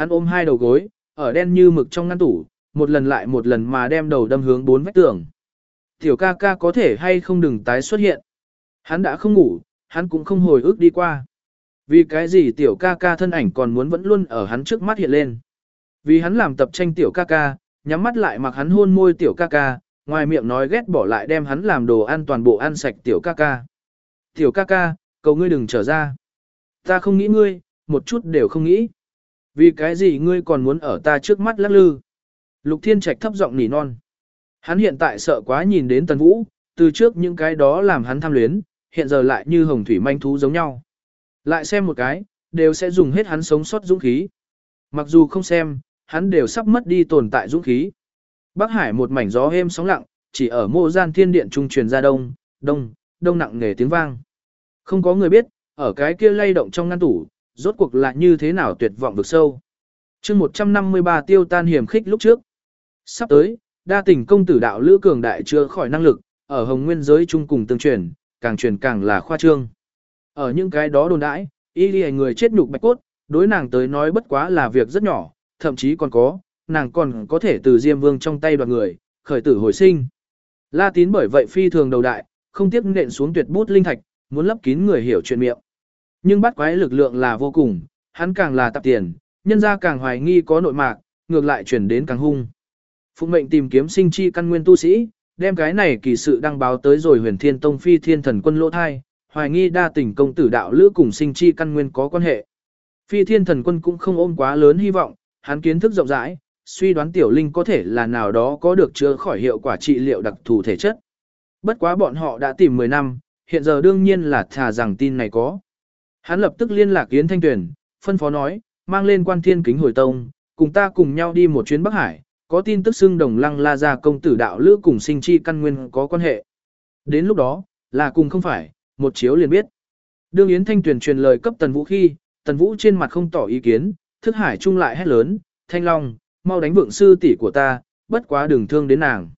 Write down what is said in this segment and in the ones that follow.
Hắn ôm hai đầu gối, ở đen như mực trong ngăn tủ, một lần lại một lần mà đem đầu đâm hướng bốn vách tường. Tiểu ca ca có thể hay không đừng tái xuất hiện. Hắn đã không ngủ, hắn cũng không hồi ức đi qua. Vì cái gì tiểu ca ca thân ảnh còn muốn vẫn luôn ở hắn trước mắt hiện lên. Vì hắn làm tập tranh tiểu ca ca, nhắm mắt lại mặc hắn hôn môi tiểu ca ca, ngoài miệng nói ghét bỏ lại đem hắn làm đồ ăn toàn bộ ăn sạch tiểu ca ca. Tiểu ca ca, cầu ngươi đừng trở ra. Ta không nghĩ ngươi, một chút đều không nghĩ. Vì cái gì ngươi còn muốn ở ta trước mắt lắc lư? Lục Thiên Trạch thấp giọng nỉ non. Hắn hiện tại sợ quá nhìn đến Tần Vũ, từ trước những cái đó làm hắn tham luyến, hiện giờ lại như hồng thủy manh thú giống nhau. Lại xem một cái, đều sẽ dùng hết hắn sống sót dũng khí. Mặc dù không xem, hắn đều sắp mất đi tồn tại dũng khí. Bắc Hải một mảnh gió êm sóng lặng, chỉ ở mô gian thiên điện trung truyền ra đông, đông, đông nặng nghề tiếng vang. Không có người biết, ở cái kia lay động trong ngăn tủ, rốt cuộc là như thế nào tuyệt vọng vực sâu. chương 153 tiêu tan hiểm khích lúc trước. Sắp tới, đa tình công tử đạo lữ cường đại chưa khỏi năng lực, ở hồng nguyên giới chung cùng tương truyền, càng truyền càng là khoa trương. Ở những cái đó đồn đãi, y lì người chết nhục bạch cốt, đối nàng tới nói bất quá là việc rất nhỏ, thậm chí còn có, nàng còn có thể từ Diêm Vương trong tay đoạt người, khởi tử hồi sinh. La tín bởi vậy phi thường đầu đại, không tiếc nện xuống tuyệt bút linh thạch, muốn lấp kín người hiểu chuyện miệng. Nhưng bắt quái lực lượng là vô cùng, hắn càng là tạp tiền, nhân ra càng hoài nghi có nội mạc, ngược lại chuyển đến càng hung. Phụng mệnh tìm kiếm sinh chi căn nguyên tu sĩ, đem cái này kỳ sự đăng báo tới rồi huyền thiên tông phi thiên thần quân lỗ thai, hoài nghi đa tình công tử đạo lữ cùng sinh chi căn nguyên có quan hệ. Phi thiên thần quân cũng không ôm quá lớn hy vọng, hắn kiến thức rộng rãi, suy đoán tiểu linh có thể là nào đó có được chữa khỏi hiệu quả trị liệu đặc thù thể chất. Bất quá bọn họ đã tìm 10 năm, hiện giờ đương nhiên là thà rằng tin này có. Hắn lập tức liên lạc Yến Thanh Tuyền, phân phó nói, mang lên quan thiên kính hồi tông, cùng ta cùng nhau đi một chuyến Bắc Hải, có tin tức xưng đồng lăng la ra công tử đạo lữ cùng sinh chi căn nguyên có quan hệ. Đến lúc đó, là cùng không phải, một chiếu liền biết. Đương Yến Thanh Tuyền truyền lời cấp Tần Vũ khi, Tần Vũ trên mặt không tỏ ý kiến, thức hải trung lại hét lớn, Thanh Long, mau đánh vượng sư tỷ của ta, bất quá đừng thương đến nàng.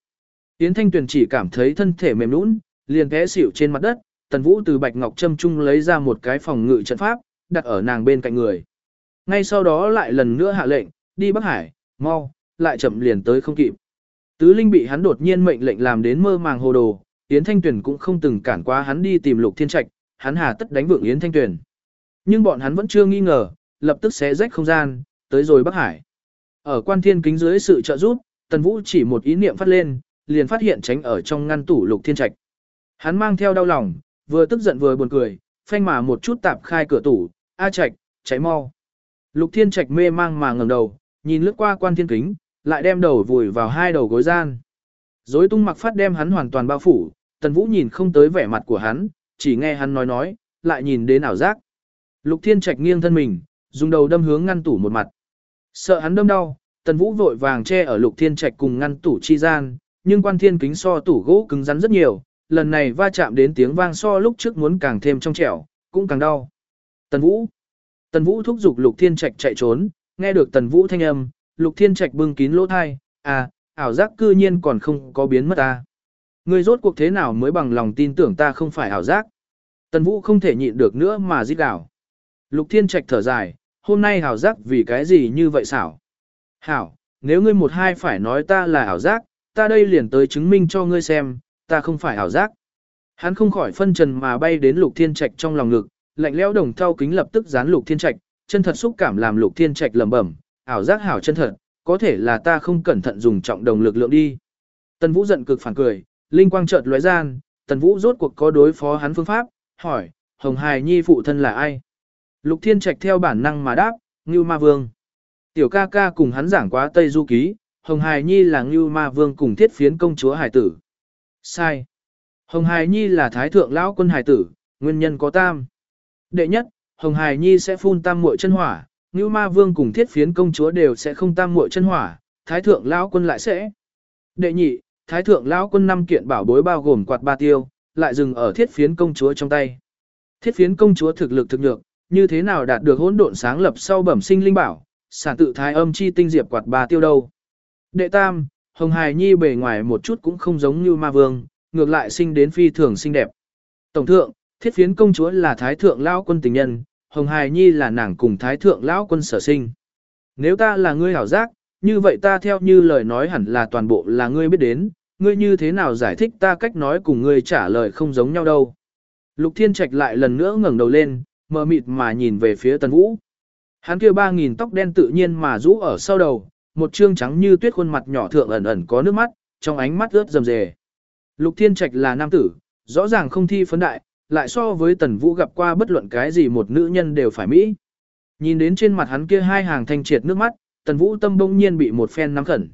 Yến Thanh Tuyền chỉ cảm thấy thân thể mềm nũng, liền té xỉu trên mặt đất, Tần Vũ từ Bạch Ngọc Trâm Trung lấy ra một cái phòng ngự trận pháp, đặt ở nàng bên cạnh người. Ngay sau đó lại lần nữa hạ lệnh, đi Bắc Hải, mau, lại chậm liền tới không kịp. Tứ Linh bị hắn đột nhiên mệnh lệnh làm đến mơ màng hồ đồ, Yến Thanh Tuyền cũng không từng cản qua hắn đi tìm Lục Thiên Trạch, hắn hà tất đánh vượng Yến Thanh Tuyền. Nhưng bọn hắn vẫn chưa nghi ngờ, lập tức xé rách không gian, tới rồi Bắc Hải. Ở quan thiên kính dưới sự trợ giúp, Tần Vũ chỉ một ý niệm phát lên, liền phát hiện tránh ở trong ngăn tủ Lục Thiên Trạch. Hắn mang theo đau lòng, vừa tức giận vừa buồn cười, phanh mà một chút tạp khai cửa tủ, A Trạch, cháy mau. Lục Thiên Trạch mê mang mà ngẩng đầu, nhìn lướt qua quan thiên kính, lại đem đầu vùi vào hai đầu gối gian. Dối tung mặc phát đem hắn hoàn toàn bao phủ, Tần Vũ nhìn không tới vẻ mặt của hắn, chỉ nghe hắn nói nói, lại nhìn đến ảo giác. Lục Thiên Trạch nghiêng thân mình, dùng đầu đâm hướng ngăn tủ một mặt. Sợ hắn đâm đau, Tần Vũ vội vàng che ở Lục Thiên Trạch cùng ngăn tủ chi gian, nhưng quan thiên kính so tủ gỗ cứng rắn rất nhiều, lần này va chạm đến tiếng vang so lúc trước muốn càng thêm trong trẻo, cũng càng đau. Tần Vũ. Tần Vũ thúc giục Lục Thiên Trạch chạy trốn, nghe được Tần Vũ thanh âm, Lục Thiên Trạch bưng kín lỗ thai, à, ảo giác cư nhiên còn không có biến mất ta. Ngươi rốt cuộc thế nào mới bằng lòng tin tưởng ta không phải ảo giác. Tần Vũ không thể nhịn được nữa mà giết đảo. Lục Thiên Trạch thở dài, hôm nay ảo giác vì cái gì như vậy xảo. Hảo, nếu ngươi một hai phải nói ta là ảo giác, ta đây liền tới chứng minh cho ngươi xem, ta không phải ảo giác. Hắn không khỏi phân trần mà bay đến Lục Thiên Trạch trong lòng ngực, lạnh lẽo đồng thau kính lập tức dán Lục Thiên Trạch, chân thật xúc cảm làm Lục Thiên Trạch lẩm bẩm, ảo giác hảo chân thật, có thể là ta không cẩn thận dùng trọng đồng lực lượng đi. Tần Vũ giận cực phản cười, linh quang chợt lóe gian, Tần Vũ rốt cuộc có đối phó hắn phương pháp, hỏi, Hồng Hải Nhi phụ thân là ai? Lục Thiên Trạch theo bản năng mà đáp, Ngưu Ma Vương. Tiểu ca ca cùng hắn giảng quá Tây Du Ký, Hồng Hải Nhi là Ngưu Ma Vương cùng thiết phiến công chúa hải tử. Sai. Hồng Hải Nhi là Thái Thượng Lão quân hải tử, nguyên nhân có tam. Đệ nhất, Hồng Hải Nhi sẽ phun tam muội chân hỏa, Ngưu Ma Vương cùng thiết phiến công chúa đều sẽ không tam muội chân hỏa, Thái Thượng Lão quân lại sẽ. Đệ nhị, Thái Thượng Lão quân năm kiện bảo bối bao gồm quạt ba tiêu, lại dừng ở thiết phiến công chúa trong tay. Thiết phiến công chúa thực lực thực nhược, như thế nào đạt được hỗn độn sáng lập sau bẩm sinh linh bảo, sản tự thái âm chi tinh diệp quạt ba tiêu đâu. Đệ tam, Hồng Hải Nhi bề ngoài một chút cũng không giống như ma vương, ngược lại sinh đến phi thường xinh đẹp. Tổng thượng, thiết phiến công chúa là thái thượng lão quân tình nhân, Hồng Hải Nhi là nàng cùng thái thượng lão quân sở sinh. Nếu ta là ngươi hảo giác, như vậy ta theo như lời nói hẳn là toàn bộ là ngươi biết đến, ngươi như thế nào giải thích ta cách nói cùng ngươi trả lời không giống nhau đâu. Lục Thiên Trạch lại lần nữa ngẩng đầu lên, mờ mịt mà nhìn về phía Tần Vũ. Hắn kia ba nghìn tóc đen tự nhiên mà rũ ở sau đầu, một trương trắng như tuyết khuôn mặt nhỏ thượng ẩn ẩn có nước mắt, trong ánh mắt ướt rầm rề. Lục Thiên Trạch là nam tử, rõ ràng không thi phấn đại, lại so với Tần Vũ gặp qua bất luận cái gì một nữ nhân đều phải mỹ. Nhìn đến trên mặt hắn kia hai hàng thanh triệt nước mắt, Tần Vũ tâm bỗng nhiên bị một phen nắm khẩn.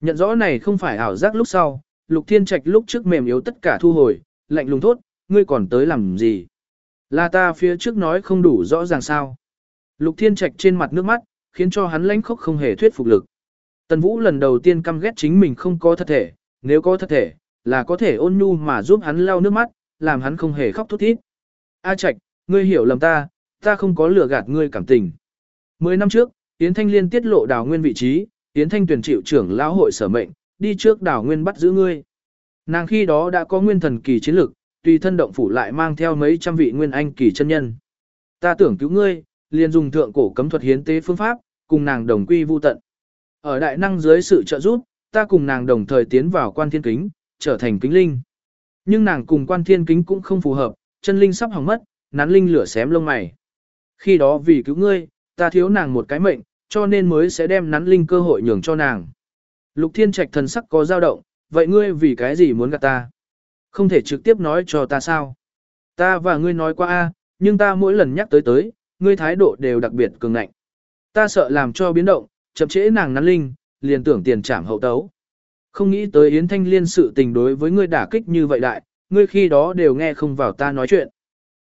Nhận rõ này không phải ảo giác lúc sau, Lục Thiên Trạch lúc trước mềm yếu tất cả thu hồi, lạnh lùng thốt, ngươi còn tới làm gì? Là ta phía trước nói không đủ rõ ràng sao? Lục Thiên Trạch trên mặt nước mắt, khiến cho hắn lãnh khốc không hề thuyết phục lực. Tần Vũ lần đầu tiên căm ghét chính mình không có thật thể, nếu có thật thể, là có thể ôn nhu mà giúp hắn lau nước mắt, làm hắn không hề khóc thút thít. A Trạch, ngươi hiểu lầm ta, ta không có lừa gạt ngươi cảm tình. Mười năm trước, Yến Thanh Liên tiết lộ đào nguyên vị trí, Yến Thanh tuyển chịu trưởng lão hội sở mệnh, đi trước đào nguyên bắt giữ ngươi. Nàng khi đó đã có nguyên thần kỳ chiến lực, tùy thân động phủ lại mang theo mấy trăm vị nguyên anh kỳ chân nhân. Ta tưởng cứu ngươi, liền dùng thượng cổ cấm thuật hiến tế phương pháp, cùng nàng đồng quy vu tận. Ở đại năng dưới sự trợ giúp, ta cùng nàng đồng thời tiến vào quan thiên kính, trở thành kính linh. Nhưng nàng cùng quan thiên kính cũng không phù hợp, chân linh sắp hỏng mất, nán linh lửa xém lông mày. Khi đó vì cứu ngươi, ta thiếu nàng một cái mệnh, cho nên mới sẽ đem nắn linh cơ hội nhường cho nàng. Lục thiên trạch thần sắc có dao động, vậy ngươi vì cái gì muốn gặp ta? Không thể trực tiếp nói cho ta sao? Ta và ngươi nói qua a, nhưng ta mỗi lần nhắc tới tới, ngươi thái độ đều đặc biệt cường ngạnh. Ta sợ làm cho biến động, chậm trễ nàng nắn linh, liền tưởng tiền trảm hậu tấu. Không nghĩ tới Yến Thanh Liên sự tình đối với ngươi đả kích như vậy đại, ngươi khi đó đều nghe không vào ta nói chuyện.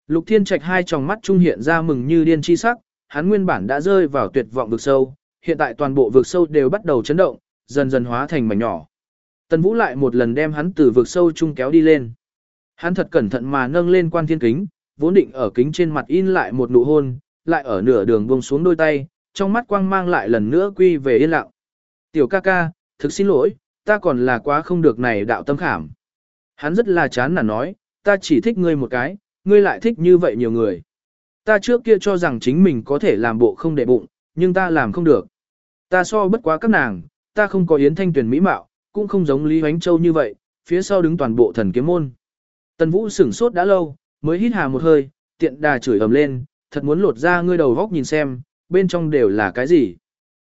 Lục Thiên Trạch hai tròng mắt trung hiện ra mừng như điên chi sắc, hắn nguyên bản đã rơi vào tuyệt vọng vực sâu, hiện tại toàn bộ vực sâu đều bắt đầu chấn động, dần dần hóa thành mảnh nhỏ. Tần Vũ lại một lần đem hắn từ vực sâu trung kéo đi lên. Hắn thật cẩn thận mà nâng lên quan thiên kính, vốn định ở kính trên mặt in lại một nụ hôn, lại ở nửa đường buông xuống đôi tay, trong mắt quang mang lại lần nữa quy về yên lặng. Tiểu ca ca, thực xin lỗi, ta còn là quá không được này đạo tâm khảm. Hắn rất là chán nản nói, ta chỉ thích ngươi một cái, ngươi lại thích như vậy nhiều người. Ta trước kia cho rằng chính mình có thể làm bộ không để bụng, nhưng ta làm không được. Ta so bất quá các nàng, ta không có yến thanh tuyển mỹ mạo, cũng không giống Lý Hoánh Châu như vậy, phía sau đứng toàn bộ thần kiếm môn. Tần Vũ sửng sốt đã lâu, mới hít hà một hơi, tiện đà chửi ầm lên, thật muốn lột ra ngươi đầu góc nhìn xem, bên trong đều là cái gì.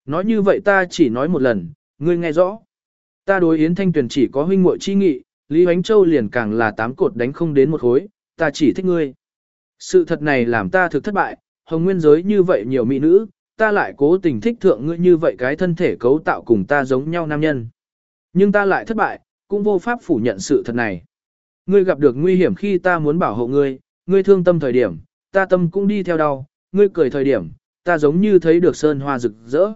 Nói như vậy ta chỉ nói một lần, ngươi nghe rõ. Ta đối Yến Thanh Tuyền chỉ có huynh muội chi nghị, Lý Hoánh Châu liền càng là tám cột đánh không đến một khối, ta chỉ thích ngươi. Sự thật này làm ta thực thất bại, hồng nguyên giới như vậy nhiều mỹ nữ, ta lại cố tình thích thượng ngươi như vậy cái thân thể cấu tạo cùng ta giống nhau nam nhân. Nhưng ta lại thất bại, cũng vô pháp phủ nhận sự thật này. Ngươi gặp được nguy hiểm khi ta muốn bảo hộ ngươi, ngươi thương tâm thời điểm, ta tâm cũng đi theo đau, ngươi cười thời điểm, ta giống như thấy được sơn hoa rực rỡ.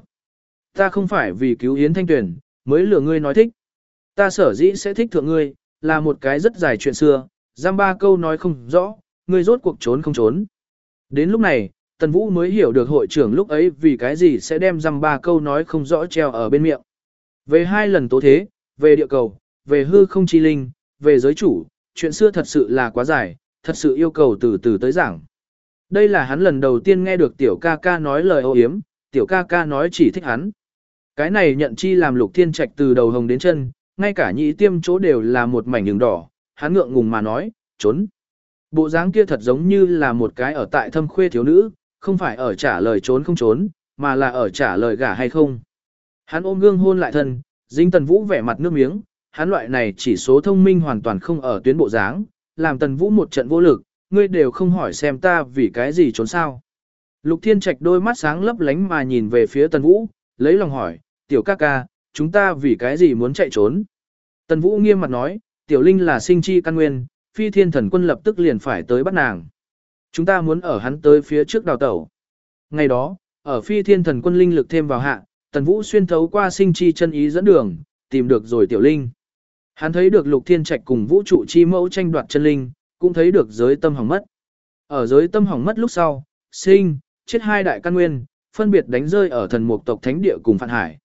Ta không phải vì cứu Yến Thanh Tuyền, mới lừa ngươi nói thích. Ta sở dĩ sẽ thích thượng ngươi, là một cái rất dài chuyện xưa, giam ba câu nói không rõ, ngươi rốt cuộc trốn không trốn. Đến lúc này, Tần Vũ mới hiểu được hội trưởng lúc ấy vì cái gì sẽ đem giam ba câu nói không rõ treo ở bên miệng. Về hai lần tố thế, về địa cầu, về hư không chi linh, về giới chủ, chuyện xưa thật sự là quá dài, thật sự yêu cầu từ từ tới giảng. Đây là hắn lần đầu tiên nghe được tiểu ca ca nói lời ô hiếm, tiểu ca ca nói chỉ thích hắn. Cái này nhận chi làm lục thiên trạch từ đầu hồng đến chân, ngay cả nhị tiêm chỗ đều là một mảnh đường đỏ, hắn ngượng ngùng mà nói, trốn. Bộ dáng kia thật giống như là một cái ở tại thâm khuê thiếu nữ, không phải ở trả lời trốn không trốn, mà là ở trả lời gả hay không. Hắn ôm gương hôn lại thân, dính tần vũ vẻ mặt nước miếng, hắn loại này chỉ số thông minh hoàn toàn không ở tuyến bộ dáng, làm tần vũ một trận vô lực, ngươi đều không hỏi xem ta vì cái gì trốn sao. Lục thiên trạch đôi mắt sáng lấp lánh mà nhìn về phía tần vũ, lấy lòng hỏi, tiểu ca ca, chúng ta vì cái gì muốn chạy trốn. Tần vũ nghiêm mặt nói, tiểu linh là sinh chi căn nguyên, phi thiên thần quân lập tức liền phải tới bắt nàng. Chúng ta muốn ở hắn tới phía trước đào tẩu. Ngày đó, ở phi thiên thần quân linh lực thêm vào hạ, tần vũ xuyên thấu qua sinh chi chân ý dẫn đường, tìm được rồi tiểu linh. Hắn thấy được lục thiên trạch cùng vũ trụ chi mẫu tranh đoạt chân linh, cũng thấy được giới tâm hỏng mất. Ở giới tâm hỏng mất lúc sau, sinh, chết hai đại căn nguyên, phân biệt đánh rơi ở thần mục tộc thánh địa cùng Phạn Hải.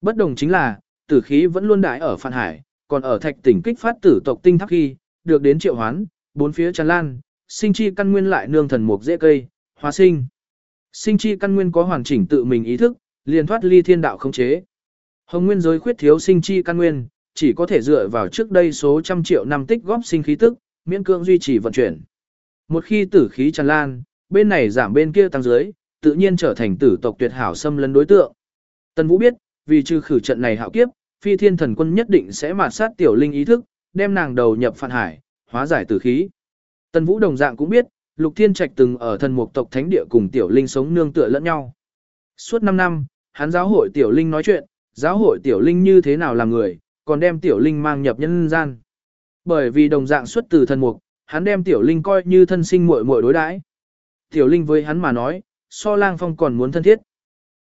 Bất đồng chính là, tử khí vẫn luôn đại ở Phạn Hải, còn ở thạch tỉnh kích phát tử tộc tinh tháp khi, được đến triệu hoán, bốn phía tràn lan, sinh chi căn nguyên lại nương thần mục dễ cây, hóa sinh. Sinh chi căn nguyên có hoàn chỉnh tự mình ý thức, liền thoát ly thiên đạo khống chế. Hồng nguyên giới khuyết thiếu sinh chi căn nguyên, chỉ có thể dựa vào trước đây số trăm triệu năm tích góp sinh khí tức, miễn cưỡng duy trì vận chuyển. Một khi tử khí tràn lan, bên này giảm bên kia tăng dưới, tự nhiên trở thành tử tộc tuyệt hảo xâm lấn đối tượng. Tần Vũ biết, vì trừ khử trận này hạo kiếp, phi thiên thần quân nhất định sẽ mạt sát tiểu linh ý thức, đem nàng đầu nhập phản hải, hóa giải tử khí. Tần Vũ đồng dạng cũng biết, Lục Thiên Trạch từng ở thần mục tộc thánh địa cùng tiểu linh sống nương tựa lẫn nhau. Suốt 5 năm, hắn giáo hội tiểu linh nói chuyện, giáo hội tiểu linh như thế nào làm người, còn đem tiểu linh mang nhập nhân gian. Bởi vì đồng dạng xuất từ thần mục, hắn đem tiểu linh coi như thân sinh muội muội đối đãi. Tiểu linh với hắn mà nói, so lang phong còn muốn thân thiết.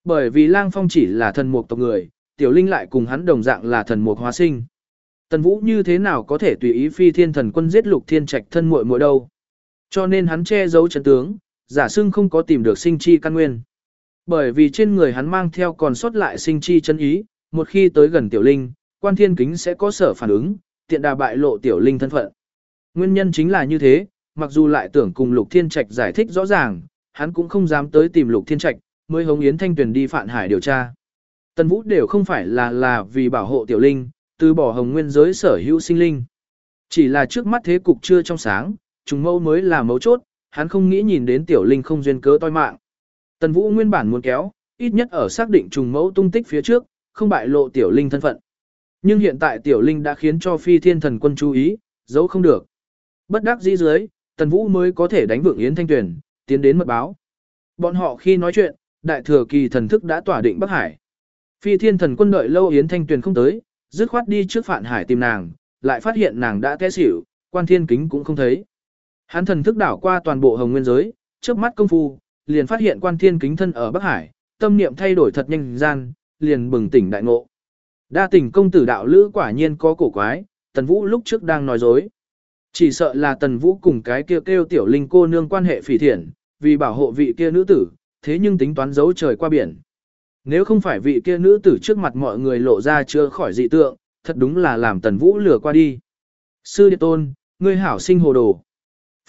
Bởi vì lang phong chỉ là thần mục tộc người, tiểu linh lại cùng hắn đồng dạng là thần mục hóa sinh. Tần Vũ như thế nào có thể tùy ý phi thiên thần quân giết lục thiên trạch thân muội muội đâu. Cho nên hắn che giấu chân tướng, giả xưng không có tìm được sinh chi căn nguyên. Bởi vì trên người hắn mang theo còn sót lại sinh chi chân ý, một khi tới gần tiểu linh, quan thiên kính sẽ có sở phản ứng, tiện đà bại lộ tiểu linh thân phận. Nguyên nhân chính là như thế, mặc dù lại tưởng cùng lục thiên trạch giải thích rõ ràng, hắn cũng không dám tới tìm lục thiên trạch, mới hống yến thanh tuyển đi phản hải điều tra. Tần Vũ đều không phải là là vì bảo hộ tiểu linh, từ bỏ hồng nguyên giới sở hữu sinh linh. Chỉ là trước mắt thế cục chưa trong sáng, trùng mâu mới là mấu chốt, hắn không nghĩ nhìn đến tiểu linh không duyên cớ toi mạng. Tần Vũ nguyên bản muốn kéo, ít nhất ở xác định trùng mẫu tung tích phía trước, không bại lộ tiểu linh thân phận. Nhưng hiện tại tiểu linh đã khiến cho phi thiên thần quân chú ý, giấu không được. Bất đắc dĩ dưới, Tần Vũ mới có thể đánh vượng Yến Thanh Tuyền, tiến đến mật báo. Bọn họ khi nói chuyện, đại thừa kỳ thần thức đã tỏa định Bắc Hải. Phi thiên thần quân đợi lâu Yến Thanh Tuyền không tới, dứt khoát đi trước Phạn Hải tìm nàng, lại phát hiện nàng đã té xỉu, quan thiên kính cũng không thấy. Hắn thần thức đảo qua toàn bộ hồng nguyên giới, trước mắt công phu, liền phát hiện quan thiên kính thân ở Bắc Hải, tâm niệm thay đổi thật nhanh gian, liền bừng tỉnh đại ngộ. Đa tình công tử đạo lữ quả nhiên có cổ quái, tần vũ lúc trước đang nói dối. Chỉ sợ là tần vũ cùng cái kia kêu, kêu tiểu linh cô nương quan hệ phỉ thiện, vì bảo hộ vị kia nữ tử, thế nhưng tính toán giấu trời qua biển. Nếu không phải vị kia nữ tử trước mặt mọi người lộ ra chưa khỏi dị tượng, thật đúng là làm tần vũ lừa qua đi. Sư Điệt Tôn, ngươi hảo sinh hồ đồ.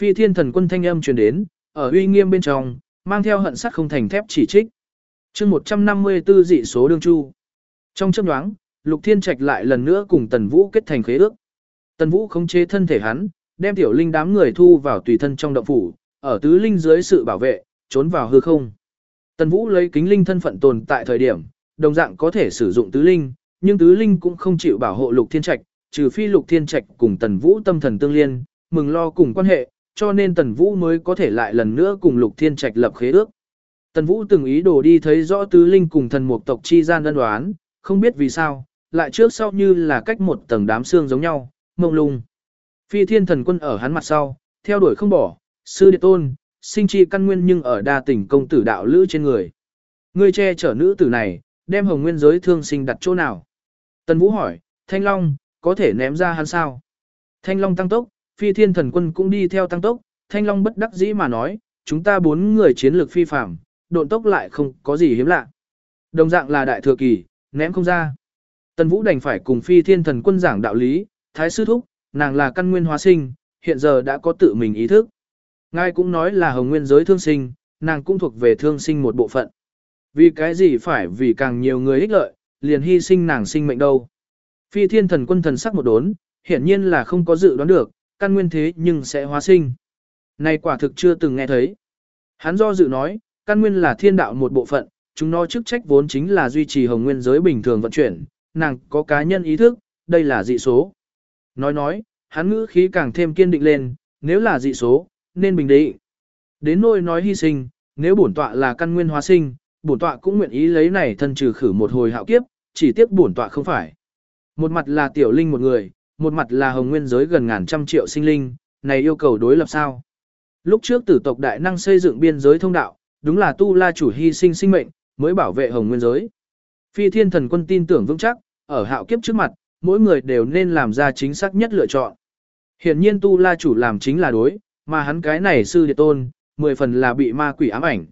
Phi thiên thần quân thanh âm truyền đến, ở uy nghiêm bên trong, mang theo hận sắt không thành thép chỉ trích. chương 154 dị số đương chu. Trong chấp nhoáng. Lục Thiên Trạch lại lần nữa cùng Tần Vũ kết thành khế ước. Tần Vũ khống chế thân thể hắn, đem tiểu linh đám người thu vào tùy thân trong động phủ, ở tứ linh dưới sự bảo vệ, trốn vào hư không. Tần Vũ lấy kính linh thân phận tồn tại thời điểm, đồng dạng có thể sử dụng tứ linh, nhưng tứ linh cũng không chịu bảo hộ Lục Thiên Trạch, trừ phi Lục Thiên Trạch cùng Tần Vũ tâm thần tương liên, mừng lo cùng quan hệ, cho nên Tần Vũ mới có thể lại lần nữa cùng Lục Thiên Trạch lập khế ước. Tần Vũ từng ý đồ đi thấy rõ tứ linh cùng thần mục tộc chi gian đơn đoán, không biết vì sao, lại trước sau như là cách một tầng đám xương giống nhau, mông lung. Phi thiên thần quân ở hắn mặt sau, theo đuổi không bỏ, sư địa tôn, sinh chi căn nguyên nhưng ở đa tỉnh công tử đạo lữ trên người. Ngươi che chở nữ tử này, đem hồng nguyên giới thương sinh đặt chỗ nào? Tần Vũ hỏi, Thanh Long, có thể ném ra hắn sao? Thanh Long tăng tốc, phi thiên thần quân cũng đi theo tăng tốc, Thanh Long bất đắc dĩ mà nói, chúng ta bốn người chiến lược phi phạm, độn tốc lại không có gì hiếm lạ. Đồng dạng là đại thừa kỳ, ném không ra. Tần Vũ đành phải cùng phi thiên thần quân giảng đạo lý, thái sư thúc, nàng là căn nguyên hóa sinh, hiện giờ đã có tự mình ý thức. Ngài cũng nói là hồng nguyên giới thương sinh, nàng cũng thuộc về thương sinh một bộ phận. Vì cái gì phải vì càng nhiều người ích lợi, liền hy sinh nàng sinh mệnh đâu. Phi thiên thần quân thần sắc một đốn, hiển nhiên là không có dự đoán được, căn nguyên thế nhưng sẽ hóa sinh. Này quả thực chưa từng nghe thấy. Hắn do dự nói, căn nguyên là thiên đạo một bộ phận, chúng nó chức trách vốn chính là duy trì hồng nguyên giới bình thường vận chuyển, nàng có cá nhân ý thức, đây là dị số. Nói nói, hắn ngữ khí càng thêm kiên định lên, nếu là dị số, nên bình định. Đến nỗi nói hy sinh, nếu bổn tọa là căn nguyên hóa sinh, bổn tọa cũng nguyện ý lấy này thân trừ khử một hồi hạo kiếp, chỉ tiếc bổn tọa không phải. Một mặt là tiểu linh một người, một mặt là hồng nguyên giới gần ngàn trăm triệu sinh linh, này yêu cầu đối lập sao? Lúc trước tử tộc đại năng xây dựng biên giới thông đạo, đúng là tu la chủ hy sinh sinh mệnh, mới bảo vệ hồng nguyên giới. Phi thiên thần quân tin tưởng vững chắc, ở hạo kiếp trước mặt, mỗi người đều nên làm ra chính xác nhất lựa chọn. Hiển nhiên tu la chủ làm chính là đối, mà hắn cái này sư địa tôn, mười phần là bị ma quỷ ám ảnh.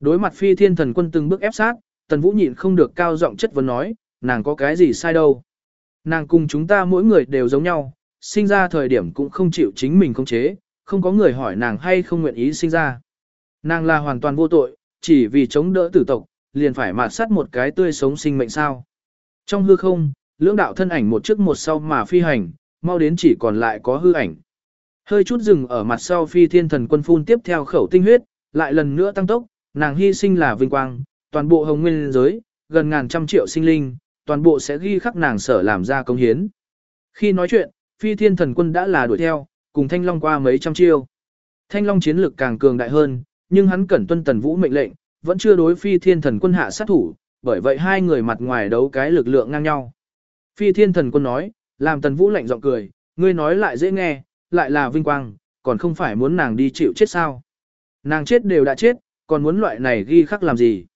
Đối mặt phi thiên thần quân từng bước ép sát, tần vũ nhịn không được cao giọng chất vấn nói, nàng có cái gì sai đâu. Nàng cùng chúng ta mỗi người đều giống nhau, sinh ra thời điểm cũng không chịu chính mình khống chế, không có người hỏi nàng hay không nguyện ý sinh ra. Nàng là hoàn toàn vô tội, chỉ vì chống đỡ tử tộc, liền phải mạt sát một cái tươi sống sinh mệnh sao. Trong hư không, lưỡng đạo thân ảnh một trước một sau mà phi hành, mau đến chỉ còn lại có hư ảnh. Hơi chút dừng ở mặt sau phi thiên thần quân phun tiếp theo khẩu tinh huyết, lại lần nữa tăng tốc, nàng hy sinh là vinh quang, toàn bộ hồng nguyên giới, gần ngàn trăm triệu sinh linh, toàn bộ sẽ ghi khắc nàng sở làm ra công hiến. Khi nói chuyện, phi thiên thần quân đã là đuổi theo, cùng thanh long qua mấy trăm chiêu. Thanh long chiến lực càng cường đại hơn, nhưng hắn cẩn tuân tần vũ mệnh lệnh, vẫn chưa đối phi thiên thần quân hạ sát thủ, bởi vậy hai người mặt ngoài đấu cái lực lượng ngang nhau. Phi thiên thần quân nói, làm tần vũ lạnh giọng cười, ngươi nói lại dễ nghe, lại là vinh quang, còn không phải muốn nàng đi chịu chết sao. Nàng chết đều đã chết, còn muốn loại này ghi khắc làm gì.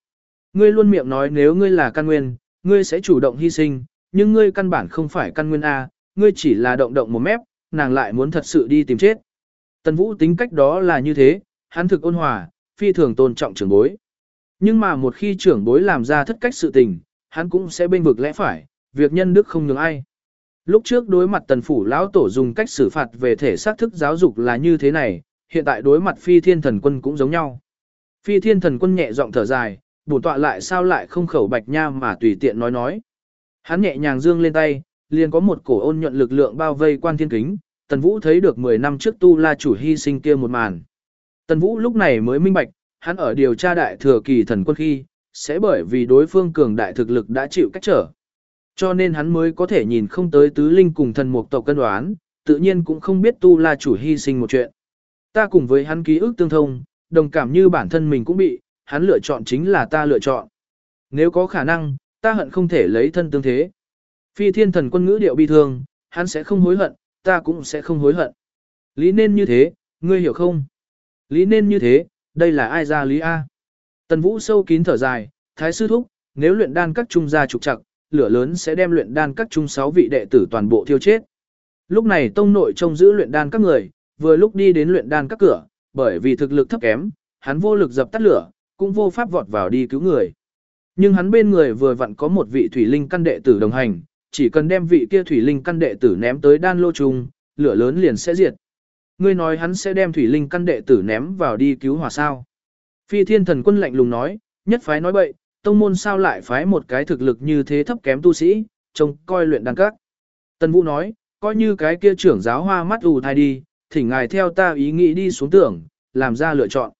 Ngươi luôn miệng nói nếu ngươi là căn nguyên, ngươi sẽ chủ động hy sinh, nhưng ngươi căn bản không phải căn nguyên A, ngươi chỉ là động động một mép, nàng lại muốn thật sự đi tìm chết. Tần Vũ tính cách đó là như thế, hắn thực ôn hòa, phi thường tôn trọng trưởng bối. Nhưng mà một khi trưởng bối làm ra thất cách sự tình, hắn cũng sẽ bên vực lẽ phải, việc nhân đức không nhường ai. Lúc trước đối mặt tần phủ lão tổ dùng cách xử phạt về thể xác thức giáo dục là như thế này, hiện tại đối mặt phi thiên thần quân cũng giống nhau. Phi thiên thần quân nhẹ giọng thở dài, bổn tọa lại sao lại không khẩu bạch nha mà tùy tiện nói nói. Hắn nhẹ nhàng dương lên tay, liền có một cổ ôn nhuận lực lượng bao vây quan thiên kính, tần vũ thấy được 10 năm trước tu la chủ hy sinh kia một màn. Tần vũ lúc này mới minh bạch, hắn ở điều tra đại thừa kỳ thần quân khi, sẽ bởi vì đối phương cường đại thực lực đã chịu cách trở. Cho nên hắn mới có thể nhìn không tới tứ linh cùng thần mục tộc cân đoán, tự nhiên cũng không biết tu la chủ hy sinh một chuyện. Ta cùng với hắn ký ức tương thông, đồng cảm như bản thân mình cũng bị, hắn lựa chọn chính là ta lựa chọn. Nếu có khả năng, ta hận không thể lấy thân tương thế. Phi thiên thần quân ngữ điệu bi thương, hắn sẽ không hối hận, ta cũng sẽ không hối hận. Lý nên như thế, ngươi hiểu không? Lý nên như thế, đây là ai ra lý A? Tần vũ sâu kín thở dài, thái sư thúc, nếu luyện đan các trung gia trục chặt, lửa lớn sẽ đem luyện đan các trung sáu vị đệ tử toàn bộ thiêu chết. Lúc này tông nội trông giữ luyện đan các người, vừa lúc đi đến luyện đan các cửa, bởi vì thực lực thấp kém, hắn vô lực dập tắt lửa, cũng vô pháp vọt vào đi cứu người. Nhưng hắn bên người vừa vặn có một vị thủy linh căn đệ tử đồng hành, chỉ cần đem vị kia thủy linh căn đệ tử ném tới đan lô trùng, lửa lớn liền sẽ diệt. Ngươi nói hắn sẽ đem thủy linh căn đệ tử ném vào đi cứu hỏa sao? Phi thiên thần quân lạnh lùng nói, nhất phái nói bậy, tông môn sao lại phái một cái thực lực như thế thấp kém tu sĩ, trông coi luyện đan các. Tần Vũ nói, coi như cái kia trưởng giáo hoa mắt ù thai đi, thỉnh ngài theo ta ý nghĩ đi xuống tưởng, làm ra lựa chọn.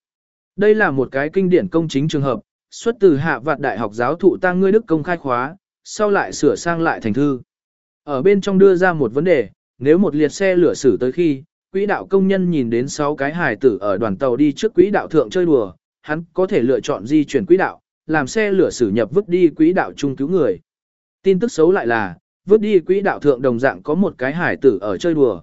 Đây là một cái kinh điển công chính trường hợp, xuất từ hạ vạn đại học giáo thụ tăng ngươi đức công khai khóa, sau lại sửa sang lại thành thư. Ở bên trong đưa ra một vấn đề, nếu một liệt xe lửa xử tới khi, quỹ đạo công nhân nhìn đến 6 cái hài tử ở đoàn tàu đi trước quỹ đạo thượng chơi đùa, hắn có thể lựa chọn di chuyển quỹ đạo, làm xe lửa xử nhập vứt đi quỹ đạo chung cứu người. Tin tức xấu lại là, vứt đi quỹ đạo thượng đồng dạng có một cái hài tử ở chơi đùa.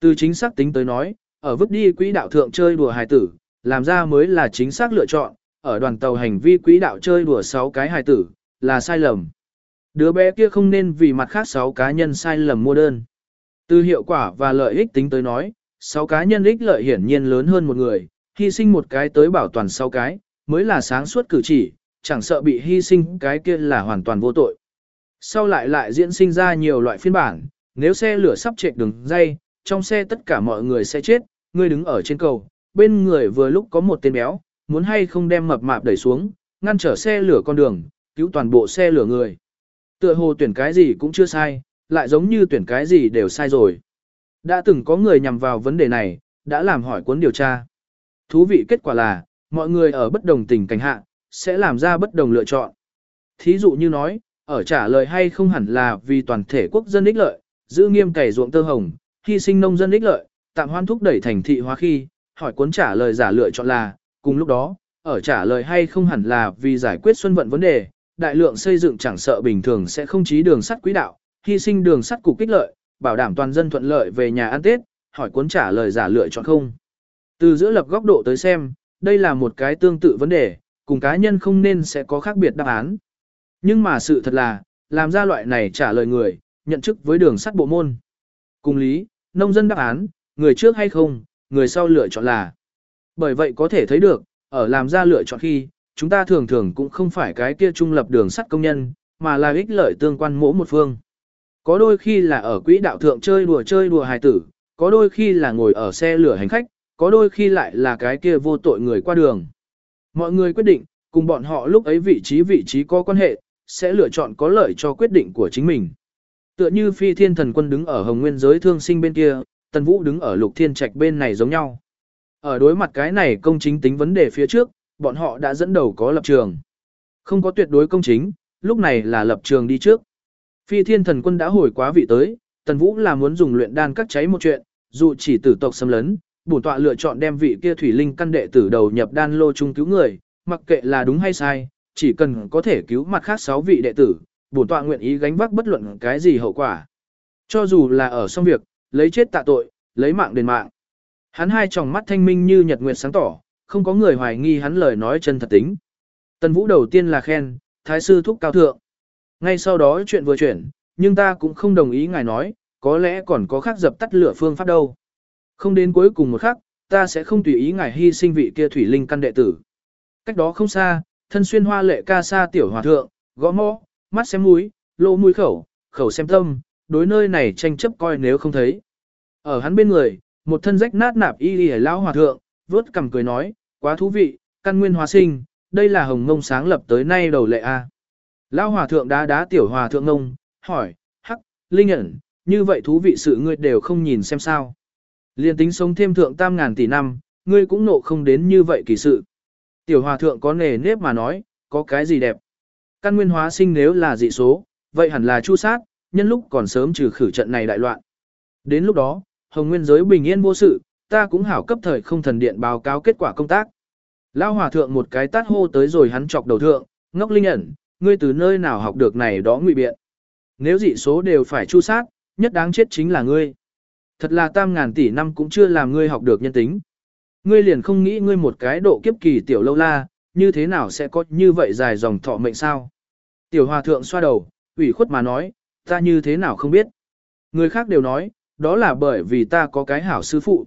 Từ chính xác tính tới nói, ở vứt đi quỹ đạo thượng chơi đùa hài tử, làm ra mới là chính xác lựa chọn, ở đoàn tàu hành vi quỹ đạo chơi đùa 6 cái hài tử, là sai lầm. Đứa bé kia không nên vì mặt khác 6 cá nhân sai lầm mua đơn. Từ hiệu quả và lợi ích tính tới nói, 6 cá nhân ích lợi hiển nhiên lớn hơn một người, hy sinh một cái tới bảo toàn 6 cái, mới là sáng suốt cử chỉ, chẳng sợ bị hy sinh cái kia là hoàn toàn vô tội. Sau lại lại diễn sinh ra nhiều loại phiên bản, nếu xe lửa sắp chạy đường dây, trong xe tất cả mọi người sẽ chết, ngươi đứng ở trên cầu, bên người vừa lúc có một tên béo, muốn hay không đem mập mạp đẩy xuống, ngăn trở xe lửa con đường, cứu toàn bộ xe lửa người. Tựa hồ tuyển cái gì cũng chưa sai, lại giống như tuyển cái gì đều sai rồi. Đã từng có người nhằm vào vấn đề này, đã làm hỏi cuốn điều tra. Thú vị kết quả là, mọi người ở bất đồng tình cảnh hạ, sẽ làm ra bất đồng lựa chọn. Thí dụ như nói, ở trả lời hay không hẳn là vì toàn thể quốc dân ích lợi, giữ nghiêm cày ruộng tơ hồng, hy sinh nông dân ích lợi, tạm hoan thúc đẩy thành thị hóa khi, hỏi cuốn trả lời giả lựa chọn là, cùng lúc đó, ở trả lời hay không hẳn là vì giải quyết xuân vận vấn đề, đại lượng xây dựng chẳng sợ bình thường sẽ không chí đường sắt quỹ đạo, hy sinh đường sắt cục kích lợi, bảo đảm toàn dân thuận lợi về nhà ăn Tết, hỏi cuốn trả lời giả lựa chọn không. Từ giữa lập góc độ tới xem, đây là một cái tương tự vấn đề, cùng cá nhân không nên sẽ có khác biệt đáp án. Nhưng mà sự thật là, làm ra loại này trả lời người, nhận chức với đường sắt bộ môn. Cùng lý, nông dân đáp án, người trước hay không, người sau lựa chọn là. Bởi vậy có thể thấy được, ở làm ra lựa chọn khi, chúng ta thường thường cũng không phải cái kia trung lập đường sắt công nhân, mà là ích lợi tương quan mỗi một phương. Có đôi khi là ở quỹ đạo thượng chơi đùa chơi đùa hài tử, có đôi khi là ngồi ở xe lửa hành khách, có đôi khi lại là cái kia vô tội người qua đường. Mọi người quyết định, cùng bọn họ lúc ấy vị trí vị trí có quan hệ, sẽ lựa chọn có lợi cho quyết định của chính mình. Tựa như phi thiên thần quân đứng ở hồng nguyên giới thương sinh bên kia, tần vũ đứng ở lục thiên trạch bên này giống nhau. Ở đối mặt cái này công chính tính vấn đề phía trước, bọn họ đã dẫn đầu có lập trường. Không có tuyệt đối công chính, lúc này là lập trường đi trước. Phi thiên thần quân đã hồi quá vị tới, tần vũ là muốn dùng luyện đan cắt cháy một chuyện, dù chỉ tử tộc xâm lấn, bổn tọa lựa chọn đem vị kia thủy linh căn đệ tử đầu nhập đan lô chung cứu người, mặc kệ là đúng hay sai, chỉ cần có thể cứu mặt khác sáu vị đệ tử, bổn tọa nguyện ý gánh vác bất luận cái gì hậu quả. Cho dù là ở xong việc, lấy chết tạ tội, lấy mạng đền mạng. Hắn hai tròng mắt thanh minh như nhật nguyệt sáng tỏ, không có người hoài nghi hắn lời nói chân thật tính. Tần Vũ đầu tiên là khen, thái sư thúc cao thượng. Ngay sau đó chuyện vừa chuyển, nhưng ta cũng không đồng ý ngài nói, có lẽ còn có khác dập tắt lửa phương pháp đâu. Không đến cuối cùng một khắc, ta sẽ không tùy ý ngài hy sinh vị kia thủy linh căn đệ tử. Cách đó không xa, thân xuyên hoa lệ ca sa tiểu hòa thượng, gõ mõ, mắt xem mũi, lỗ mũi khẩu, khẩu xem tâm, đối nơi này tranh chấp coi nếu không thấy. Ở hắn bên người, một thân rách nát nạp y y lão hòa thượng, vớt cằm cười nói, quá thú vị, căn nguyên hóa sinh, đây là hồng ngông sáng lập tới nay đầu lệ A. Lão hòa thượng đá đá tiểu hòa thượng ngông, hỏi, hắc, linh ẩn, như vậy thú vị sự ngươi đều không nhìn xem sao. Liên tính sống thêm thượng tam ngàn tỷ năm, ngươi cũng nộ không đến như vậy kỳ sự. Tiểu hòa thượng có nề nếp mà nói, có cái gì đẹp. Căn nguyên hóa sinh nếu là dị số, vậy hẳn là chu sát, nhân lúc còn sớm trừ khử trận này đại loạn. Đến lúc đó, hồng nguyên giới bình yên vô sự, ta cũng hảo cấp thời không thần điện báo cáo kết quả công tác. Lao hòa thượng một cái tát hô tới rồi hắn chọc đầu thượng, ngốc linh ẩn, ngươi từ nơi nào học được này đó ngụy biện. Nếu dị số đều phải chu sát, nhất đáng chết chính là ngươi. Thật là tam ngàn tỷ năm cũng chưa làm ngươi học được nhân tính. Ngươi liền không nghĩ ngươi một cái độ kiếp kỳ tiểu lâu la, như thế nào sẽ có như vậy dài dòng thọ mệnh sao? Tiểu hòa thượng xoa đầu, ủy khuất mà nói, ta như thế nào không biết. Người khác đều nói, đó là bởi vì ta có cái hảo sư phụ.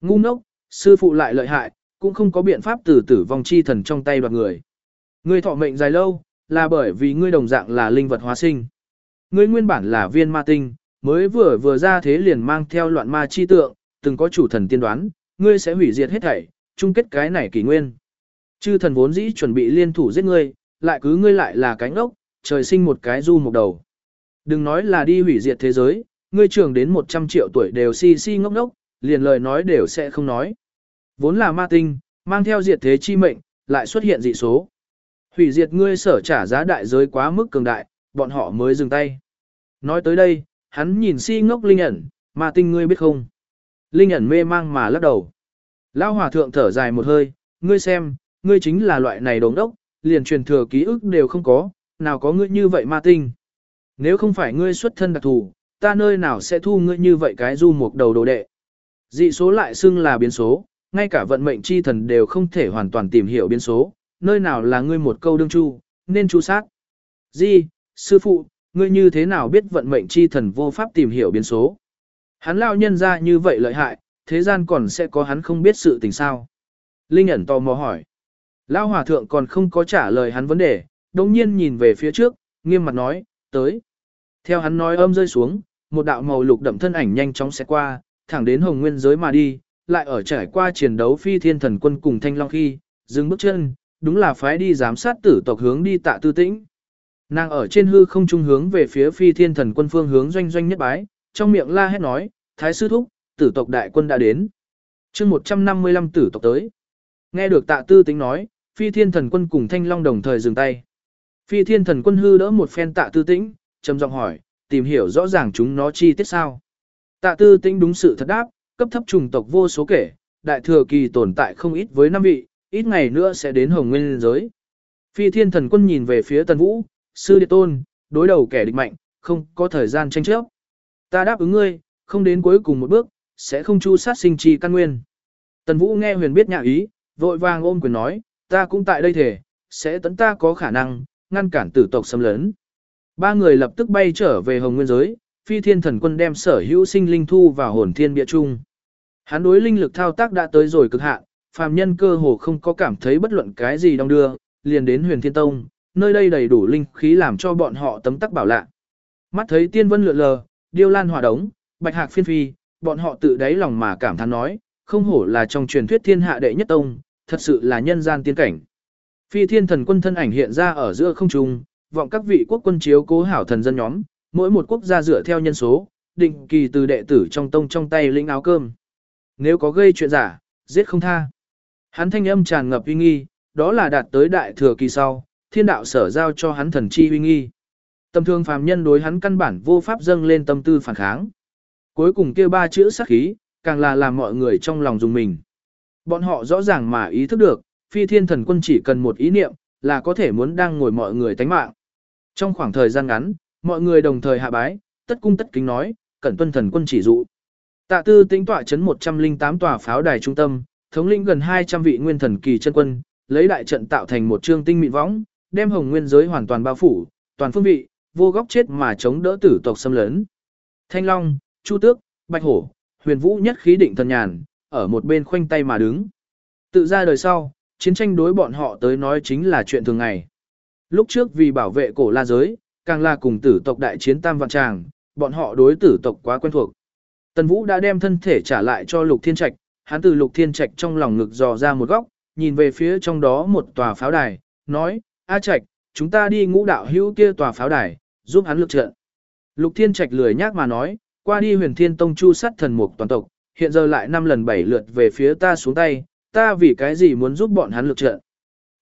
Ngu ngốc, sư phụ lại lợi hại, cũng không có biện pháp từ tử vong chi thần trong tay đoạt người. Ngươi thọ mệnh dài lâu, là bởi vì ngươi đồng dạng là linh vật hóa sinh. Ngươi nguyên bản là viên ma tinh, mới vừa vừa ra thế liền mang theo loạn ma chi tượng, từng có chủ thần tiên đoán, ngươi sẽ hủy diệt hết thảy, chung kết cái này kỷ nguyên. Chư thần vốn dĩ chuẩn bị liên thủ giết ngươi, lại cứ ngươi lại là cánh ốc, trời sinh một cái du một đầu. Đừng nói là đi hủy diệt thế giới, ngươi trưởng đến 100 triệu tuổi đều si si ngốc ngốc, liền lời nói đều sẽ không nói. Vốn là ma tinh, mang theo diệt thế chi mệnh, lại xuất hiện dị số. Hủy diệt ngươi sở trả giá đại giới quá mức cường đại, bọn họ mới dừng tay. Nói tới đây, hắn nhìn si ngốc linh ẩn, mà tinh ngươi biết không? Linh ẩn mê mang mà lắc đầu. Lão hòa thượng thở dài một hơi, ngươi xem, ngươi chính là loại này đống đốc, liền truyền thừa ký ức đều không có, nào có ngươi như vậy ma tinh. Nếu không phải ngươi xuất thân đặc thù, ta nơi nào sẽ thu ngươi như vậy cái du một đầu đồ đệ. Dị số lại xưng là biến số, ngay cả vận mệnh chi thần đều không thể hoàn toàn tìm hiểu biến số, nơi nào là ngươi một câu đương chu, nên chu sát. Di, sư phụ, ngươi như thế nào biết vận mệnh chi thần vô pháp tìm hiểu biến số? Hắn lao nhân ra như vậy lợi hại, thế gian còn sẽ có hắn không biết sự tình sao? Linh ẩn tò mò hỏi. Lao hòa thượng còn không có trả lời hắn vấn đề, đồng nhiên nhìn về phía trước, nghiêm mặt nói, tới. Theo hắn nói âm rơi xuống, một đạo màu lục đậm thân ảnh nhanh chóng sẽ qua, thẳng đến hồng nguyên giới mà đi, lại ở trải qua chiến đấu phi thiên thần quân cùng thanh long khi, dừng bước chân, đúng là phái đi giám sát tử tộc hướng đi tạ tư tĩnh. Nàng ở trên hư không trung hướng về phía phi thiên thần quân phương hướng doanh doanh nhất bái, trong miệng la hét nói, thái sư thúc, tử tộc đại quân đã đến. chương 155 tử tộc tới. Nghe được tạ tư tính nói, phi thiên thần quân cùng thanh long đồng thời dừng tay. Phi thiên thần quân hư đỡ một phen tạ tư tĩnh, trầm giọng hỏi, tìm hiểu rõ ràng chúng nó chi tiết sao. Tạ tư tĩnh đúng sự thật đáp, cấp thấp trùng tộc vô số kể, đại thừa kỳ tồn tại không ít với năm vị, ít ngày nữa sẽ đến hồng nguyên giới. Phi thiên thần quân nhìn về phía tần vũ, sư địa tôn, đối đầu kẻ địch mạnh, không có thời gian tranh chấp. Ta đáp ứng ngươi, không đến cuối cùng một bước, sẽ không chu sát sinh trì căn nguyên. Tần vũ nghe huyền biết nhạc ý, vội vàng ôm quyền nói, ta cũng tại đây thể, sẽ tấn ta có khả năng, ngăn cản tử tộc xâm lấn. Ba người lập tức bay trở về hồng nguyên giới, phi thiên thần quân đem sở hữu sinh linh thu vào hồn thiên địa trung. Hắn đối linh lực thao tác đã tới rồi cực hạn, phàm nhân cơ hồ không có cảm thấy bất luận cái gì đong đưa, liền đến huyền thiên tông, nơi đây đầy đủ linh khí làm cho bọn họ tấm tắc bảo lạ. Mắt thấy tiên vân lượn lờ, điêu lan hỏa đống, bạch hạc phiên phi, bọn họ tự đáy lòng mà cảm thán nói, không hổ là trong truyền thuyết thiên hạ đệ nhất tông, thật sự là nhân gian tiên cảnh. Phi thiên thần quân thân ảnh hiện ra ở giữa không trung, vọng các vị quốc quân chiếu cố hảo thần dân nhóm, mỗi một quốc gia dựa theo nhân số, định kỳ từ đệ tử trong tông trong tay lĩnh áo cơm. Nếu có gây chuyện giả, giết không tha. Hắn thanh âm tràn ngập uy nghi, đó là đạt tới đại thừa kỳ sau, thiên đạo sở giao cho hắn thần chi uy nghi. Tâm thương phàm nhân đối hắn căn bản vô pháp dâng lên tâm tư phản kháng. Cuối cùng kia ba chữ sát khí, càng là làm mọi người trong lòng dùng mình. Bọn họ rõ ràng mà ý thức được, phi thiên thần quân chỉ cần một ý niệm, là có thể muốn đang ngồi mọi người tánh mạng. Trong khoảng thời gian ngắn, mọi người đồng thời hạ bái, tất cung tất kính nói, cẩn tuân thần quân chỉ dụ. Tạ tư tính tỏa chấn 108 tòa pháo đài trung tâm, thống lĩnh gần 200 vị nguyên thần kỳ chân quân, lấy đại trận tạo thành một trương tinh mịn võng, đem hồng nguyên giới hoàn toàn bao phủ, toàn phương vị, vô góc chết mà chống đỡ tử tộc xâm lấn. Thanh Long, Chu Tước, Bạch Hổ, Huyền Vũ nhất khí định thần nhàn, ở một bên khoanh tay mà đứng. Tự ra đời sau, chiến tranh đối bọn họ tới nói chính là chuyện thường ngày. Lúc trước vì bảo vệ cổ la giới, càng là cùng tử tộc đại chiến tam vạn tràng, bọn họ đối tử tộc quá quen thuộc. Tần Vũ đã đem thân thể trả lại cho Lục Thiên Trạch, hắn từ Lục Thiên Trạch trong lòng ngực dò ra một góc, nhìn về phía trong đó một tòa pháo đài, nói, A Trạch, chúng ta đi ngũ đạo hữu kia tòa pháo đài, giúp hắn lực trận. Lục Thiên Trạch lười nhác mà nói, qua đi huyền thiên tông chu sắt thần mục toàn tộc, hiện giờ lại năm lần bảy lượt về phía ta xuống tay, ta vì cái gì muốn giúp bọn hắn lực trận.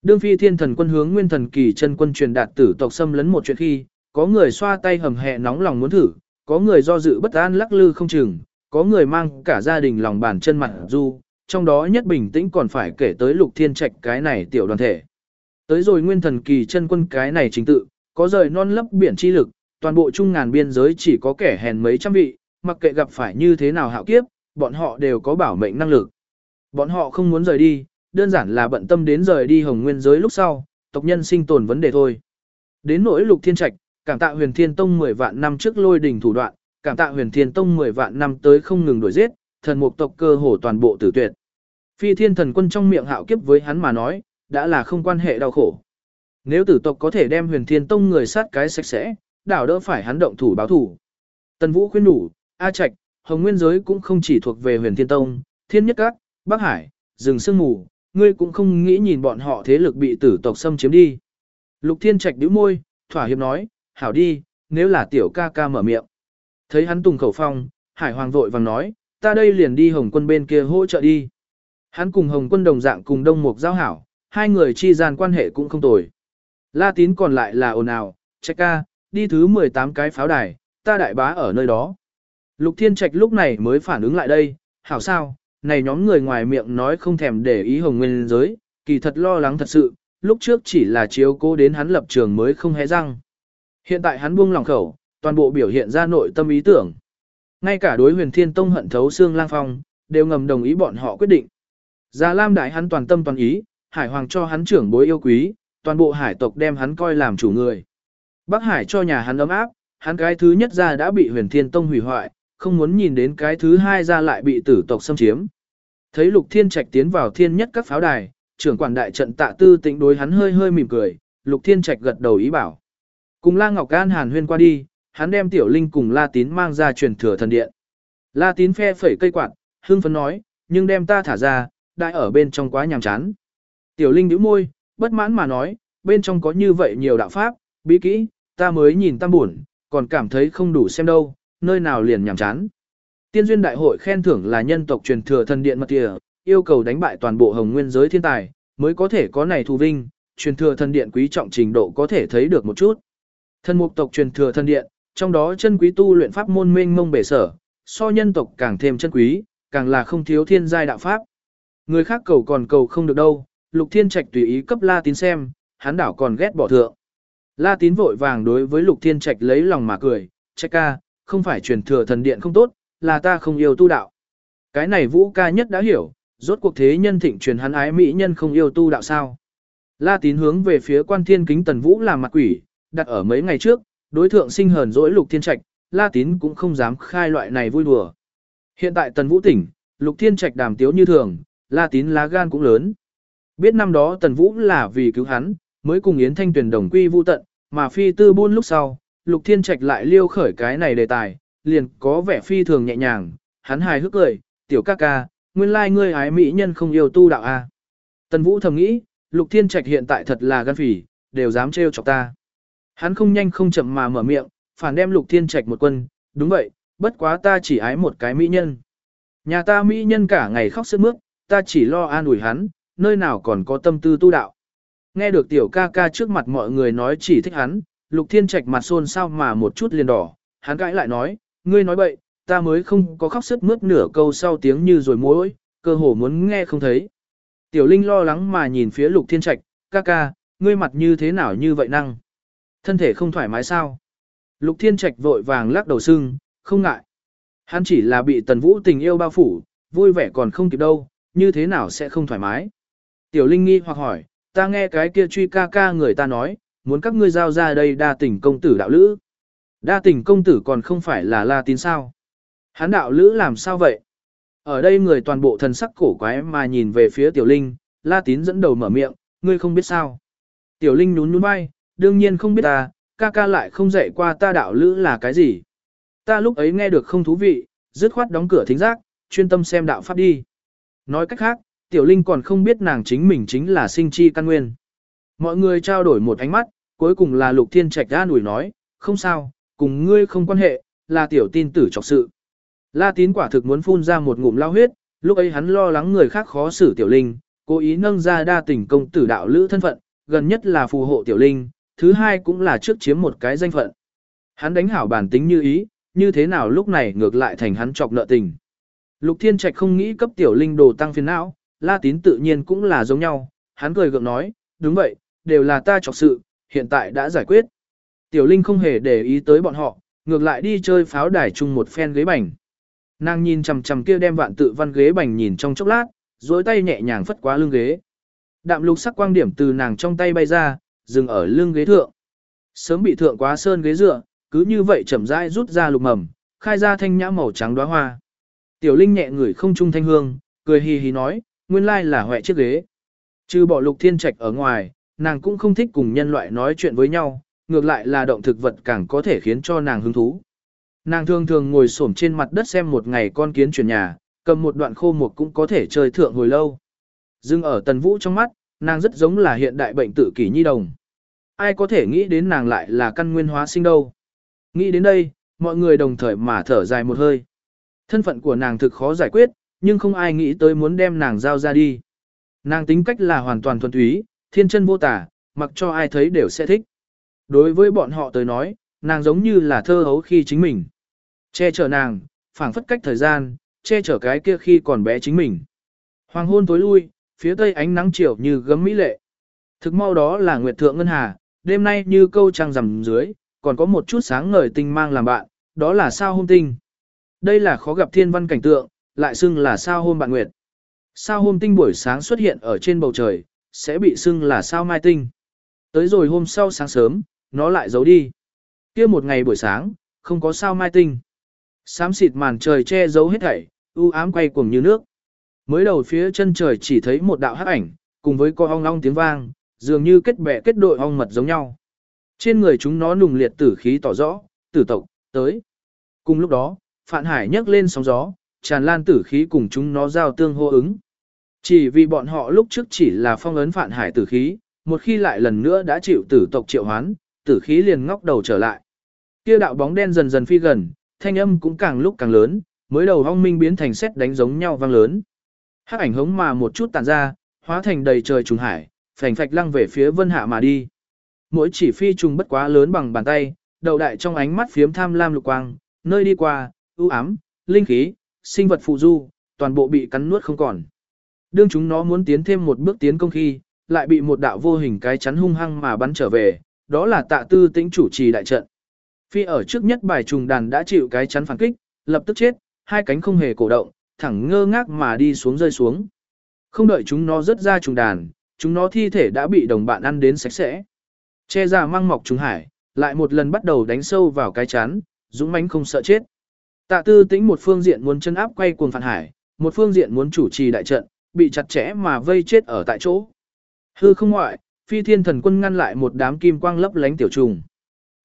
Đương phi thiên thần quân hướng nguyên thần kỳ chân quân truyền đạt tử tộc xâm lấn một chuyện khi, có người xoa tay hầm hẹ nóng lòng muốn thử, có người do dự bất an lắc lư không chừng, có người mang cả gia đình lòng bàn chân mặt du, trong đó nhất bình tĩnh còn phải kể tới lục thiên trạch cái này tiểu đoàn thể. Tới rồi nguyên thần kỳ chân quân cái này chính tự, có rời non lấp biển chi lực, toàn bộ trung ngàn biên giới chỉ có kẻ hèn mấy trăm vị, mặc kệ gặp phải như thế nào hạo kiếp, bọn họ đều có bảo mệnh năng lực. Bọn họ không muốn rời đi, đơn giản là bận tâm đến rời đi hồng nguyên giới lúc sau, tộc nhân sinh tồn vấn đề thôi. Đến nỗi lục thiên trạch, cảm tạ huyền thiên tông 10 vạn năm trước lôi đỉnh thủ đoạn, cảm tạ huyền thiên tông 10 vạn năm tới không ngừng đuổi giết, thần mục tộc cơ hồ toàn bộ tử tuyệt. Phi thiên thần quân trong miệng hạo kiếp với hắn mà nói, đã là không quan hệ đau khổ. Nếu tử tộc có thể đem huyền thiên tông người sát cái sạch sẽ, đảo đỡ phải hắn động thủ báo thủ. Tần Vũ khuyên đủ, A Trạch, Hồng Nguyên giới cũng không chỉ thuộc về huyền thiên tông, thiên nhất các, Bắc Hải, rừng sương mù, ngươi cũng không nghĩ nhìn bọn họ thế lực bị tử tộc xâm chiếm đi. Lục Thiên Trạch bĩu môi, thỏa hiệp nói, hảo đi, nếu là tiểu ca ca mở miệng. Thấy hắn tùng khẩu phong, Hải Hoàng vội vàng nói, ta đây liền đi Hồng quân bên kia hỗ trợ đi. Hắn cùng Hồng quân đồng dạng cùng Đông Mục giao hảo, hai người chi gian quan hệ cũng không tồi. La tín còn lại là ồn ào, trách ca, đi thứ 18 cái pháo đài, ta đại bá ở nơi đó. Lục Thiên Trạch lúc này mới phản ứng lại đây, hảo sao, này nhóm người ngoài miệng nói không thèm để ý hồng nguyên giới, kỳ thật lo lắng thật sự, lúc trước chỉ là chiếu cố đến hắn lập trường mới không hé răng. Hiện tại hắn buông lòng khẩu, toàn bộ biểu hiện ra nội tâm ý tưởng. Ngay cả đối huyền thiên tông hận thấu xương lang phong, đều ngầm đồng ý bọn họ quyết định. Già Lam đại hắn toàn tâm toàn ý, hải hoàng cho hắn trưởng bối yêu quý, toàn bộ hải tộc đem hắn coi làm chủ người. Bắc hải cho nhà hắn ấm áp, hắn cái thứ nhất ra đã bị huyền thiên tông hủy hoại, không muốn nhìn đến cái thứ hai ra lại bị tử tộc xâm chiếm. Thấy lục thiên trạch tiến vào thiên nhất các pháo đài, trưởng quản đại trận tạ tư tĩnh đối hắn hơi hơi mỉm cười, lục thiên trạch gật đầu ý bảo. Cùng La Ngọc Can hàn huyên qua đi, hắn đem tiểu linh cùng La Tín mang ra truyền thừa thần điện. La Tín phe phẩy cây quạt, hưng phấn nói, nhưng đem ta thả ra, đại ở bên trong quá nhàm chán. Tiểu linh nhíu môi, bất mãn mà nói, bên trong có như vậy nhiều đạo pháp, bí kỹ, ta mới nhìn tam buồn, còn cảm thấy không đủ xem đâu, nơi nào liền nhàm chán. Tiên duyên đại hội khen thưởng là nhân tộc truyền thừa thần điện mật địa, yêu cầu đánh bại toàn bộ hồng nguyên giới thiên tài, mới có thể có này thù vinh, truyền thừa thần điện quý trọng trình độ có thể thấy được một chút. Thần mục tộc truyền thừa thần điện, trong đó chân quý tu luyện pháp môn mênh mông bể sở, so nhân tộc càng thêm chân quý, càng là không thiếu thiên giai đạo pháp. Người khác cầu còn cầu không được đâu, Lục Thiên Trạch tùy ý cấp La Tín xem, hắn đảo còn ghét bỏ thượng. La Tín vội vàng đối với Lục Thiên Trạch lấy lòng mà cười, "Trạch ca, không phải truyền thừa thần điện không tốt, là ta không yêu tu đạo." Cái này Vũ ca nhất đã hiểu, rốt cuộc thế nhân thịnh truyền hắn ái mỹ nhân không yêu tu đạo sao? La Tín hướng về phía Quan Thiên Kính Tần Vũ làm mặt quỷ, đặt ở mấy ngày trước, đối thượng sinh hờn dỗi Lục Thiên Trạch, La Tín cũng không dám khai loại này vui đùa. Hiện tại Tần Vũ tỉnh, Lục Thiên Trạch đàm tiếu như thường, La Tín lá gan cũng lớn. Biết năm đó Tần Vũ là vì cứu hắn, mới cùng Yến Thanh Tuyền đồng quy vu tận, mà phi tư buôn lúc sau, Lục Thiên Trạch lại liêu khởi cái này đề tài, liền có vẻ phi thường nhẹ nhàng, hắn hài hước cười, tiểu ca ca, nguyên lai ngươi ái mỹ nhân không yêu tu đạo a. Tần Vũ thầm nghĩ, Lục Thiên Trạch hiện tại thật là gan phỉ, đều dám trêu chọc ta. Hắn không nhanh không chậm mà mở miệng, phản đem Lục Thiên Trạch một quân, đúng vậy, bất quá ta chỉ ái một cái mỹ nhân. Nhà ta mỹ nhân cả ngày khóc sướt mướt, ta chỉ lo an ủi hắn, nơi nào còn có tâm tư tu đạo. Nghe được tiểu ca ca trước mặt mọi người nói chỉ thích hắn, Lục Thiên Trạch mặt xôn sao mà một chút liền đỏ, hắn cãi lại nói, ngươi nói bậy, ta mới không có khóc sướt mướt nửa câu sau tiếng như rồi mối, cơ hồ muốn nghe không thấy. Tiểu Linh lo lắng mà nhìn phía Lục Thiên Trạch, ca ca, ngươi mặt như thế nào như vậy năng? Thân thể không thoải mái sao? Lục Thiên Trạch vội vàng lắc đầu sưng, không ngại. Hắn chỉ là bị Tần Vũ tình yêu bao phủ, vui vẻ còn không kịp đâu, như thế nào sẽ không thoải mái? Tiểu Linh nghi hoặc hỏi, ta nghe cái kia truy ca ca người ta nói, muốn các ngươi giao ra đây đa tình công tử đạo lữ. Đa tình công tử còn không phải là la tín sao? Hắn đạo lữ làm sao vậy? Ở đây người toàn bộ thần sắc cổ quái mà nhìn về phía tiểu linh, la tín dẫn đầu mở miệng, ngươi không biết sao. Tiểu linh nhún nhún bay, đương nhiên không biết ta, ca ca lại không dạy qua ta đạo lữ là cái gì. Ta lúc ấy nghe được không thú vị, dứt khoát đóng cửa thính giác, chuyên tâm xem đạo pháp đi. Nói cách khác, tiểu linh còn không biết nàng chính mình chính là sinh chi căn nguyên. Mọi người trao đổi một ánh mắt, cuối cùng là lục thiên trạch ra nủi nói, không sao, cùng ngươi không quan hệ, là tiểu tin tử trọc sự. La tín quả thực muốn phun ra một ngụm lao huyết, lúc ấy hắn lo lắng người khác khó xử tiểu linh, cố ý nâng ra đa tình công tử đạo lữ thân phận, gần nhất là phù hộ tiểu linh, thứ hai cũng là trước chiếm một cái danh phận. Hắn đánh hảo bản tính như ý, như thế nào lúc này ngược lại thành hắn chọc nợ tình. Lục Thiên Trạch không nghĩ cấp tiểu linh đồ tăng phiền não, La Tín tự nhiên cũng là giống nhau, hắn cười gượng nói, đúng vậy, đều là ta chọc sự, hiện tại đã giải quyết. Tiểu linh không hề để ý tới bọn họ, ngược lại đi chơi pháo đài chung một phen ghế bành. Nàng nhìn chằm chằm kia đem vạn tự văn ghế bành nhìn trong chốc lát, duỗi tay nhẹ nhàng phất quá lưng ghế. Đạm lục sắc quang điểm từ nàng trong tay bay ra, dừng ở lưng ghế thượng. Sớm bị thượng quá sơn ghế dựa, cứ như vậy chậm rãi rút ra lục mầm, khai ra thanh nhã màu trắng đóa hoa. Tiểu Linh nhẹ người không trung thanh hương, cười hì hì nói, nguyên lai là hoẹ chiếc ghế. Trừ bỏ lục thiên trạch ở ngoài, nàng cũng không thích cùng nhân loại nói chuyện với nhau, ngược lại là động thực vật càng có thể khiến cho nàng hứng thú. Nàng thường thường ngồi xổm trên mặt đất xem một ngày con kiến chuyển nhà, cầm một đoạn khô mục cũng có thể chơi thượng hồi lâu. Dưng ở tần vũ trong mắt, nàng rất giống là hiện đại bệnh tự kỷ nhi đồng. Ai có thể nghĩ đến nàng lại là căn nguyên hóa sinh đâu. Nghĩ đến đây, mọi người đồng thời mà thở dài một hơi. Thân phận của nàng thực khó giải quyết, nhưng không ai nghĩ tới muốn đem nàng giao ra đi. Nàng tính cách là hoàn toàn thuần túy, thiên chân vô tả, mặc cho ai thấy đều sẽ thích. Đối với bọn họ tới nói, nàng giống như là thơ hấu khi chính mình. Che chở nàng, phảng phất cách thời gian, che chở cái kia khi còn bé chính mình. Hoàng hôn tối lui, phía tây ánh nắng chiều như gấm mỹ lệ. Thực mau đó là Nguyệt Thượng Ngân Hà, đêm nay như câu trăng rằm dưới, còn có một chút sáng ngời tinh mang làm bạn, đó là sao hôm tinh. Đây là khó gặp thiên văn cảnh tượng, lại xưng là sao hôm bạn Nguyệt. Sao hôm tinh buổi sáng xuất hiện ở trên bầu trời, sẽ bị xưng là sao mai tinh. Tới rồi hôm sau sáng sớm, nó lại giấu đi. kia một ngày buổi sáng, không có sao mai tinh. Xám xịt màn trời che giấu hết thảy, u ám quay cuồng như nước. Mới đầu phía chân trời chỉ thấy một đạo hắc ảnh, cùng với co ong ong tiếng vang, dường như kết bè kết đội ong mật giống nhau. Trên người chúng nó nùng liệt tử khí tỏ rõ, tử tộc, tới. Cùng lúc đó, Phạn Hải nhấc lên sóng gió, tràn lan tử khí cùng chúng nó giao tương hô ứng. Chỉ vì bọn họ lúc trước chỉ là phong ấn Phạn Hải tử khí, một khi lại lần nữa đã chịu tử tộc triệu hoán, tử khí liền ngóc đầu trở lại. Kia đạo bóng đen dần dần phi gần, thanh âm cũng càng lúc càng lớn, mới đầu hong minh biến thành xét đánh giống nhau vang lớn. Hắc ảnh hống mà một chút tàn ra, hóa thành đầy trời trùng hải, phành phạch lăng về phía vân hạ mà đi. Mỗi chỉ phi trùng bất quá lớn bằng bàn tay, đầu đại trong ánh mắt phiếm tham lam lục quang, nơi đi qua, ưu ám, linh khí, sinh vật phụ du, toàn bộ bị cắn nuốt không còn. Đương chúng nó muốn tiến thêm một bước tiến công khi, lại bị một đạo vô hình cái chắn hung hăng mà bắn trở về, đó là tạ tư tĩnh chủ trì đại trận. Phi ở trước nhất bài trùng đàn đã chịu cái chắn phản kích, lập tức chết, hai cánh không hề cổ động, thẳng ngơ ngác mà đi xuống rơi xuống. Không đợi chúng nó rớt ra trùng đàn, chúng nó thi thể đã bị đồng bạn ăn đến sạch sẽ. Che ra mang mọc trùng hải, lại một lần bắt đầu đánh sâu vào cái chán, dũng mãnh không sợ chết. Tạ tư tĩnh một phương diện muốn chân áp quay cuồng phản hải, một phương diện muốn chủ trì đại trận, bị chặt chẽ mà vây chết ở tại chỗ. Hư không ngoại, phi thiên thần quân ngăn lại một đám kim quang lấp lánh tiểu trùng.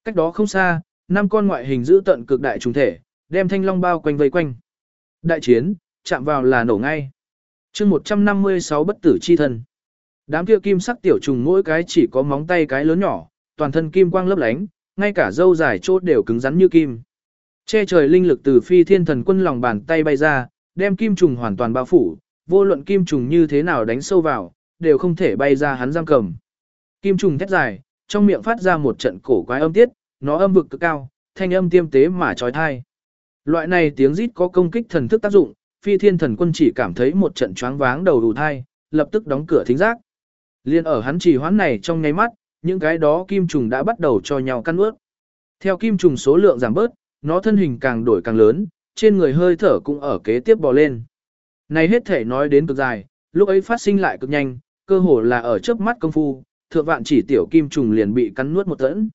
Cách đó không xa, năm con ngoại hình giữ tận cực đại trùng thể, đem thanh long bao quanh vây quanh. Đại chiến, chạm vào là nổ ngay. chương 156 bất tử chi thân. Đám kia kim sắc tiểu trùng mỗi cái chỉ có móng tay cái lớn nhỏ, toàn thân kim quang lấp lánh, ngay cả dâu dài chốt đều cứng rắn như kim. Che trời linh lực từ phi thiên thần quân lòng bàn tay bay ra, đem kim trùng hoàn toàn bao phủ, vô luận kim trùng như thế nào đánh sâu vào, đều không thể bay ra hắn giam cầm. Kim trùng thét dài, trong miệng phát ra một trận cổ quái âm tiết, nó âm vực cực cao, thanh âm tiêm tế mà trói thai. Loại này tiếng rít có công kích thần thức tác dụng, phi thiên thần quân chỉ cảm thấy một trận choáng váng đầu đủ thai, lập tức đóng cửa thính giác. Liên ở hắn chỉ hoán này trong ngay mắt, những cái đó kim trùng đã bắt đầu cho nhau căn ướt. Theo kim trùng số lượng giảm bớt, nó thân hình càng đổi càng lớn, trên người hơi thở cũng ở kế tiếp bò lên. Này hết thể nói đến cực dài, lúc ấy phát sinh lại cực nhanh, cơ hồ là ở chớp mắt công phu, thượng vạn chỉ tiểu kim trùng liền bị cắn nuốt một tẫn.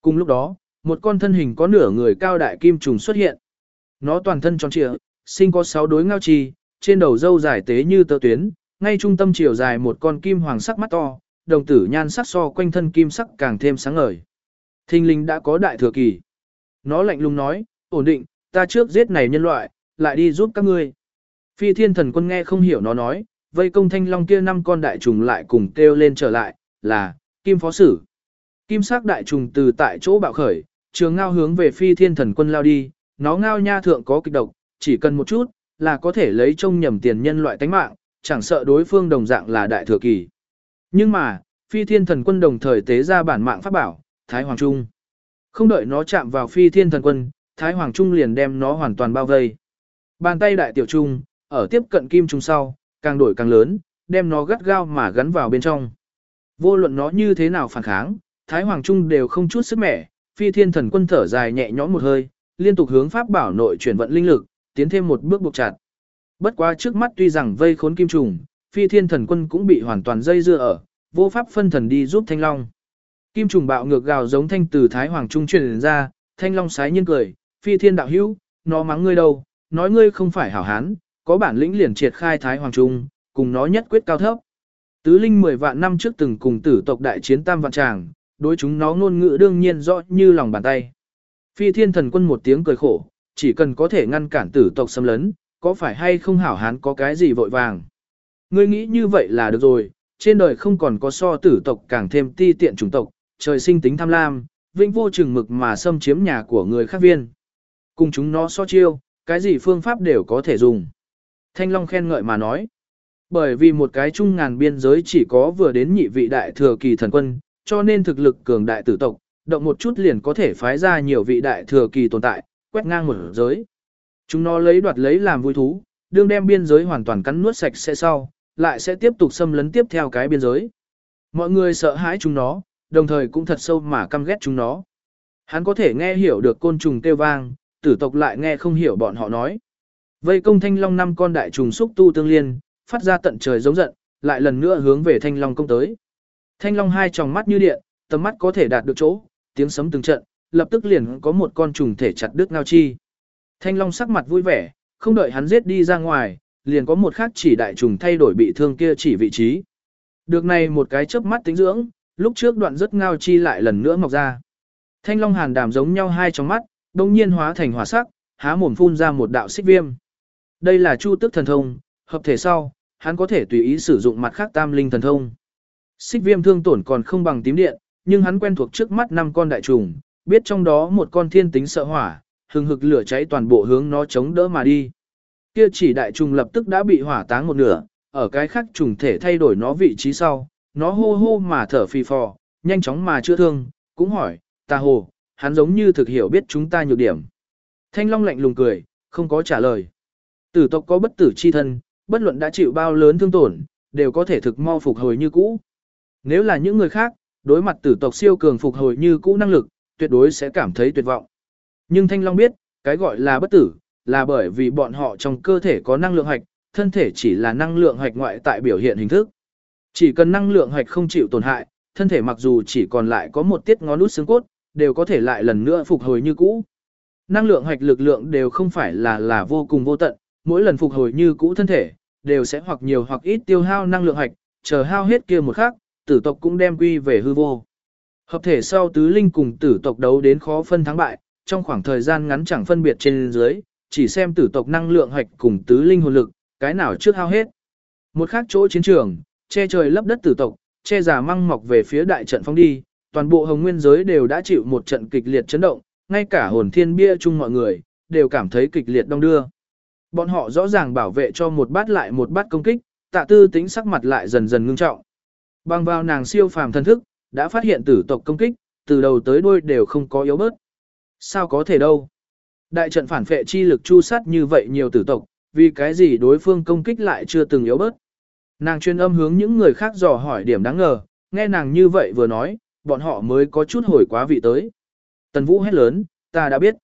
Cùng lúc đó, một con thân hình có nửa người cao đại kim trùng xuất hiện. Nó toàn thân tròn trịa, sinh có sáu đối ngao chi, trên đầu râu dài tế như tơ tuyến, ngay trung tâm chiều dài một con kim hoàng sắc mắt to, đồng tử nhan sắc so quanh thân kim sắc càng thêm sáng ngời. Thinh linh đã có đại thừa kỳ. Nó lạnh lùng nói, ổn định, ta trước giết này nhân loại, lại đi giúp các ngươi. Phi thiên thần quân nghe không hiểu nó nói, vây công thanh long kia năm con đại trùng lại cùng kêu lên trở lại, là, kim phó sử. Kim sắc đại trùng từ tại chỗ bạo khởi, trường ngao hướng về phi thiên thần quân lao đi, nó ngao nha thượng có kịch độc, chỉ cần một chút, là có thể lấy trông nhầm tiền nhân loại tánh mạng, chẳng sợ đối phương đồng dạng là đại thừa kỳ. Nhưng mà, phi thiên thần quân đồng thời tế ra bản mạng pháp bảo, Thái Hoàng Trung. Không đợi nó chạm vào phi thiên thần quân, Thái Hoàng Trung liền đem nó hoàn toàn bao vây. Bàn tay đại tiểu trung, ở tiếp cận kim trung sau, càng đổi càng lớn, đem nó gắt gao mà gắn vào bên trong. Vô luận nó như thế nào phản kháng, Thái Hoàng Trung đều không chút sức mẻ, phi thiên thần quân thở dài nhẹ nhõm một hơi, liên tục hướng pháp bảo nội chuyển vận linh lực, tiến thêm một bước buộc chặt. Bất quá trước mắt tuy rằng vây khốn kim trùng, phi thiên thần quân cũng bị hoàn toàn dây dưa ở, vô pháp phân thần đi giúp thanh long. Kim trùng bạo ngược gào giống thanh từ Thái Hoàng Trung truyền ra, thanh long sái nhiên cười, phi thiên đạo hữu, nó mắng ngươi đâu, nói ngươi không phải hảo hán, có bản lĩnh liền triệt khai Thái Hoàng Trung, cùng nó nhất quyết cao thấp. Tứ linh 10 vạn năm trước từng cùng tử tộc đại chiến tam vạn tràng, đối chúng nó ngôn ngữ đương nhiên rõ như lòng bàn tay. Phi thiên thần quân một tiếng cười khổ, chỉ cần có thể ngăn cản tử tộc xâm lấn, có phải hay không hảo hán có cái gì vội vàng. Ngươi nghĩ như vậy là được rồi, trên đời không còn có so tử tộc càng thêm ti tiện chủng tộc, trời sinh tính tham lam, vĩnh vô chừng mực mà xâm chiếm nhà của người khác viên. Cùng chúng nó so chiêu, cái gì phương pháp đều có thể dùng. Thanh Long khen ngợi mà nói. Bởi vì một cái trung ngàn biên giới chỉ có vừa đến nhị vị đại thừa kỳ thần quân, cho nên thực lực cường đại tử tộc, động một chút liền có thể phái ra nhiều vị đại thừa kỳ tồn tại, quét ngang một giới. Chúng nó lấy đoạt lấy làm vui thú, đương đem biên giới hoàn toàn cắn nuốt sạch sẽ sau, lại sẽ tiếp tục xâm lấn tiếp theo cái biên giới. Mọi người sợ hãi chúng nó, đồng thời cũng thật sâu mà căm ghét chúng nó. Hắn có thể nghe hiểu được côn trùng kêu vang, tử tộc lại nghe không hiểu bọn họ nói. Vây công thanh long năm con đại trùng xúc tu tương liên, phát ra tận trời giống giận, lại lần nữa hướng về thanh long công tới. Thanh long hai tròng mắt như điện, tầm mắt có thể đạt được chỗ, tiếng sấm từng trận, lập tức liền có một con trùng thể chặt đứt ngao chi. Thanh long sắc mặt vui vẻ, không đợi hắn giết đi ra ngoài, liền có một khác chỉ đại trùng thay đổi bị thương kia chỉ vị trí. Được này một cái chớp mắt tính dưỡng, lúc trước đoạn rất ngao chi lại lần nữa mọc ra. Thanh long hàn đàm giống nhau hai trong mắt, đồng nhiên hóa thành hỏa sắc, há mồm phun ra một đạo xích viêm. Đây là chu tức thần thông, hợp thể sau, hắn có thể tùy ý sử dụng mặt khác tam linh thần thông. Xích viêm thương tổn còn không bằng tím điện, nhưng hắn quen thuộc trước mắt năm con đại trùng, biết trong đó một con thiên tính sợ hỏa, hừng hực lửa cháy toàn bộ hướng nó chống đỡ mà đi. Kia chỉ đại trùng lập tức đã bị hỏa táng một nửa, ở cái khác trùng thể thay đổi nó vị trí sau, nó hô hô mà thở phì phò, nhanh chóng mà chữa thương, cũng hỏi, ta hồ, hắn giống như thực hiểu biết chúng ta nhược điểm. Thanh Long lạnh lùng cười, không có trả lời. Tử tộc có bất tử chi thân, bất luận đã chịu bao lớn thương tổn, đều có thể thực mau phục hồi như cũ. Nếu là những người khác, đối mặt tử tộc siêu cường phục hồi như cũ năng lực, tuyệt đối sẽ cảm thấy tuyệt vọng. Nhưng Thanh Long biết, cái gọi là bất tử, là bởi vì bọn họ trong cơ thể có năng lượng hạch, thân thể chỉ là năng lượng hạch ngoại tại biểu hiện hình thức. Chỉ cần năng lượng hạch không chịu tổn hại, thân thể mặc dù chỉ còn lại có một tiết ngón út xương cốt, đều có thể lại lần nữa phục hồi như cũ. Năng lượng hạch lực lượng đều không phải là là vô cùng vô tận, mỗi lần phục hồi như cũ thân thể, đều sẽ hoặc nhiều hoặc ít tiêu hao năng lượng hạch, chờ hao hết kia một khắc, tử tộc cũng đem quy về hư vô. Hợp thể sau tứ linh cùng tử tộc đấu đến khó phân thắng bại, trong khoảng thời gian ngắn chẳng phân biệt trên dưới, chỉ xem tử tộc năng lượng hạch cùng tứ linh hồn lực, cái nào trước hao hết. Một khác chỗ chiến trường, che trời lấp đất tử tộc, che giả măng mọc về phía đại trận phong đi, toàn bộ hồng nguyên giới đều đã chịu một trận kịch liệt chấn động, ngay cả hồn thiên bia chung mọi người, đều cảm thấy kịch liệt đông đưa. Bọn họ rõ ràng bảo vệ cho một bát lại một bát công kích, tạ tư tính sắc mặt lại dần dần ngưng trọng. Bằng vào nàng siêu phàm thân thức, đã phát hiện tử tộc công kích, từ đầu tới đuôi đều không có yếu bớt. Sao có thể đâu? Đại trận phản phệ chi lực chu sát như vậy nhiều tử tộc, vì cái gì đối phương công kích lại chưa từng yếu bớt. Nàng chuyên âm hướng những người khác dò hỏi điểm đáng ngờ, nghe nàng như vậy vừa nói, bọn họ mới có chút hồi quá vị tới. Tần Vũ hét lớn, ta đã biết.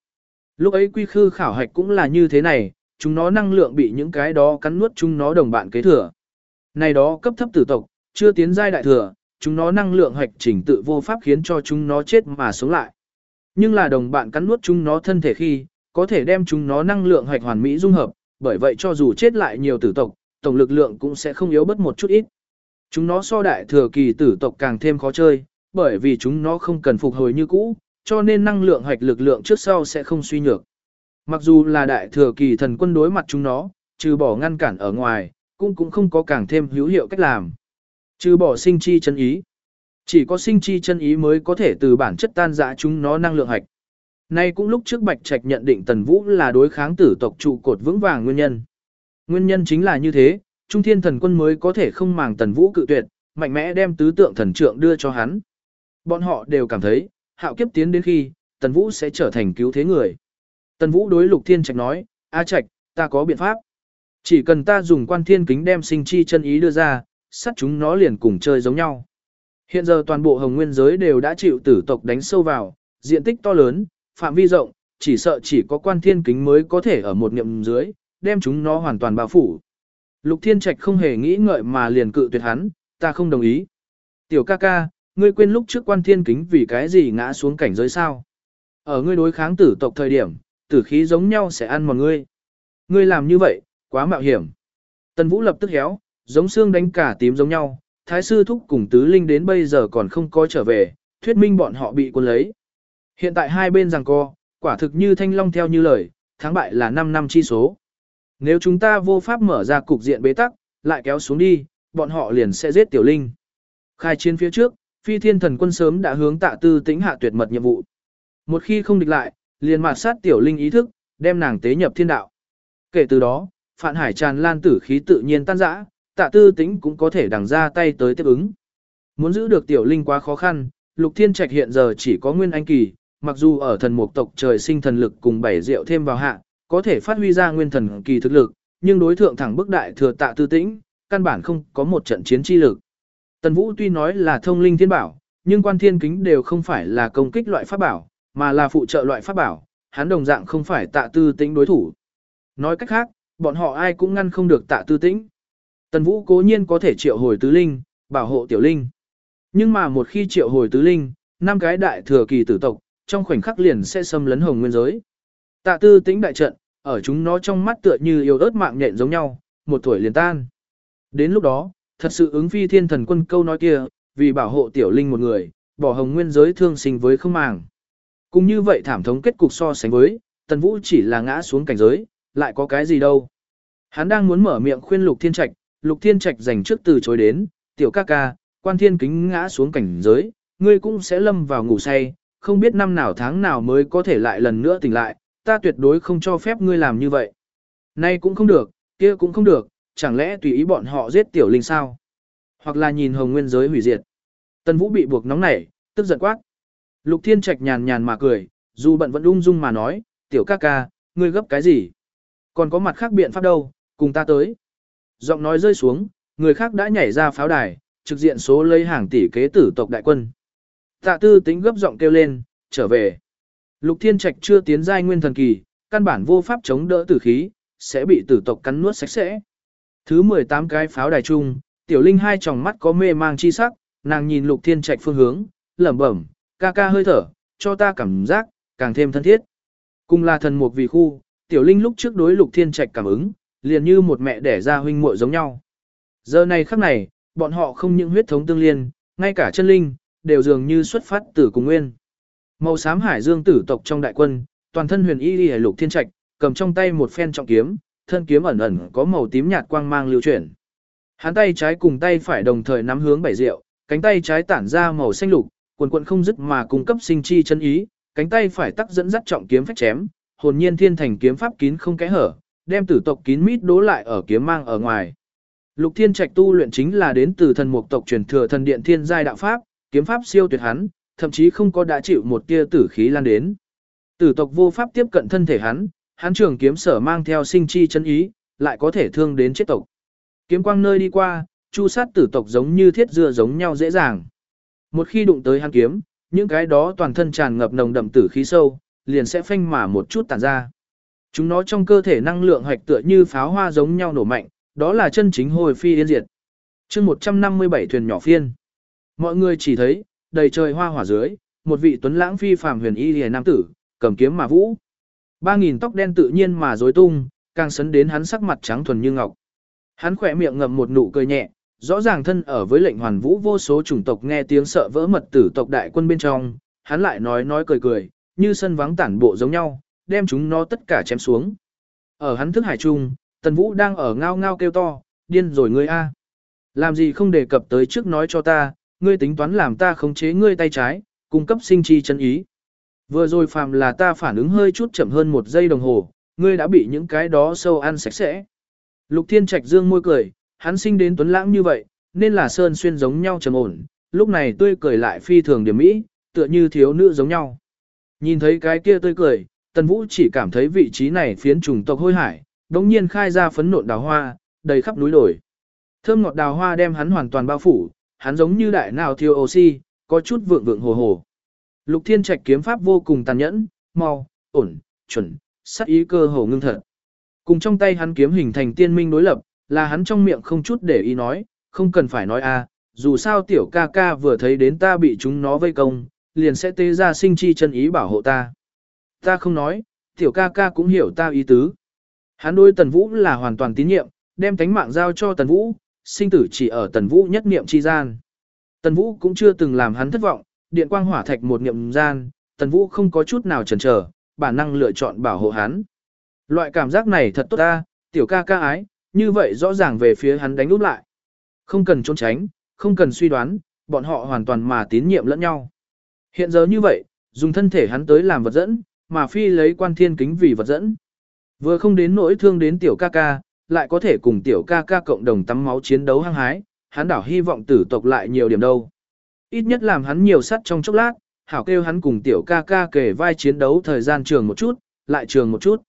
Lúc ấy quy khư khảo hạch cũng là như thế này, chúng nó năng lượng bị những cái đó cắn nuốt chúng nó đồng bạn kế thừa. Này đó cấp thấp tử tộc, chưa tiến giai đại thừa, chúng nó năng lượng hoạch chỉnh tự vô pháp khiến cho chúng nó chết mà sống lại. Nhưng là đồng bạn cắn nuốt chúng nó thân thể khi, có thể đem chúng nó năng lượng hoạch hoàn mỹ dung hợp, bởi vậy cho dù chết lại nhiều tử tộc, tổng lực lượng cũng sẽ không yếu bất một chút ít. Chúng nó so đại thừa kỳ tử tộc càng thêm khó chơi, bởi vì chúng nó không cần phục hồi như cũ, cho nên năng lượng hoạch lực lượng trước sau sẽ không suy nhược. Mặc dù là đại thừa kỳ thần quân đối mặt chúng nó, trừ bỏ ngăn cản ở ngoài, cũng cũng không có càng thêm hữu hiệu cách làm. Trừ bỏ sinh chi chân ý. Chỉ có sinh chi chân ý mới có thể từ bản chất tan dã chúng nó năng lượng hạch. Nay cũng lúc trước Bạch Trạch nhận định Tần Vũ là đối kháng tử tộc trụ cột vững vàng nguyên nhân. Nguyên nhân chính là như thế, Trung Thiên Thần Quân mới có thể không màng Tần Vũ cự tuyệt, mạnh mẽ đem tứ tượng thần trượng đưa cho hắn. Bọn họ đều cảm thấy, hạo kiếp tiến đến khi, Tần Vũ sẽ trở thành cứu thế người. Tần Vũ đối Lục Thiên Trạch nói, A Trạch, ta có biện pháp. Chỉ cần ta dùng quan thiên kính đem sinh chi chân ý đưa ra, sắt chúng nó liền cùng chơi giống nhau. Hiện giờ toàn bộ hồng nguyên giới đều đã chịu tử tộc đánh sâu vào, diện tích to lớn, phạm vi rộng, chỉ sợ chỉ có quan thiên kính mới có thể ở một niệm dưới, đem chúng nó hoàn toàn bao phủ. Lục thiên trạch không hề nghĩ ngợi mà liền cự tuyệt hắn, ta không đồng ý. Tiểu ca ca, ngươi quên lúc trước quan thiên kính vì cái gì ngã xuống cảnh giới sao? Ở ngươi đối kháng tử tộc thời điểm, tử khí giống nhau sẽ ăn mòn ngươi. Ngươi làm như vậy, quá mạo hiểm. Tần Vũ lập tức héo, giống xương đánh cả tím giống nhau, thái sư thúc cùng tứ linh đến bây giờ còn không có trở về, thuyết minh bọn họ bị quân lấy. Hiện tại hai bên rằng co, quả thực như thanh long theo như lời, thắng bại là 5 năm chi số. Nếu chúng ta vô pháp mở ra cục diện bế tắc, lại kéo xuống đi, bọn họ liền sẽ giết tiểu linh. Khai chiến phía trước, phi thiên thần quân sớm đã hướng tạ tư tính hạ tuyệt mật nhiệm vụ. Một khi không địch lại, liền mạt sát tiểu linh ý thức, đem nàng tế nhập thiên đạo. Kể từ đó, phản hải tràn lan tử khí tự nhiên tan rã, tạ tư tính cũng có thể đằng ra tay tới tiếp ứng. Muốn giữ được tiểu linh quá khó khăn, lục thiên trạch hiện giờ chỉ có nguyên anh kỳ, mặc dù ở thần mục tộc trời sinh thần lực cùng bảy rượu thêm vào hạ, có thể phát huy ra nguyên thần kỳ thực lực, nhưng đối thượng thẳng bức đại thừa tạ tư tĩnh, căn bản không có một trận chiến chi lực. Tần Vũ tuy nói là thông linh thiên bảo, nhưng quan thiên kính đều không phải là công kích loại pháp bảo, mà là phụ trợ loại pháp bảo, hắn đồng dạng không phải tạ tư tĩnh đối thủ. Nói cách khác, bọn họ ai cũng ngăn không được tạ tư tĩnh. Tần Vũ cố nhiên có thể triệu hồi tứ linh, bảo hộ tiểu linh. Nhưng mà một khi triệu hồi tứ linh, năm cái đại thừa kỳ tử tộc, trong khoảnh khắc liền sẽ xâm lấn hồng nguyên giới. Tạ tư tĩnh đại trận, ở chúng nó trong mắt tựa như yêu ớt mạng nhện giống nhau, một tuổi liền tan. Đến lúc đó, thật sự ứng phi thiên thần quân câu nói kia, vì bảo hộ tiểu linh một người, bỏ hồng nguyên giới thương sinh với không màng. Cũng như vậy thảm thống kết cục so sánh với, tần vũ chỉ là ngã xuống cảnh giới, lại có cái gì đâu. Hắn đang muốn mở miệng khuyên lục thiên trạch, lục thiên trạch dành trước từ chối đến, tiểu ca ca, quan thiên kính ngã xuống cảnh giới, ngươi cũng sẽ lâm vào ngủ say, không biết năm nào tháng nào mới có thể lại lần nữa tỉnh lại, ta tuyệt đối không cho phép ngươi làm như vậy. Nay cũng không được, kia cũng không được, chẳng lẽ tùy ý bọn họ giết tiểu linh sao? Hoặc là nhìn hồng nguyên giới hủy diệt. Tân Vũ bị buộc nóng nảy, tức giận quát. Lục Thiên Trạch nhàn nhàn mà cười, dù bận vẫn ung dung mà nói, tiểu ca ca, ngươi gấp cái gì? Còn có mặt khác biện pháp đâu, cùng ta tới. Giọng nói rơi xuống, người khác đã nhảy ra pháo đài, trực diện số lấy hàng tỷ kế tử tộc đại quân. Tạ tư tính gấp giọng kêu lên, trở về. Lục Thiên Trạch chưa tiến giai nguyên thần kỳ, căn bản vô pháp chống đỡ tử khí, sẽ bị tử tộc cắn nuốt sạch sẽ. Thứ 18 cái pháo đài chung, tiểu linh hai tròng mắt có mê mang chi sắc, nàng nhìn Lục Thiên Trạch phương hướng, lẩm bẩm, ca ca hơi thở, cho ta cảm giác, càng thêm thân thiết. Cùng là thần mục vì khu, tiểu linh lúc trước đối Lục Thiên Trạch cảm ứng, liền như một mẹ đẻ ra huynh muội giống nhau. Giờ này khắc này, bọn họ không những huyết thống tương liên, ngay cả chân linh, đều dường như xuất phát từ cùng nguyên. Màu xám hải dương tử tộc trong đại quân, toàn thân huyền y y lục thiên trạch, cầm trong tay một phen trọng kiếm, thân kiếm ẩn ẩn có màu tím nhạt quang mang lưu chuyển. Hắn tay trái cùng tay phải đồng thời nắm hướng bảy rượu, cánh tay trái tản ra màu xanh lục, quần quần không dứt mà cung cấp sinh chi chân ý, cánh tay phải tắc dẫn dắt trọng kiếm phách chém, hồn nhiên thiên thành kiếm pháp kín không kẽ hở, đem tử tộc kín mít đố lại ở kiếm mang ở ngoài. Lục Thiên Trạch tu luyện chính là đến từ thần mục tộc truyền thừa thần điện thiên giai đạo pháp, kiếm pháp siêu tuyệt hắn, thậm chí không có đã chịu một tia tử khí lan đến. Tử tộc vô pháp tiếp cận thân thể hắn, hắn trường kiếm sở mang theo sinh chi chân ý, lại có thể thương đến chết tộc. Kiếm quang nơi đi qua, chu sát tử tộc giống như thiết dưa giống nhau dễ dàng. Một khi đụng tới hắn kiếm, những cái đó toàn thân tràn ngập nồng đậm tử khí sâu, liền sẽ phanh mà một chút tản ra. Chúng nó trong cơ thể năng lượng hoạch tựa như pháo hoa giống nhau nổ mạnh, đó là chân chính hồi phi yên diệt. chương 157 thuyền nhỏ phiên. Mọi người chỉ thấy, đầy trời hoa hỏa dưới, một vị tuấn lãng phi phàm huyền y hề nam tử, cầm kiếm mà vũ. Ba nghìn tóc đen tự nhiên mà rối tung, càng sấn đến hắn sắc mặt trắng thuần như ngọc. Hắn khỏe miệng ngậm một nụ cười nhẹ, rõ ràng thân ở với lệnh hoàn vũ vô số chủng tộc nghe tiếng sợ vỡ mật tử tộc đại quân bên trong, hắn lại nói nói cười cười, như sân vắng tản bộ giống nhau, đem chúng nó tất cả chém xuống. Ở hắn thức hải trung, tần vũ đang ở ngao ngao kêu to, điên rồi ngươi a. Làm gì không đề cập tới trước nói cho ta, ngươi tính toán làm ta khống chế ngươi tay trái, cung cấp sinh chi chân ý. Vừa rồi phàm là ta phản ứng hơi chút chậm hơn một giây đồng hồ, ngươi đã bị những cái đó sâu ăn sạch sẽ. Lục Thiên Trạch dương môi cười, hắn sinh đến tuấn lãng như vậy, nên là sơn xuyên giống nhau trầm ổn, lúc này tươi cười lại phi thường điểm mỹ, tựa như thiếu nữ giống nhau. Nhìn thấy cái kia tươi cười, Tần Vũ chỉ cảm thấy vị trí này phiến trùng tộc hôi hải, đống nhiên khai ra phấn nộn đào hoa, đầy khắp núi đồi. Thơm ngọt đào hoa đem hắn hoàn toàn bao phủ, hắn giống như đại nào thiếu oxy, có chút vượng vượng hồ hồ. Lục Thiên Trạch kiếm pháp vô cùng tàn nhẫn, mau, ổn, chuẩn, sát ý cơ hồ ngưng thật. Cùng trong tay hắn kiếm hình thành tiên minh đối lập, là hắn trong miệng không chút để ý nói, không cần phải nói a, dù sao tiểu ca ca vừa thấy đến ta bị chúng nó vây công, liền sẽ tế ra sinh chi chân ý bảo hộ ta. Ta không nói, tiểu ca ca cũng hiểu ta ý tứ. Hắn đối Tần Vũ là hoàn toàn tín nhiệm, đem tánh mạng giao cho Tần Vũ, sinh tử chỉ ở Tần Vũ nhất niệm chi gian. Tần Vũ cũng chưa từng làm hắn thất vọng, điện quang hỏa thạch một niệm gian, Tần Vũ không có chút nào chần chờ, bản năng lựa chọn bảo hộ hắn. Loại cảm giác này thật tốt ta, tiểu ca ca ái, như vậy rõ ràng về phía hắn đánh úp lại. Không cần trốn tránh, không cần suy đoán, bọn họ hoàn toàn mà tín nhiệm lẫn nhau. Hiện giờ như vậy, dùng thân thể hắn tới làm vật dẫn, mà phi lấy quan thiên kính vì vật dẫn. Vừa không đến nỗi thương đến tiểu ca ca, lại có thể cùng tiểu ca ca cộng đồng tắm máu chiến đấu hăng hái, hắn đảo hy vọng tử tộc lại nhiều điểm đâu. Ít nhất làm hắn nhiều sắt trong chốc lát, hảo kêu hắn cùng tiểu ca ca kể vai chiến đấu thời gian trường một chút, lại trường một chút.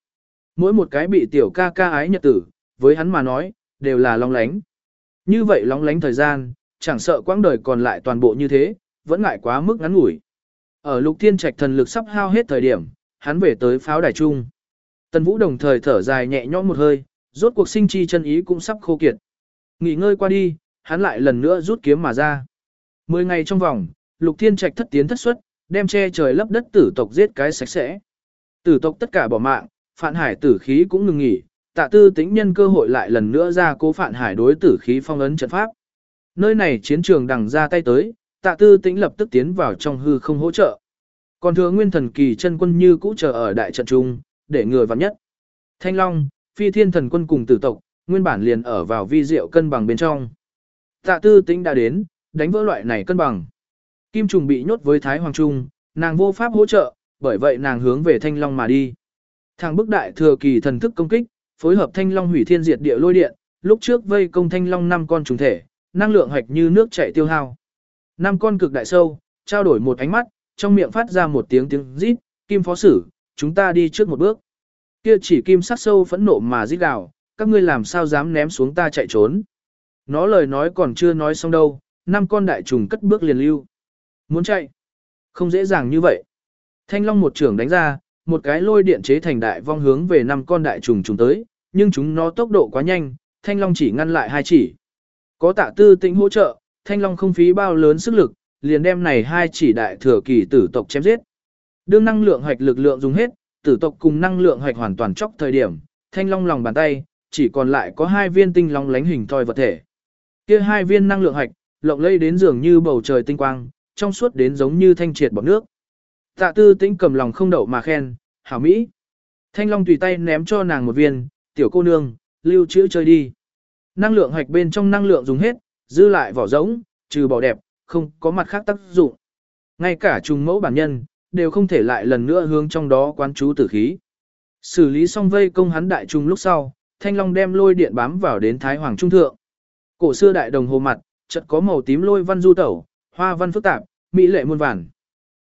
Mỗi một cái bị tiểu ca ca ái nhật tử, với hắn mà nói, đều là long lánh. Như vậy long lánh thời gian, chẳng sợ quãng đời còn lại toàn bộ như thế, vẫn ngại quá mức ngắn ngủi. Ở lục thiên trạch thần lực sắp hao hết thời điểm, hắn về tới pháo đài trung. Tần Vũ đồng thời thở dài nhẹ nhõm một hơi, rốt cuộc sinh chi chân ý cũng sắp khô kiệt. Nghỉ ngơi qua đi, hắn lại lần nữa rút kiếm mà ra. Mười ngày trong vòng, lục thiên trạch thất tiến thất xuất, đem che trời lấp đất tử tộc giết cái sạch sẽ. Tử tộc tất cả bỏ mạng, Phạn hải tử khí cũng ngừng nghỉ, tạ tư tính nhân cơ hội lại lần nữa ra cố Phạn hải đối tử khí phong ấn trận pháp. Nơi này chiến trường đằng ra tay tới, tạ tư tĩnh lập tức tiến vào trong hư không hỗ trợ. Còn thừa nguyên thần kỳ chân quân như cũ chờ ở đại trận trung, để người vặn nhất. Thanh Long, phi thiên thần quân cùng tử tộc, nguyên bản liền ở vào vi diệu cân bằng bên trong. Tạ tư tính đã đến, đánh vỡ loại này cân bằng. Kim trùng bị nhốt với Thái Hoàng Trung, nàng vô pháp hỗ trợ, bởi vậy nàng hướng về Thanh Long mà đi. Thằng bức đại thừa kỳ thần thức công kích, phối hợp Thanh Long hủy thiên diệt địa lôi điện, lúc trước vây công Thanh Long năm con trùng thể, năng lượng hoạch như nước chảy tiêu hao. Năm con cực đại sâu, trao đổi một ánh mắt, trong miệng phát ra một tiếng tiếng rít, Kim Phó Sử, chúng ta đi trước một bước. Kia chỉ kim sắc sâu phẫn nộ mà rít gào, các ngươi làm sao dám ném xuống ta chạy trốn. Nó lời nói còn chưa nói xong đâu, năm con đại trùng cất bước liền lưu. Muốn chạy? Không dễ dàng như vậy. Thanh Long một trưởng đánh ra, một cái lôi điện chế thành đại vong hướng về năm con đại trùng trùng tới, nhưng chúng nó tốc độ quá nhanh, Thanh Long chỉ ngăn lại hai chỉ. Có tạ tư tĩnh hỗ trợ, Thanh Long không phí bao lớn sức lực, liền đem này hai chỉ đại thừa kỳ tử tộc chém giết. Đương năng lượng hoạch lực lượng dùng hết, tử tộc cùng năng lượng hoạch hoàn toàn chóc thời điểm, Thanh Long lòng bàn tay, chỉ còn lại có hai viên tinh long lánh hình thoi vật thể. Kia hai viên năng lượng hoạch, lộng lây đến dường như bầu trời tinh quang, trong suốt đến giống như thanh triệt bọt nước. Tạ tư tĩnh cầm lòng không đậu mà khen, hảo mỹ. Thanh Long tùy tay ném cho nàng một viên, tiểu cô nương, lưu trữ chơi đi. Năng lượng hạch bên trong năng lượng dùng hết, dư lại vỏ rỗng, trừ bỏ đẹp, không có mặt khác tác dụng. Ngay cả trùng mẫu bản nhân, đều không thể lại lần nữa hướng trong đó quán chú tử khí. Xử lý xong vây công hắn đại trùng lúc sau, Thanh Long đem lôi điện bám vào đến Thái Hoàng Trung Thượng. Cổ xưa đại đồng hồ mặt, chợt có màu tím lôi văn du tẩu, hoa văn phức tạp, mỹ lệ muôn vàn.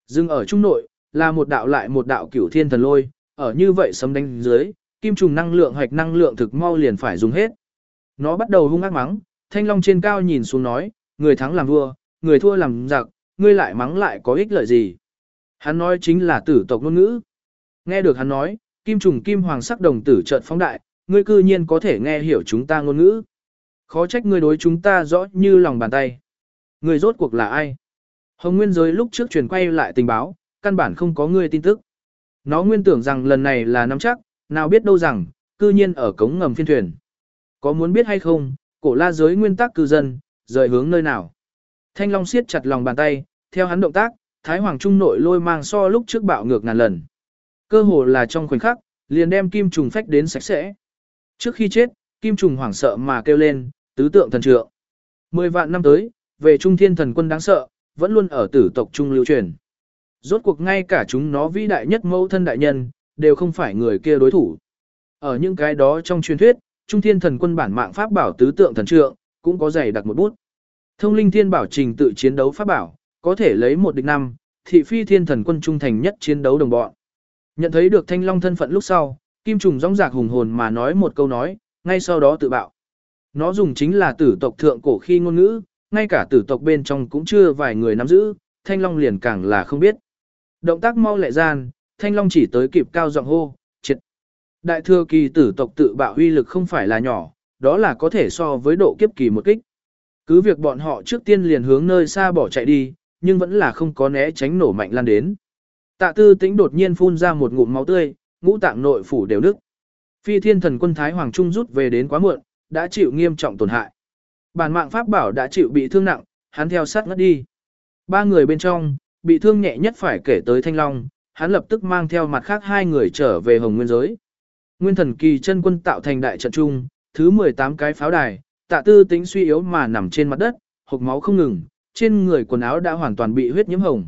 Dừng ở trung nội, là một đạo lại một đạo cửu thiên thần lôi, ở như vậy sấm đánh dưới, kim trùng năng lượng hoạch năng lượng thực mau liền phải dùng hết. Nó bắt đầu hung ác mắng, thanh long trên cao nhìn xuống nói, người thắng làm vua, người thua làm giặc, ngươi lại mắng lại có ích lợi gì. Hắn nói chính là tử tộc ngôn ngữ. Nghe được hắn nói, kim trùng kim hoàng sắc đồng tử trợn phóng đại, ngươi cư nhiên có thể nghe hiểu chúng ta ngôn ngữ. Khó trách ngươi đối chúng ta rõ như lòng bàn tay. Ngươi rốt cuộc là ai? Hồng Nguyên giới lúc trước truyền quay lại tình báo, căn bản không có ngươi tin tức. Nó nguyên tưởng rằng lần này là nắm chắc, nào biết đâu rằng, cư nhiên ở cống ngầm phiên thuyền. Có muốn biết hay không, cổ la giới nguyên tắc cư dân, rời hướng nơi nào. Thanh Long siết chặt lòng bàn tay, theo hắn động tác, Thái Hoàng Trung nội lôi mang so lúc trước bạo ngược ngàn lần. Cơ hồ là trong khoảnh khắc, liền đem kim trùng phách đến sạch sẽ. Trước khi chết, kim trùng hoảng sợ mà kêu lên, tứ tượng thần trượng. Mười vạn năm tới, về trung thiên thần quân đáng sợ, vẫn luôn ở tử tộc trung lưu truyền. Rốt cuộc ngay cả chúng nó vĩ đại nhất mẫu thân đại nhân, đều không phải người kia đối thủ. Ở những cái đó trong truyền thuyết, Trung Thiên Thần Quân bản mạng pháp bảo tứ tượng thần trượng, cũng có dày đặt một bút. Thông linh thiên bảo trình tự chiến đấu pháp bảo, có thể lấy một địch năm, thị phi thiên thần quân trung thành nhất chiến đấu đồng bọn. Nhận thấy được thanh long thân phận lúc sau, kim trùng rong rạc hùng hồn mà nói một câu nói, ngay sau đó tự bạo. Nó dùng chính là tử tộc thượng cổ khi ngôn ngữ, ngay cả tử tộc bên trong cũng chưa vài người nắm giữ, thanh long liền càng là không biết. Động tác mau lẹ gian, thanh long chỉ tới kịp cao giọng hô, triệt. Đại thừa kỳ tử tộc tự bạo uy lực không phải là nhỏ, đó là có thể so với độ kiếp kỳ một kích. Cứ việc bọn họ trước tiên liền hướng nơi xa bỏ chạy đi, nhưng vẫn là không có né tránh nổ mạnh lan đến. Tạ tư tĩnh đột nhiên phun ra một ngụm máu tươi, ngũ tạng nội phủ đều nức. Phi thiên thần quân Thái Hoàng Trung rút về đến quá muộn, đã chịu nghiêm trọng tổn hại. Bản mạng pháp bảo đã chịu bị thương nặng, hắn theo sát ngất đi. Ba người bên trong, bị thương nhẹ nhất phải kể tới Thanh Long, hắn lập tức mang theo mặt khác hai người trở về Hồng Nguyên giới. Nguyên thần kỳ chân quân tạo thành đại trận trung, thứ 18 cái pháo đài, tạ tư tính suy yếu mà nằm trên mặt đất, hộc máu không ngừng, trên người quần áo đã hoàn toàn bị huyết nhiễm hồng.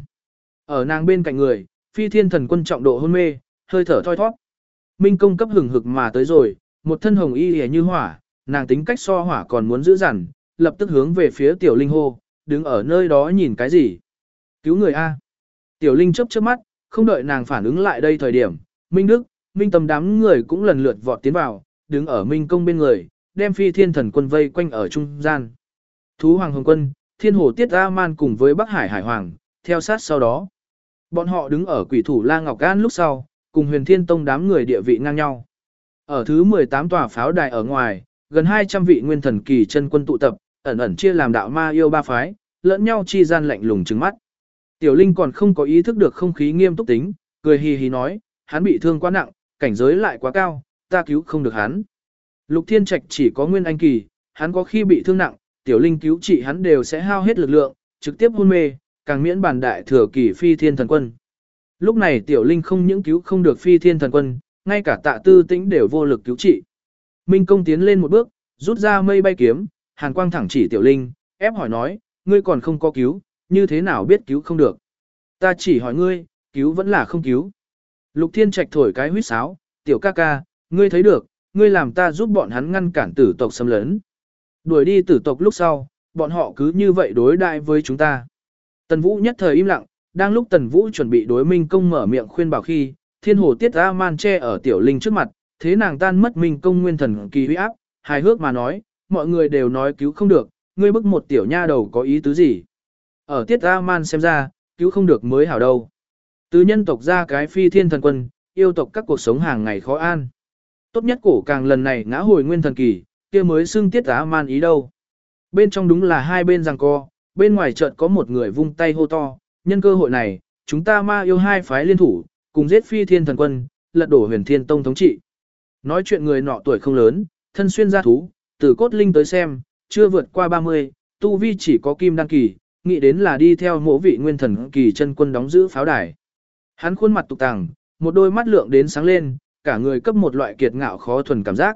Ở nàng bên cạnh người, phi thiên thần quân trọng độ hôn mê, hơi thở thoi thoát. Minh công cấp hừng hực mà tới rồi, một thân hồng y hề như hỏa, nàng tính cách so hỏa còn muốn giữ dằn, lập tức hướng về phía tiểu linh hô, đứng ở nơi đó nhìn cái gì. Cứu người A. Tiểu linh chớp chớp mắt, không đợi nàng phản ứng lại đây thời điểm, Minh Đức, Minh Tâm đám người cũng lần lượt vọt tiến vào, đứng ở Minh Công bên người, đem phi thiên thần quân vây quanh ở trung gian. Thú Hoàng Hồng Quân, Thiên Hồ Tiết A-man cùng với Bắc Hải Hải Hoàng, theo sát sau đó. Bọn họ đứng ở quỷ thủ La Ngọc An lúc sau, cùng huyền thiên tông đám người địa vị ngang nhau. Ở thứ 18 tòa pháo đài ở ngoài, gần 200 vị nguyên thần kỳ chân quân tụ tập, ẩn ẩn chia làm đạo ma yêu ba phái, lẫn nhau chi gian lạnh lùng trừng mắt. Tiểu Linh còn không có ý thức được không khí nghiêm túc tính, cười hì hì nói, hắn bị thương quá nặng, cảnh giới lại quá cao, ta cứu không được hắn. Lục Thiên Trạch chỉ có nguyên anh kỳ, hắn có khi bị thương nặng, Tiểu Linh cứu trị hắn đều sẽ hao hết lực lượng, trực tiếp hôn mê, càng miễn bản đại thừa kỳ phi thiên thần quân. Lúc này Tiểu Linh không những cứu không được phi thiên thần quân, ngay cả tạ tư tĩnh đều vô lực cứu trị. Minh công tiến lên một bước, rút ra mây bay kiếm, hàn quang thẳng chỉ Tiểu Linh, ép hỏi nói, ngươi còn không có cứu, như thế nào biết cứu không được. Ta chỉ hỏi ngươi, cứu vẫn là không cứu. Lục Thiên Trạch thổi cái huýt sáo, tiểu ca ca, ngươi thấy được, ngươi làm ta giúp bọn hắn ngăn cản tử tộc xâm lấn. Đuổi đi tử tộc lúc sau, bọn họ cứ như vậy đối đại với chúng ta. Tần Vũ nhất thời im lặng, đang lúc Tần Vũ chuẩn bị đối Minh Công mở miệng khuyên bảo khi, thiên hồ tiết ra man che ở tiểu linh trước mặt, thế nàng tan mất Minh Công nguyên thần kỳ huy áp, hài hước mà nói, mọi người đều nói cứu không được, ngươi bức một tiểu nha đầu có ý tứ gì. Ở tiết ra man xem ra, cứu không được mới hảo đâu. Từ nhân tộc ra cái phi thiên thần quân, yêu tộc các cuộc sống hàng ngày khó an. Tốt nhất cổ càng lần này ngã hồi nguyên thần kỳ, kia mới xưng tiết giá man ý đâu. Bên trong đúng là hai bên rằng co, bên ngoài chợt có một người vung tay hô to, nhân cơ hội này, chúng ta ma yêu hai phái liên thủ, cùng giết phi thiên thần quân, lật đổ huyền thiên tông thống trị. Nói chuyện người nọ tuổi không lớn, thân xuyên gia thú, từ cốt linh tới xem, chưa vượt qua 30, tu vi chỉ có kim đăng kỳ, nghĩ đến là đi theo mộ vị nguyên thần kỳ chân quân đóng giữ pháo đài. Hắn khuôn mặt tục tàng, một đôi mắt lượng đến sáng lên, cả người cấp một loại kiệt ngạo khó thuần cảm giác.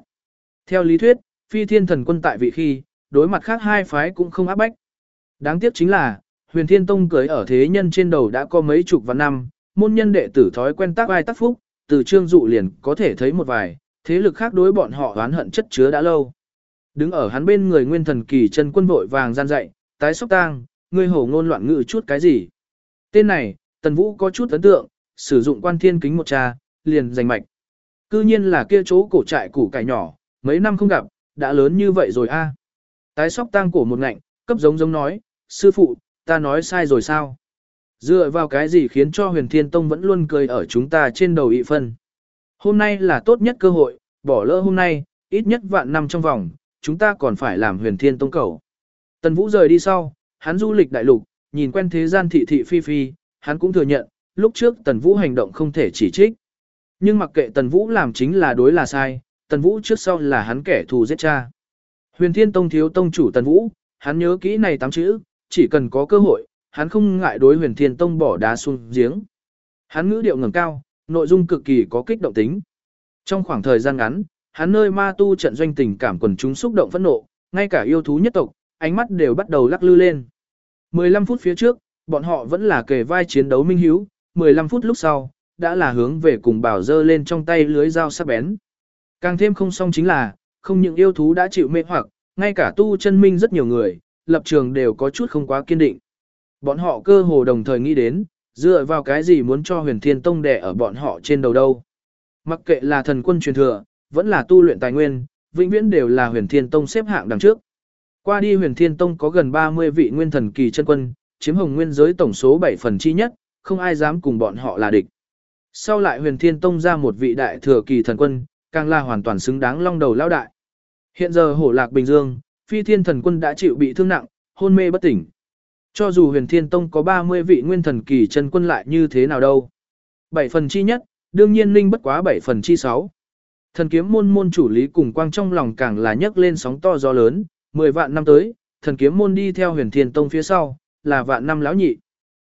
Theo lý thuyết, Phi thiên thần quân tại vị khi, đối mặt khác hai phái cũng không áp bách. Đáng tiếc chính là, huyền thiên tông cưới ở thế nhân trên đầu đã có mấy chục vạn năm, môn nhân đệ tử thói quen tác ai tác phúc, từ trương dụ liền có thể thấy một vài, thế lực khác đối bọn họ oán hận chất chứa đã lâu. Đứng ở hắn bên người nguyên thần kỳ chân quân vội vàng gian dậy tái sóc tang, ngươi hổ ngôn loạn ngữ chút cái gì. Tên này, tần vũ có chút ấn tượng, sử dụng quan thiên kính một trà, liền giành mạch. Cư nhiên là kia chỗ cổ trại củ cải nhỏ, mấy năm không gặp, đã lớn như vậy rồi a. Tái sóc tang cổ một ngạnh, cấp giống giống nói, sư phụ, ta nói sai rồi sao? Dựa vào cái gì khiến cho huyền thiên tông vẫn luôn cười ở chúng ta trên đầu ị phân? Hôm nay là tốt nhất cơ hội, bỏ lỡ hôm nay, ít nhất vạn năm trong vòng, chúng ta còn phải làm huyền thiên tông cầu. Tần Vũ rời đi sau, hắn du lịch đại lục, nhìn quen thế gian thị thị phi phi, hắn cũng thừa nhận, lúc trước Tần Vũ hành động không thể chỉ trích. Nhưng mặc kệ Tần Vũ làm chính là đối là sai, Tần Vũ trước sau là hắn kẻ thù giết cha. Huyền Thiên Tông thiếu tông chủ Tần Vũ, hắn nhớ kỹ này tám chữ, chỉ cần có cơ hội, hắn không ngại đối Huyền Thiên Tông bỏ đá xuống giếng. Hắn ngữ điệu ngẩng cao, nội dung cực kỳ có kích động tính. Trong khoảng thời gian ngắn, hắn nơi ma tu trận doanh tình cảm quần chúng xúc động phẫn nộ, ngay cả yêu thú nhất tộc, ánh mắt đều bắt đầu lắc lư lên. 15 phút phía trước, bọn họ vẫn là kề vai chiến đấu minh hiếu, 15 phút lúc sau, đã là hướng về cùng bảo dơ lên trong tay lưới dao sắc bén. Càng thêm không xong chính là, không những yêu thú đã chịu mê hoặc, ngay cả tu chân minh rất nhiều người, lập trường đều có chút không quá kiên định. Bọn họ cơ hồ đồng thời nghĩ đến, dựa vào cái gì muốn cho huyền thiên tông đẻ ở bọn họ trên đầu đâu. Mặc kệ là thần quân truyền thừa, vẫn là tu luyện tài nguyên, vĩnh viễn đều là huyền thiên tông xếp hạng đằng trước. Qua đi huyền thiên tông có gần 30 vị nguyên thần kỳ chân quân, chiếm hồng nguyên giới tổng số 7 phần chi nhất, không ai dám cùng bọn họ là địch. Sau lại huyền thiên tông ra một vị đại thừa kỳ thần quân, càng là hoàn toàn xứng đáng long đầu lao đại. Hiện giờ hổ lạc Bình Dương, phi thiên thần quân đã chịu bị thương nặng, hôn mê bất tỉnh. Cho dù huyền thiên tông có 30 vị nguyên thần kỳ chân quân lại như thế nào đâu. 7 phần chi nhất, đương nhiên linh bất quá 7 phần chi 6. Thần kiếm môn môn chủ lý cùng quang trong lòng càng là nhấc lên sóng to gió lớn, 10 vạn năm tới, thần kiếm môn đi theo huyền thiên tông phía sau, là vạn năm lão nhị.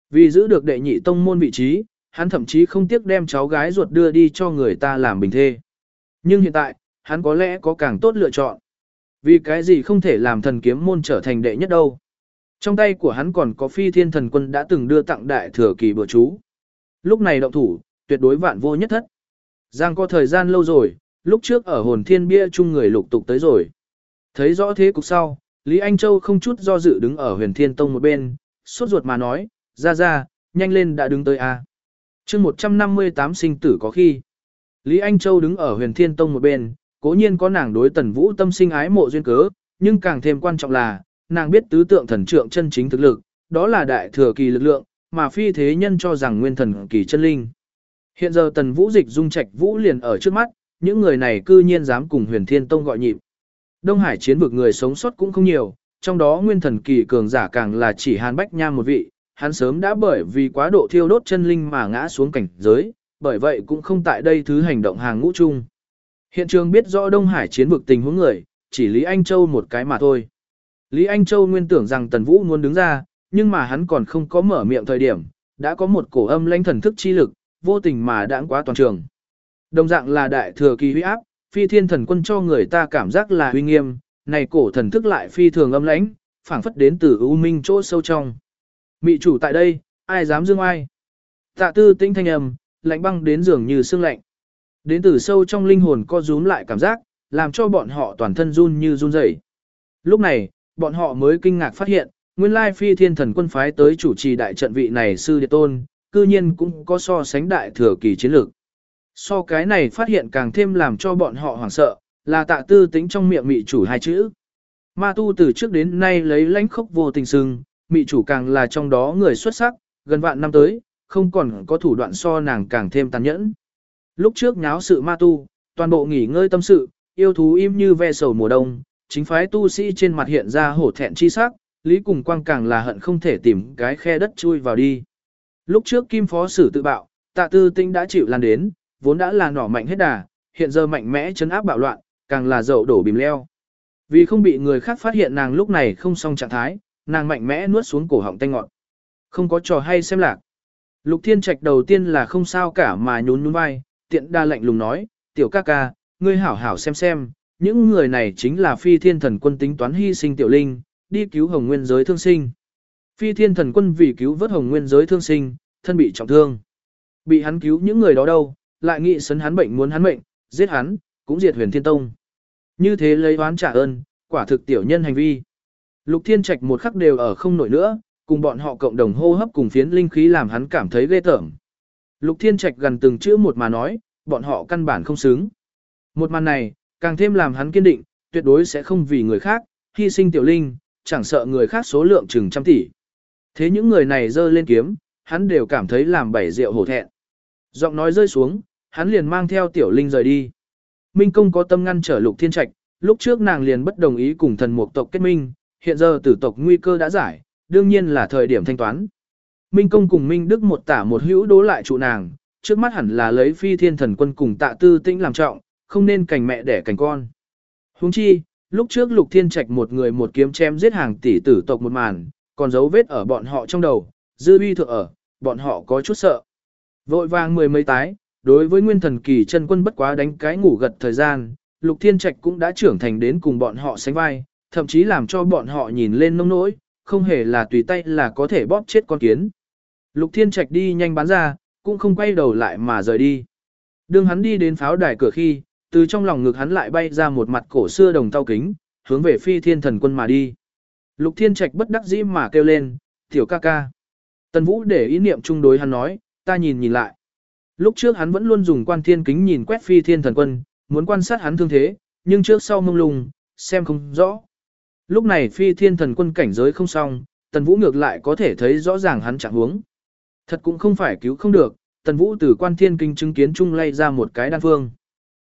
Vì giữ được đệ nhị tông môn vị trí, hắn thậm chí không tiếc đem cháu gái ruột đưa đi cho người ta làm bình thê. Nhưng hiện tại, hắn có lẽ có càng tốt lựa chọn. Vì cái gì không thể làm thần kiếm môn trở thành đệ nhất đâu. Trong tay của hắn còn có phi thiên thần quân đã từng đưa tặng đại thừa kỳ bữa chú. Lúc này động thủ, tuyệt đối vạn vô nhất thất. Giang có thời gian lâu rồi, lúc trước ở hồn thiên bia chung người lục tục tới rồi. Thấy rõ thế cục sau, Lý Anh Châu không chút do dự đứng ở huyền thiên tông một bên, suốt ruột mà nói, ra ra, nhanh lên đã đứng tới a. À chương 158 sinh tử có khi. Lý Anh Châu đứng ở huyền thiên tông một bên, cố nhiên có nàng đối tần vũ tâm sinh ái mộ duyên cớ, nhưng càng thêm quan trọng là, nàng biết tứ tượng thần trượng chân chính thực lực, đó là đại thừa kỳ lực lượng, mà phi thế nhân cho rằng nguyên thần kỳ chân linh. Hiện giờ tần vũ dịch dung trạch vũ liền ở trước mắt, những người này cư nhiên dám cùng huyền thiên tông gọi nhịp. Đông Hải chiến vực người sống sót cũng không nhiều, trong đó nguyên thần kỳ cường giả càng là chỉ hàn bách nham một vị, hắn sớm đã bởi vì quá độ thiêu đốt chân linh mà ngã xuống cảnh giới, bởi vậy cũng không tại đây thứ hành động hàng ngũ chung. Hiện trường biết rõ Đông Hải chiến vực tình huống người, chỉ Lý Anh Châu một cái mà thôi. Lý Anh Châu nguyên tưởng rằng Tần Vũ muốn đứng ra, nhưng mà hắn còn không có mở miệng thời điểm, đã có một cổ âm lãnh thần thức chi lực, vô tình mà đãng quá toàn trường. Đồng dạng là đại thừa kỳ huy áp, phi thiên thần quân cho người ta cảm giác là uy nghiêm, này cổ thần thức lại phi thường âm lãnh, phảng phất đến từ u minh chỗ sâu trong. Mị chủ tại đây, ai dám dương ai? Tạ tư tĩnh thanh âm, lạnh băng đến dường như xương lạnh. Đến từ sâu trong linh hồn co rúm lại cảm giác, làm cho bọn họ toàn thân run như run rẩy. Lúc này, bọn họ mới kinh ngạc phát hiện, nguyên lai phi thiên thần quân phái tới chủ trì đại trận vị này sư địa tôn, cư nhiên cũng có so sánh đại thừa kỳ chiến lược. So cái này phát hiện càng thêm làm cho bọn họ hoảng sợ, là tạ tư tính trong miệng mị chủ hai chữ. Ma tu từ trước đến nay lấy lãnh khốc vô tình sưng, mị chủ càng là trong đó người xuất sắc, gần vạn năm tới, không còn có thủ đoạn so nàng càng thêm tàn nhẫn. Lúc trước nháo sự ma tu, toàn bộ nghỉ ngơi tâm sự, yêu thú im như ve sầu mùa đông, chính phái tu sĩ trên mặt hiện ra hổ thẹn chi sắc, Lý Cùng Quang càng là hận không thể tìm cái khe đất chui vào đi. Lúc trước Kim Phó Sử tự bạo, tạ tư tinh đã chịu lan đến, vốn đã là nỏ mạnh hết đà, hiện giờ mạnh mẽ chấn áp bạo loạn, càng là dậu đổ bìm leo. Vì không bị người khác phát hiện nàng lúc này không xong trạng thái, nàng mạnh mẽ nuốt xuống cổ họng tanh ngọn, Không có trò hay xem lạc. Lục Thiên Trạch đầu tiên là không sao cả mà nhún nhún vai, tiện đa lạnh lùng nói, tiểu ca ca, ngươi hảo hảo xem xem, những người này chính là phi thiên thần quân tính toán hy sinh tiểu linh, đi cứu hồng nguyên giới thương sinh. Phi thiên thần quân vì cứu vớt hồng nguyên giới thương sinh, thân bị trọng thương. Bị hắn cứu những người đó đâu, lại nghĩ sấn hắn bệnh muốn hắn mệnh, giết hắn, cũng diệt huyền thiên tông. Như thế lấy oán trả ơn, quả thực tiểu nhân hành vi. Lục thiên trạch một khắc đều ở không nổi nữa, cùng bọn họ cộng đồng hô hấp cùng phiến linh khí làm hắn cảm thấy ghê tởm. Lục thiên trạch gần từng chữ một mà nói, bọn họ căn bản không xứng. Một màn này, càng thêm làm hắn kiên định, tuyệt đối sẽ không vì người khác, hy sinh tiểu linh, chẳng sợ người khác số lượng chừng trăm tỷ. Thế những người này dơ lên kiếm, hắn đều cảm thấy làm bảy rượu hổ thẹn. Giọng nói rơi xuống, hắn liền mang theo tiểu linh rời đi. Minh công có tâm ngăn trở lục thiên trạch, lúc trước nàng liền bất đồng ý cùng thần mục tộc kết minh, hiện giờ tử tộc nguy cơ đã giải, đương nhiên là thời điểm thanh toán. Minh công cùng Minh Đức một tả một hữu đố lại trụ nàng, trước mắt hẳn là lấy phi thiên thần quân cùng tạ tư tĩnh làm trọng, không nên cành mẹ đẻ cành con. Huống chi, lúc trước lục thiên trạch một người một kiếm chém giết hàng tỷ tử tộc một màn, còn dấu vết ở bọn họ trong đầu, dư uy thượng ở, bọn họ có chút sợ. Vội vàng mười mấy tái, đối với nguyên thần kỳ chân quân bất quá đánh cái ngủ gật thời gian, lục thiên trạch cũng đã trưởng thành đến cùng bọn họ sánh vai, thậm chí làm cho bọn họ nhìn lên nông nỗi, không hề là tùy tay là có thể bóp chết con kiến. Lục thiên trạch đi nhanh bán ra, cũng không quay đầu lại mà rời đi. Đương hắn đi đến pháo đài cửa khi, từ trong lòng ngực hắn lại bay ra một mặt cổ xưa đồng tao kính, hướng về phi thiên thần quân mà đi. Lục thiên trạch bất đắc dĩ mà kêu lên, tiểu ca ca. Tần vũ để ý niệm chung đối hắn nói, ta nhìn nhìn lại. Lúc trước hắn vẫn luôn dùng quan thiên kính nhìn quét phi thiên thần quân, muốn quan sát hắn thương thế, nhưng trước sau mông lung, xem không rõ. Lúc này phi thiên thần quân cảnh giới không xong, tần vũ ngược lại có thể thấy rõ ràng hắn trạng huống. Thật cũng không phải cứu không được, tần vũ từ quan thiên kinh chứng kiến chung lay ra một cái đan phương.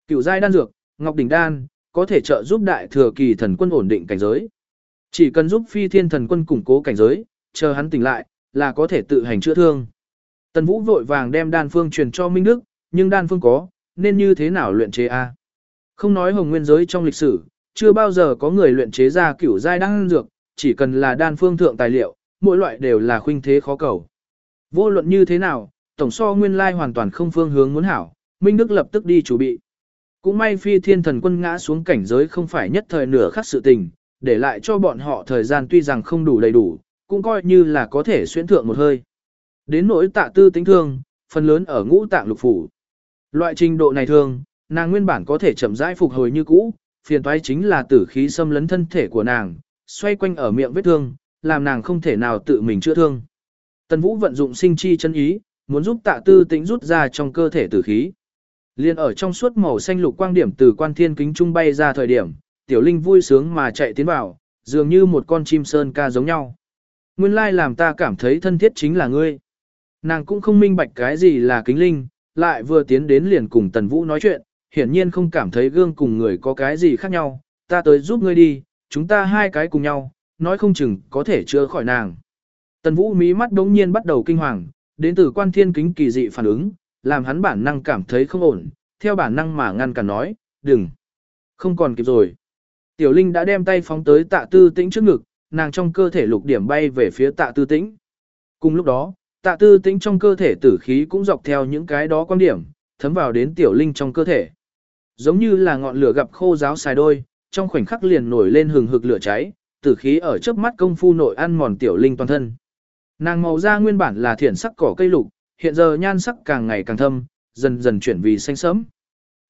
Cựu giai đan dược, ngọc đỉnh đan, có thể trợ giúp đại thừa kỳ thần quân ổn định cảnh giới. Chỉ cần giúp phi thiên thần quân củng cố cảnh giới, chờ hắn tỉnh lại, là có thể tự hành chữa thương. Tần Vũ vội vàng đem đan phương truyền cho Minh Đức, nhưng đan phương có, nên như thế nào luyện chế a? Không nói hồng nguyên giới trong lịch sử, chưa bao giờ có người luyện chế ra kiểu giai đan dược, chỉ cần là đan phương thượng tài liệu, mỗi loại đều là khuynh thế khó cầu. Vô luận như thế nào, tổng so nguyên lai hoàn toàn không phương hướng muốn hảo, Minh Đức lập tức đi chuẩn bị. Cũng may phi thiên thần quân ngã xuống cảnh giới không phải nhất thời nửa khắc sự tình, để lại cho bọn họ thời gian tuy rằng không đủ đầy đủ, cũng coi như là có thể xuyên thượng một hơi. Đến nỗi tạ tư tính thương, phần lớn ở ngũ tạng lục phủ. Loại trình độ này thường, nàng nguyên bản có thể chậm rãi phục hồi như cũ, phiền toái chính là tử khí xâm lấn thân thể của nàng, xoay quanh ở miệng vết thương, làm nàng không thể nào tự mình chữa thương. Tần Vũ vận dụng sinh chi chân ý, muốn giúp tạ tư tĩnh rút ra trong cơ thể tử khí. Liên ở trong suốt màu xanh lục quang điểm từ quan thiên kính trung bay ra thời điểm, tiểu linh vui sướng mà chạy tiến vào, dường như một con chim sơn ca giống nhau. Nguyên lai làm ta cảm thấy thân thiết chính là ngươi. Nàng cũng không minh bạch cái gì là kính linh, lại vừa tiến đến liền cùng Tần Vũ nói chuyện, hiển nhiên không cảm thấy gương cùng người có cái gì khác nhau, ta tới giúp ngươi đi, chúng ta hai cái cùng nhau, nói không chừng có thể chữa khỏi nàng. Tần Vũ mí mắt đống nhiên bắt đầu kinh hoàng, đến từ quan thiên kính kỳ dị phản ứng, làm hắn bản năng cảm thấy không ổn, theo bản năng mà ngăn cản nói, đừng, không còn kịp rồi. Tiểu Linh đã đem tay phóng tới tạ tư tĩnh trước ngực, nàng trong cơ thể lục điểm bay về phía tạ tư tĩnh. Cùng lúc đó, tạ tư tĩnh trong cơ thể tử khí cũng dọc theo những cái đó quan điểm, thấm vào đến tiểu linh trong cơ thể. Giống như là ngọn lửa gặp khô giáo xài đôi, trong khoảnh khắc liền nổi lên hừng hực lửa cháy, tử khí ở chớp mắt công phu nội ăn mòn tiểu linh toàn thân. Nàng màu da nguyên bản là thiển sắc cỏ cây lục, hiện giờ nhan sắc càng ngày càng thâm, dần dần chuyển vì xanh sẫm.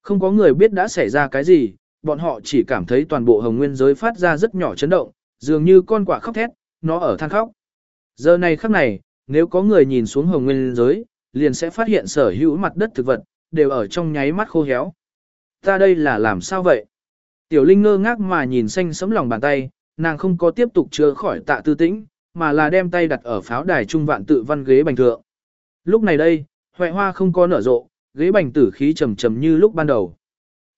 Không có người biết đã xảy ra cái gì, bọn họ chỉ cảm thấy toàn bộ hồng nguyên giới phát ra rất nhỏ chấn động, dường như con quả khóc thét, nó ở than khóc. Giờ này khắc này, nếu có người nhìn xuống hồng nguyên giới, liền sẽ phát hiện sở hữu mặt đất thực vật, đều ở trong nháy mắt khô héo. Ta đây là làm sao vậy? Tiểu Linh ngơ ngác mà nhìn xanh sấm lòng bàn tay, nàng không có tiếp tục chữa khỏi tạ tư tĩnh, mà là đem tay đặt ở pháo đài trung vạn tự văn ghế bành thượng. Lúc này đây, hoại hoa không có nở rộ, ghế bành tử khí trầm trầm như lúc ban đầu.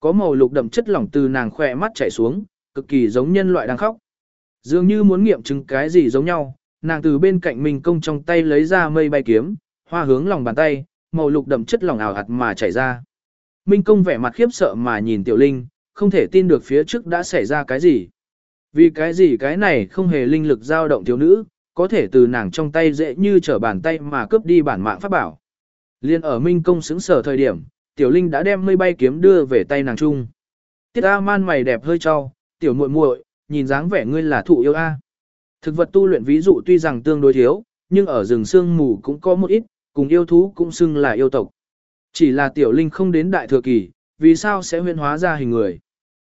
Có màu lục đậm chất lỏng từ nàng khỏe mắt chảy xuống, cực kỳ giống nhân loại đang khóc. Dường như muốn nghiệm chứng cái gì giống nhau, nàng từ bên cạnh mình công trong tay lấy ra mây bay kiếm, hoa hướng lòng bàn tay, màu lục đậm chất lỏng ảo hạt mà chảy ra. Minh công vẻ mặt khiếp sợ mà nhìn tiểu linh, không thể tin được phía trước đã xảy ra cái gì. Vì cái gì cái này không hề linh lực dao động thiếu nữ, có thể từ nàng trong tay dễ như trở bàn tay mà cướp đi bản mạng pháp bảo. Liên ở Minh công xứng sở thời điểm, tiểu linh đã đem mây bay kiếm đưa về tay nàng Chung. Tiết A man mày đẹp hơi cho, tiểu muội muội, nhìn dáng vẻ ngươi là thụ yêu A. Thực vật tu luyện ví dụ tuy rằng tương đối thiếu, nhưng ở rừng sương mù cũng có một ít, cùng yêu thú cũng xưng là yêu tộc. Chỉ là tiểu linh không đến đại thừa kỳ, vì sao sẽ huyên hóa ra hình người.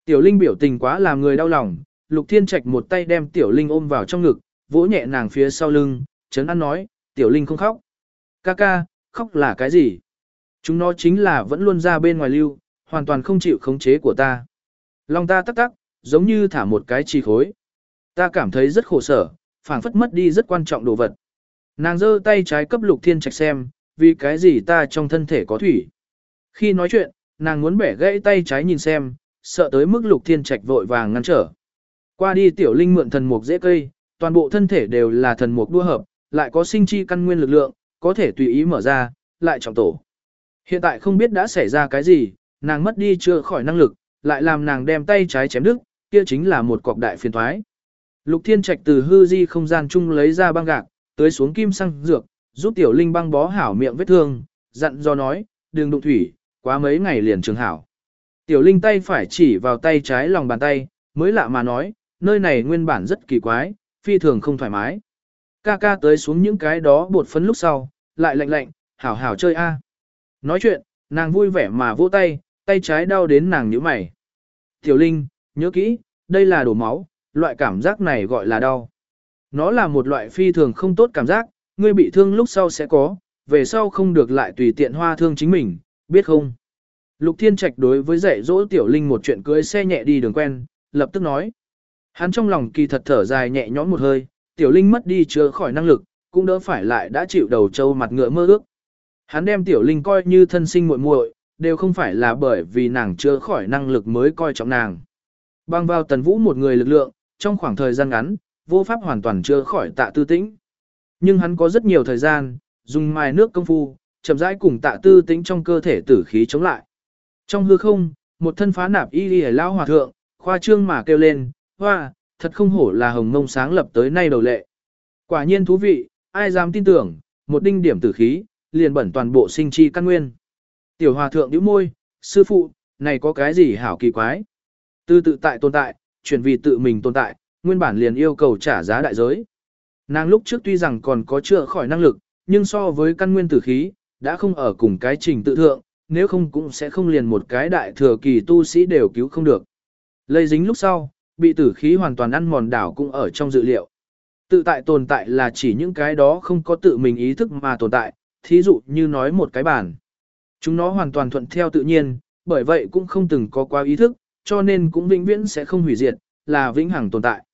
Tiểu linh biểu tình quá làm người đau lòng, lục thiên trạch một tay đem tiểu linh ôm vào trong ngực, vỗ nhẹ nàng phía sau lưng, chấn an nói, tiểu linh không khóc. Ca ca, khóc là cái gì? Chúng nó chính là vẫn luôn ra bên ngoài lưu, hoàn toàn không chịu khống chế của ta. Lòng ta tắc tắc, giống như thả một cái chi khối. Ta cảm thấy rất khổ sở, phảng phất mất đi rất quan trọng đồ vật. Nàng giơ tay trái cấp lục thiên trạch xem, vì cái gì ta trong thân thể có thủy. Khi nói chuyện, nàng muốn bẻ gãy tay trái nhìn xem, sợ tới mức lục thiên trạch vội vàng ngăn trở. Qua đi tiểu linh mượn thần mục dễ cây, toàn bộ thân thể đều là thần mục đua hợp, lại có sinh chi căn nguyên lực lượng, có thể tùy ý mở ra, lại trọng tổ. Hiện tại không biết đã xảy ra cái gì, nàng mất đi chưa khỏi năng lực, lại làm nàng đem tay trái chém đứt, kia chính là một cọc đại phiền thoái. Lục Thiên Trạch từ hư di không gian chung lấy ra băng gạc, tới xuống kim xăng dược, giúp tiểu linh băng bó hảo miệng vết thương, dặn do nói, đừng đụng thủy, quá mấy ngày liền trường hảo. Tiểu linh tay phải chỉ vào tay trái lòng bàn tay, mới lạ mà nói, nơi này nguyên bản rất kỳ quái, phi thường không thoải mái. Ca ca tới xuống những cái đó bột phấn lúc sau, lại lạnh lạnh, hảo hảo chơi a. Nói chuyện, nàng vui vẻ mà vỗ tay, tay trái đau đến nàng nhíu mày. Tiểu Linh, nhớ kỹ, đây là đổ máu, loại cảm giác này gọi là đau. Nó là một loại phi thường không tốt cảm giác, ngươi bị thương lúc sau sẽ có, về sau không được lại tùy tiện hoa thương chính mình, biết không? Lục Thiên Trạch đối với dạy dỗ Tiểu Linh một chuyện cưới xe nhẹ đi đường quen, lập tức nói. Hắn trong lòng kỳ thật thở dài nhẹ nhõm một hơi, Tiểu Linh mất đi chưa khỏi năng lực, cũng đỡ phải lại đã chịu đầu trâu mặt ngựa mơ ước. Hắn đem Tiểu Linh coi như thân sinh muội muội, đều không phải là bởi vì nàng chưa khỏi năng lực mới coi trọng nàng. Bang vào tần vũ một người lực lượng, trong khoảng thời gian ngắn, vô pháp hoàn toàn chưa khỏi tạ tư tĩnh. Nhưng hắn có rất nhiều thời gian, dùng mài nước công phu, chậm rãi cùng tạ tư tĩnh trong cơ thể tử khí chống lại. Trong hư không, một thân phá nạp y y lao hòa thượng, khoa trương mà kêu lên, hoa, thật không hổ là hồng mông sáng lập tới nay đầu lệ. Quả nhiên thú vị, ai dám tin tưởng, một đinh điểm tử khí, liền bẩn toàn bộ sinh chi căn nguyên. Tiểu hòa thượng nhíu môi, sư phụ, này có cái gì hảo kỳ quái? tư tự tại tồn tại, chuyển vì tự mình tồn tại, nguyên bản liền yêu cầu trả giá đại giới. Nàng lúc trước tuy rằng còn có chữa khỏi năng lực, nhưng so với căn nguyên tử khí, đã không ở cùng cái trình tự thượng, nếu không cũng sẽ không liền một cái đại thừa kỳ tu sĩ đều cứu không được. Lây dính lúc sau, bị tử khí hoàn toàn ăn mòn đảo cũng ở trong dự liệu. Tự tại tồn tại là chỉ những cái đó không có tự mình ý thức mà tồn tại, thí dụ như nói một cái bản. Chúng nó hoàn toàn thuận theo tự nhiên, bởi vậy cũng không từng có quá ý thức, cho nên cũng vĩnh viễn sẽ không hủy diệt, là vĩnh hằng tồn tại.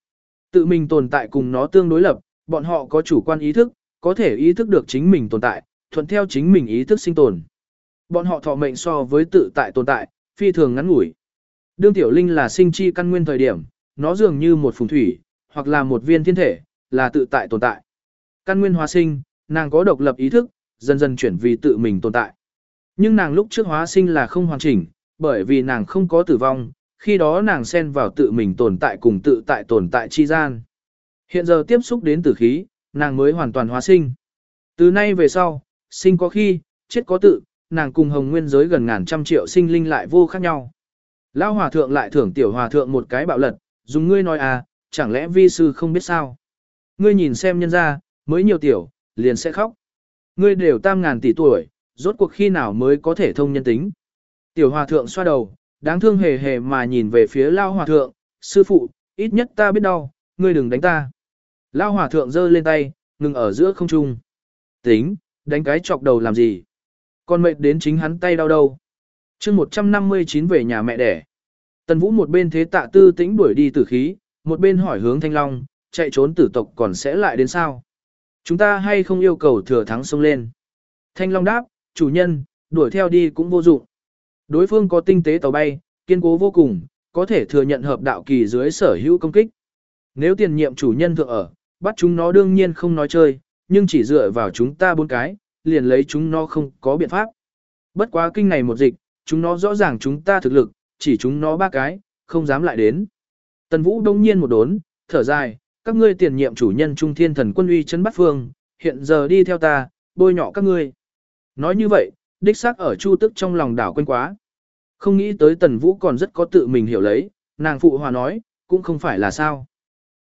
Tự mình tồn tại cùng nó tương đối lập, bọn họ có chủ quan ý thức, có thể ý thức được chính mình tồn tại, thuận theo chính mình ý thức sinh tồn. Bọn họ thọ mệnh so với tự tại tồn tại, phi thường ngắn ngủi. Đương tiểu linh là sinh chi căn nguyên thời điểm, nó dường như một phùng thủy, hoặc là một viên thiên thể, là tự tại tồn tại. Căn nguyên hóa sinh, nàng có độc lập ý thức, dần dần chuyển vì tự mình tồn tại. Nhưng nàng lúc trước hóa sinh là không hoàn chỉnh, bởi vì nàng không có tử vong, khi đó nàng xen vào tự mình tồn tại cùng tự tại tồn tại chi gian. Hiện giờ tiếp xúc đến tử khí, nàng mới hoàn toàn hóa sinh. Từ nay về sau, sinh có khi, chết có tự, nàng cùng hồng nguyên giới gần ngàn trăm triệu sinh linh lại vô khác nhau. Lão hòa thượng lại thưởng tiểu hòa thượng một cái bạo lật, dùng ngươi nói à, chẳng lẽ vi sư không biết sao? Ngươi nhìn xem nhân ra, mới nhiều tiểu, liền sẽ khóc. Ngươi đều tam ngàn tỷ tuổi, rốt cuộc khi nào mới có thể thông nhân tính. Tiểu hòa thượng xoa đầu, đáng thương hề hề mà nhìn về phía lao hòa thượng, sư phụ, ít nhất ta biết đau, ngươi đừng đánh ta. Lao hòa thượng giơ lên tay, ngừng ở giữa không trung. Tính, đánh cái chọc đầu làm gì? Con mệt đến chính hắn tay đau đâu. chương 159 về nhà mẹ đẻ. Tần Vũ một bên thế tạ tư tĩnh đuổi đi tử khí, một bên hỏi hướng Thanh Long, chạy trốn tử tộc còn sẽ lại đến sao? Chúng ta hay không yêu cầu thừa thắng xông lên? Thanh Long đáp, chủ nhân, đuổi theo đi cũng vô dụng. Đối phương có tinh tế tàu bay, kiên cố vô cùng, có thể thừa nhận hợp đạo kỳ dưới sở hữu công kích. Nếu tiền nhiệm chủ nhân thượng ở, bắt chúng nó đương nhiên không nói chơi, nhưng chỉ dựa vào chúng ta bốn cái, liền lấy chúng nó không có biện pháp. Bất quá kinh này một dịch, chúng nó rõ ràng chúng ta thực lực, chỉ chúng nó ba cái, không dám lại đến. Tần Vũ đông nhiên một đốn, thở dài, các ngươi tiền nhiệm chủ nhân trung thiên thần quân uy chấn bắt phương, hiện giờ đi theo ta, bôi nhọ các ngươi. Nói như vậy, đích xác ở chu tức trong lòng đảo quên quá. Không nghĩ tới Tần Vũ còn rất có tự mình hiểu lấy, nàng phụ hòa nói, cũng không phải là sao.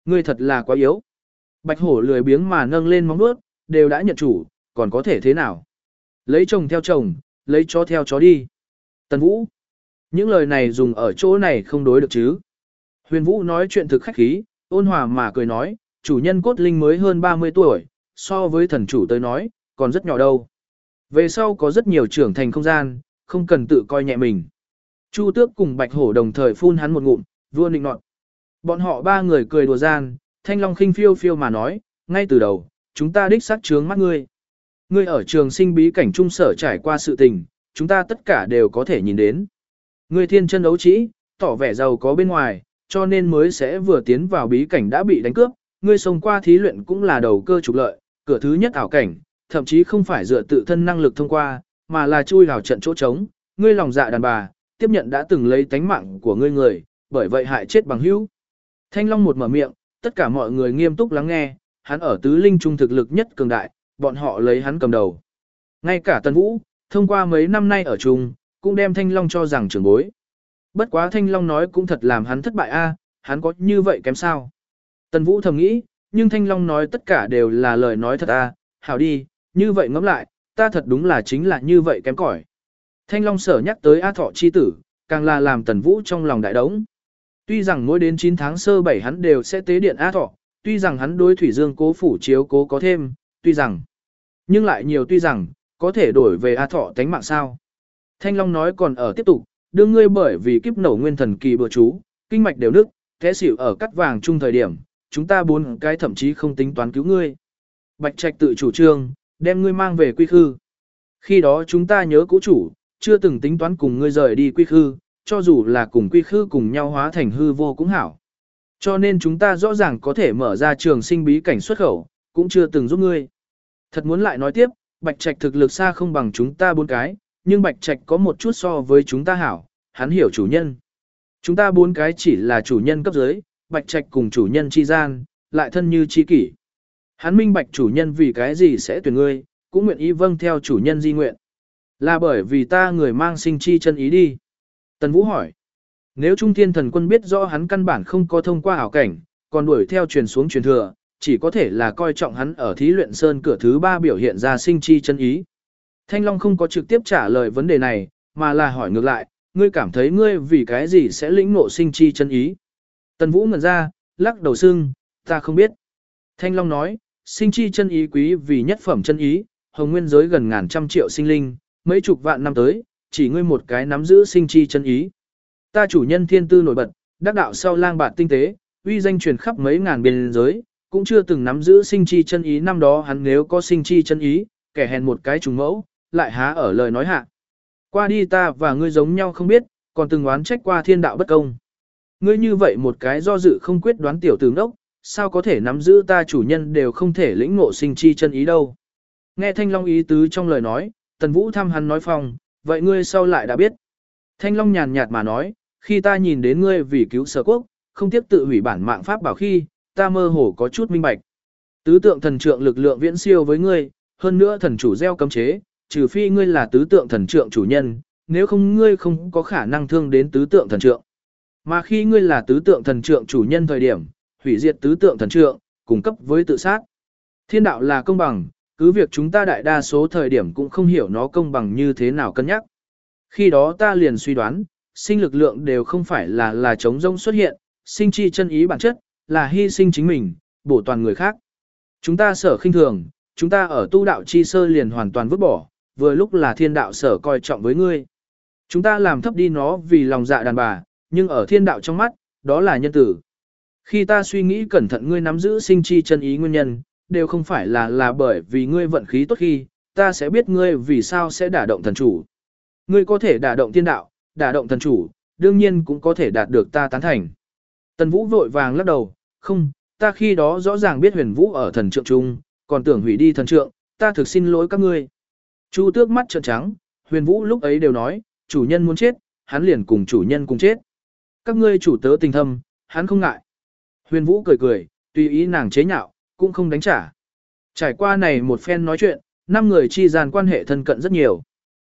Ngươi thật là quá yếu. Bạch hổ lười biếng mà nâng lên móng vuốt, đều đã nhận chủ, còn có thể thế nào? Lấy chồng theo chồng, lấy chó theo chó đi. Tần Vũ. Những lời này dùng ở chỗ này không đối được chứ. Huyền Vũ nói chuyện thực khách khí, ôn hòa mà cười nói, chủ nhân cốt linh mới hơn 30 tuổi, so với thần chủ tới nói, còn rất nhỏ đâu. Về sau có rất nhiều trưởng thành không gian, không cần tự coi nhẹ mình. Chu tước cùng bạch hổ đồng thời phun hắn một ngụm, vua nịnh nọt. Bọn họ ba người cười đùa gian, thanh long khinh phiêu phiêu mà nói, ngay từ đầu, chúng ta đích xác trướng mắt ngươi. Ngươi ở trường sinh bí cảnh trung sở trải qua sự tình, chúng ta tất cả đều có thể nhìn đến. Ngươi thiên chân đấu trĩ, tỏ vẻ giàu có bên ngoài, cho nên mới sẽ vừa tiến vào bí cảnh đã bị đánh cướp, ngươi xông qua thí luyện cũng là đầu cơ trục lợi, cửa thứ nhất ảo cảnh, thậm chí không phải dựa tự thân năng lực thông qua, mà là chui vào trận chỗ trống, ngươi lòng dạ đàn bà, tiếp nhận đã từng lấy tánh mạng của ngươi người, bởi vậy hại chết bằng hữu. Thanh Long một mở miệng, tất cả mọi người nghiêm túc lắng nghe, hắn ở tứ linh trung thực lực nhất cường đại, bọn họ lấy hắn cầm đầu. Ngay cả Tân Vũ, thông qua mấy năm nay ở chung, cũng đem Thanh Long cho rằng trưởng bối. Bất quá Thanh Long nói cũng thật làm hắn thất bại a, hắn có như vậy kém sao? Tần Vũ thầm nghĩ, nhưng Thanh Long nói tất cả đều là lời nói thật a, hảo đi, như vậy ngẫm lại, ta thật đúng là chính là như vậy kém cỏi. Thanh Long sở nhắc tới A Thọ chi tử, càng là làm Tần Vũ trong lòng đại đống. Tuy rằng mỗi đến 9 tháng sơ 7 hắn đều sẽ tế điện A Thọ, tuy rằng hắn đối Thủy Dương cố phủ chiếu cố có thêm, tuy rằng, nhưng lại nhiều tuy rằng, có thể đổi về A Thọ tánh mạng sao. Thanh Long nói còn ở tiếp tục, đưa ngươi bởi vì kiếp nổ nguyên thần kỳ bừa chú, kinh mạch đều nức, thế xỉu ở cắt vàng chung thời điểm, chúng ta bốn cái thậm chí không tính toán cứu ngươi. Bạch Trạch tự chủ trương, đem ngươi mang về quy khư. Khi đó chúng ta nhớ cũ chủ, chưa từng tính toán cùng ngươi rời đi quy khư, cho dù là cùng quy khư cùng nhau hóa thành hư vô cũng hảo. Cho nên chúng ta rõ ràng có thể mở ra trường sinh bí cảnh xuất khẩu, cũng chưa từng giúp ngươi. Thật muốn lại nói tiếp, Bạch Trạch thực lực xa không bằng chúng ta bốn cái, nhưng Bạch Trạch có một chút so với chúng ta hảo, hắn hiểu chủ nhân. Chúng ta bốn cái chỉ là chủ nhân cấp dưới, Bạch Trạch cùng chủ nhân chi gian, lại thân như chi kỷ. Hắn minh bạch chủ nhân vì cái gì sẽ tuyển ngươi, cũng nguyện ý vâng theo chủ nhân di nguyện. Là bởi vì ta người mang sinh chi chân ý đi. Tần Vũ hỏi. Nếu Trung Thiên Thần Quân biết rõ hắn căn bản không có thông qua ảo cảnh, còn đuổi theo truyền xuống truyền thừa, chỉ có thể là coi trọng hắn ở thí luyện sơn cửa thứ ba biểu hiện ra sinh chi chân ý. Thanh Long không có trực tiếp trả lời vấn đề này, mà là hỏi ngược lại, ngươi cảm thấy ngươi vì cái gì sẽ lĩnh ngộ sinh chi chân ý. Tần Vũ ngẩn ra, lắc đầu sưng, ta không biết. Thanh Long nói, sinh chi chân ý quý vì nhất phẩm chân ý, hồng nguyên giới gần ngàn trăm triệu sinh linh, mấy chục vạn năm tới, chỉ ngươi một cái nắm giữ sinh chi chân ý. Ta chủ nhân thiên tư nổi bật, đắc đạo sau lang bạt tinh tế, uy danh truyền khắp mấy ngàn biên giới, cũng chưa từng nắm giữ sinh chi chân ý năm đó hắn nếu có sinh chi chân ý, kẻ hèn một cái trùng mẫu, lại há ở lời nói hạ. Qua đi ta và ngươi giống nhau không biết, còn từng oán trách qua thiên đạo bất công. Ngươi như vậy một cái do dự không quyết đoán tiểu tướng đốc, sao có thể nắm giữ ta chủ nhân đều không thể lĩnh ngộ sinh chi chân ý đâu. Nghe Thanh Long ý tứ trong lời nói, Tần Vũ thăm hắn nói phong, vậy ngươi sau lại đã biết. Thanh Long nhàn nhạt mà nói, khi ta nhìn đến ngươi vì cứu sở quốc, không tiếp tự hủy bản mạng pháp bảo khi, ta mơ hồ có chút minh bạch. Tứ tượng thần trượng lực lượng viễn siêu với ngươi, hơn nữa thần chủ gieo cấm chế, trừ phi ngươi là tứ tượng thần trượng chủ nhân, nếu không ngươi không có khả năng thương đến tứ tượng thần trượng. Mà khi ngươi là tứ tượng thần trượng chủ nhân thời điểm, hủy diệt tứ tượng thần trượng, cung cấp với tự sát. Thiên đạo là công bằng, cứ việc chúng ta đại đa số thời điểm cũng không hiểu nó công bằng như thế nào cân nhắc. Khi đó ta liền suy đoán, sinh lực lượng đều không phải là là chống rông xuất hiện, sinh chi chân ý bản chất, là hy sinh chính mình, bổ toàn người khác. Chúng ta sở khinh thường, chúng ta ở tu đạo chi sơ liền hoàn toàn vứt bỏ, vừa lúc là thiên đạo sở coi trọng với ngươi. Chúng ta làm thấp đi nó vì lòng dạ đàn bà, nhưng ở thiên đạo trong mắt, đó là nhân tử. Khi ta suy nghĩ cẩn thận ngươi nắm giữ sinh chi chân ý nguyên nhân, đều không phải là là bởi vì ngươi vận khí tốt khi, ta sẽ biết ngươi vì sao sẽ đả động thần chủ. Ngươi có thể đả động thiên đạo, đả động thần chủ, đương nhiên cũng có thể đạt được ta tán thành. Tần Vũ vội vàng lắc đầu, không, ta khi đó rõ ràng biết huyền Vũ ở thần trượng trung, còn tưởng hủy đi thần trượng, ta thực xin lỗi các ngươi. Chu tước mắt trợn trắng, huyền Vũ lúc ấy đều nói, chủ nhân muốn chết, hắn liền cùng chủ nhân cùng chết. Các ngươi chủ tớ tình thâm, hắn không ngại. Huyền Vũ cười cười, tùy ý nàng chế nhạo, cũng không đánh trả. Trải qua này một phen nói chuyện, năm người chi gian quan hệ thân cận rất nhiều.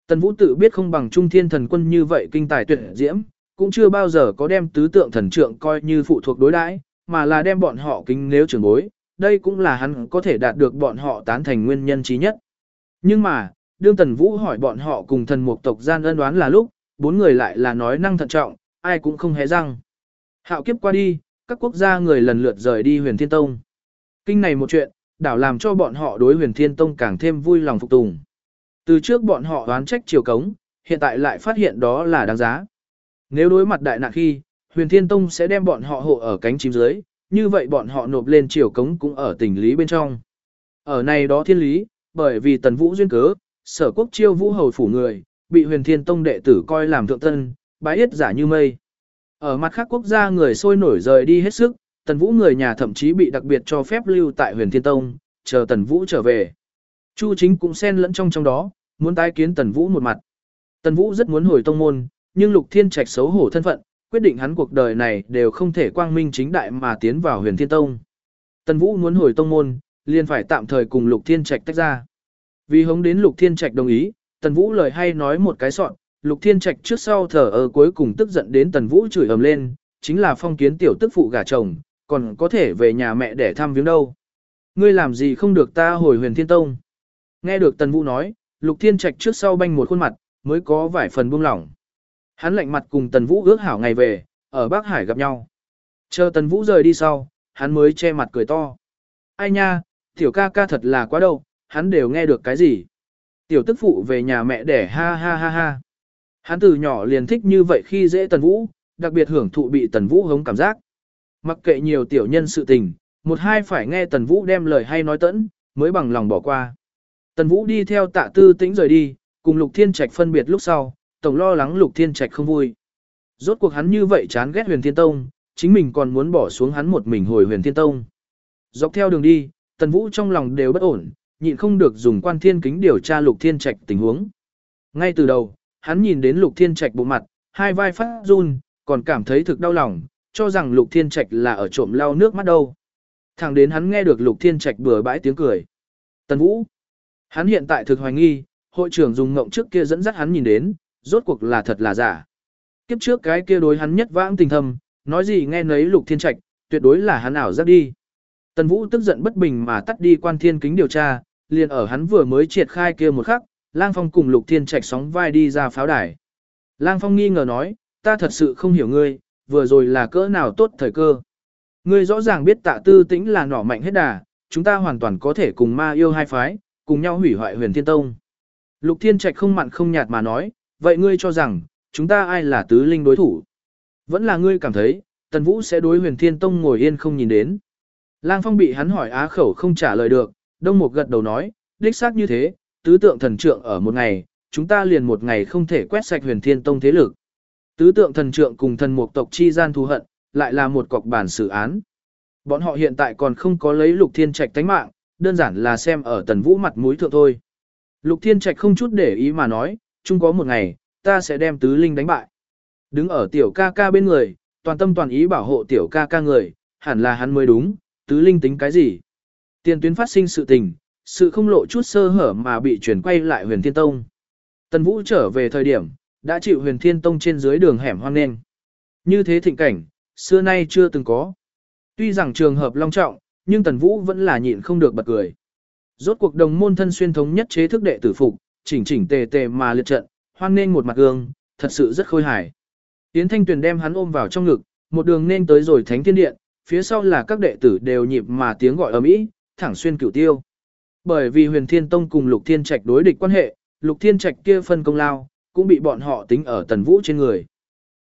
Tần Vũ tự biết không bằng Trung Thiên Thần Quân như vậy kinh tài tuyệt diễm, cũng chưa bao giờ có đem tứ tượng thần trượng coi như phụ thuộc đối đãi, mà là đem bọn họ kính nếu trưởng bối, đây cũng là hắn có thể đạt được bọn họ tán thành nguyên nhân trí nhất. Nhưng mà, đương Tần Vũ hỏi bọn họ cùng thần mục tộc gian ân đoán là lúc, bốn người lại là nói năng thận trọng, ai cũng không hé răng. Hạo kiếp qua đi, các quốc gia người lần lượt rời đi huyền thiên tông. Kinh này một chuyện, đảo làm cho bọn họ đối huyền thiên tông càng thêm vui lòng phục tùng. Từ trước bọn họ đoán trách triều cống, hiện tại lại phát hiện đó là đáng giá. Nếu đối mặt đại nạn khi, huyền thiên tông sẽ đem bọn họ hộ ở cánh chim dưới, như vậy bọn họ nộp lên triều cống cũng ở tình lý bên trong. Ở này đó thiên lý, bởi vì tần vũ duyên cớ, sở quốc chiêu vũ hầu phủ người, bị huyền thiên tông đệ tử coi làm thượng tân, bái yết giả như mây. Ở mặt khác quốc gia người sôi nổi rời đi hết sức, tần vũ người nhà thậm chí bị đặc biệt cho phép lưu tại huyền thiên tông, chờ tần vũ trở về. Chu chính cũng xen lẫn trong trong đó, muốn tái kiến tần vũ một mặt. Tần vũ rất muốn hồi tông môn, nhưng lục thiên trạch xấu hổ thân phận, quyết định hắn cuộc đời này đều không thể quang minh chính đại mà tiến vào huyền thiên tông. Tần vũ muốn hồi tông môn, liền phải tạm thời cùng lục thiên trạch tách ra. Vì hống đến lục thiên trạch đồng ý, tần vũ lời hay nói một cái soạn, lục thiên trạch trước sau thở ở cuối cùng tức giận đến tần vũ chửi ầm lên, chính là phong kiến tiểu tức phụ gả chồng, còn có thể về nhà mẹ để thăm viếng đâu. Ngươi làm gì không được ta hồi huyền thiên tông. Nghe được tần vũ nói, lục thiên trạch trước sau banh một khuôn mặt, mới có vài phần buông lỏng. Hắn lạnh mặt cùng tần vũ ước hảo ngày về, ở Bắc Hải gặp nhau. Chờ tần vũ rời đi sau, hắn mới che mặt cười to. Ai nha, tiểu ca ca thật là quá đâu, hắn đều nghe được cái gì. Tiểu tức phụ về nhà mẹ để ha ha ha ha. Hắn từ nhỏ liền thích như vậy khi dễ tần vũ, đặc biệt hưởng thụ bị tần vũ hống cảm giác. Mặc kệ nhiều tiểu nhân sự tình, một hai phải nghe tần vũ đem lời hay nói tẫn, mới bằng lòng bỏ qua. Tần vũ đi theo tạ tư tĩnh rời đi, cùng lục thiên trạch phân biệt lúc sau, tổng lo lắng lục thiên trạch không vui. Rốt cuộc hắn như vậy chán ghét huyền thiên tông, chính mình còn muốn bỏ xuống hắn một mình hồi huyền thiên tông. Dọc theo đường đi, tần vũ trong lòng đều bất ổn, nhịn không được dùng quan thiên kính điều tra lục thiên trạch tình huống. Ngay từ đầu, hắn nhìn đến lục thiên trạch bộ mặt, hai vai phát run, còn cảm thấy thực đau lòng, cho rằng lục thiên trạch là ở trộm lau nước mắt đâu. Thẳng đến hắn nghe được lục thiên trạch bừa bãi tiếng cười. Tần Vũ. Hắn hiện tại thực hoài nghi, hội trưởng dùng ngộng trước kia dẫn dắt hắn nhìn đến, rốt cuộc là thật là giả. Kiếp trước cái kia đối hắn nhất vãng tình thầm, nói gì nghe nấy lục thiên trạch, tuyệt đối là hắn ảo giác đi. Tần Vũ tức giận bất bình mà tắt đi quan thiên kính điều tra, liền ở hắn vừa mới triệt khai kia một khắc, Lang Phong cùng Lục Thiên Trạch sóng vai đi ra pháo đài. Lang Phong nghi ngờ nói, ta thật sự không hiểu ngươi, vừa rồi là cỡ nào tốt thời cơ. Ngươi rõ ràng biết tạ tư tĩnh là nỏ mạnh hết đà, chúng ta hoàn toàn có thể cùng ma yêu hai phái, cùng nhau hủy hoại huyền thiên tông. Lục Thiên Trạch không mặn không nhạt mà nói, vậy ngươi cho rằng, chúng ta ai là tứ linh đối thủ? Vẫn là ngươi cảm thấy, Tần Vũ sẽ đối huyền thiên tông ngồi yên không nhìn đến. Lang Phong bị hắn hỏi á khẩu không trả lời được, Đông một gật đầu nói, đích xác như thế, tứ tượng thần trượng ở một ngày, chúng ta liền một ngày không thể quét sạch huyền thiên tông thế lực. Tứ tượng thần trượng cùng thần mục tộc chi gian thù hận, lại là một cọc bản xử án. Bọn họ hiện tại còn không có lấy lục thiên trạch tánh mạng, đơn giản là xem ở tần vũ mặt mũi thượng thôi. Lục thiên trạch không chút để ý mà nói, chung có một ngày, ta sẽ đem tứ linh đánh bại. Đứng ở tiểu ca ca bên người, toàn tâm toàn ý bảo hộ tiểu ca ca người, hẳn là hắn mới đúng, tứ linh tính cái gì. Tiền tuyến phát sinh sự tình, sự không lộ chút sơ hở mà bị chuyển quay lại huyền thiên tông. Tần Vũ trở về thời điểm, đã chịu huyền thiên tông trên dưới đường hẻm hoang nên. Như thế thịnh cảnh, xưa nay chưa từng có. Tuy rằng trường hợp long trọng, nhưng Tần Vũ vẫn là nhịn không được bật cười. Rốt cuộc đồng môn thân xuyên thống nhất chế thức đệ tử phục, chỉnh chỉnh tề tề mà liệt trận, hoang nên một mặt gương, thật sự rất khôi hài. Yến Thanh Tuyền đem hắn ôm vào trong ngực, một đường nên tới rồi thánh thiên điện, phía sau là các đệ tử đều nhịp mà tiếng gọi ầm ĩ, thẳng xuyên cửu tiêu. Bởi vì huyền thiên tông cùng lục thiên trạch đối địch quan hệ, lục thiên trạch kia phân công lao, cũng bị bọn họ tính ở tần vũ trên người.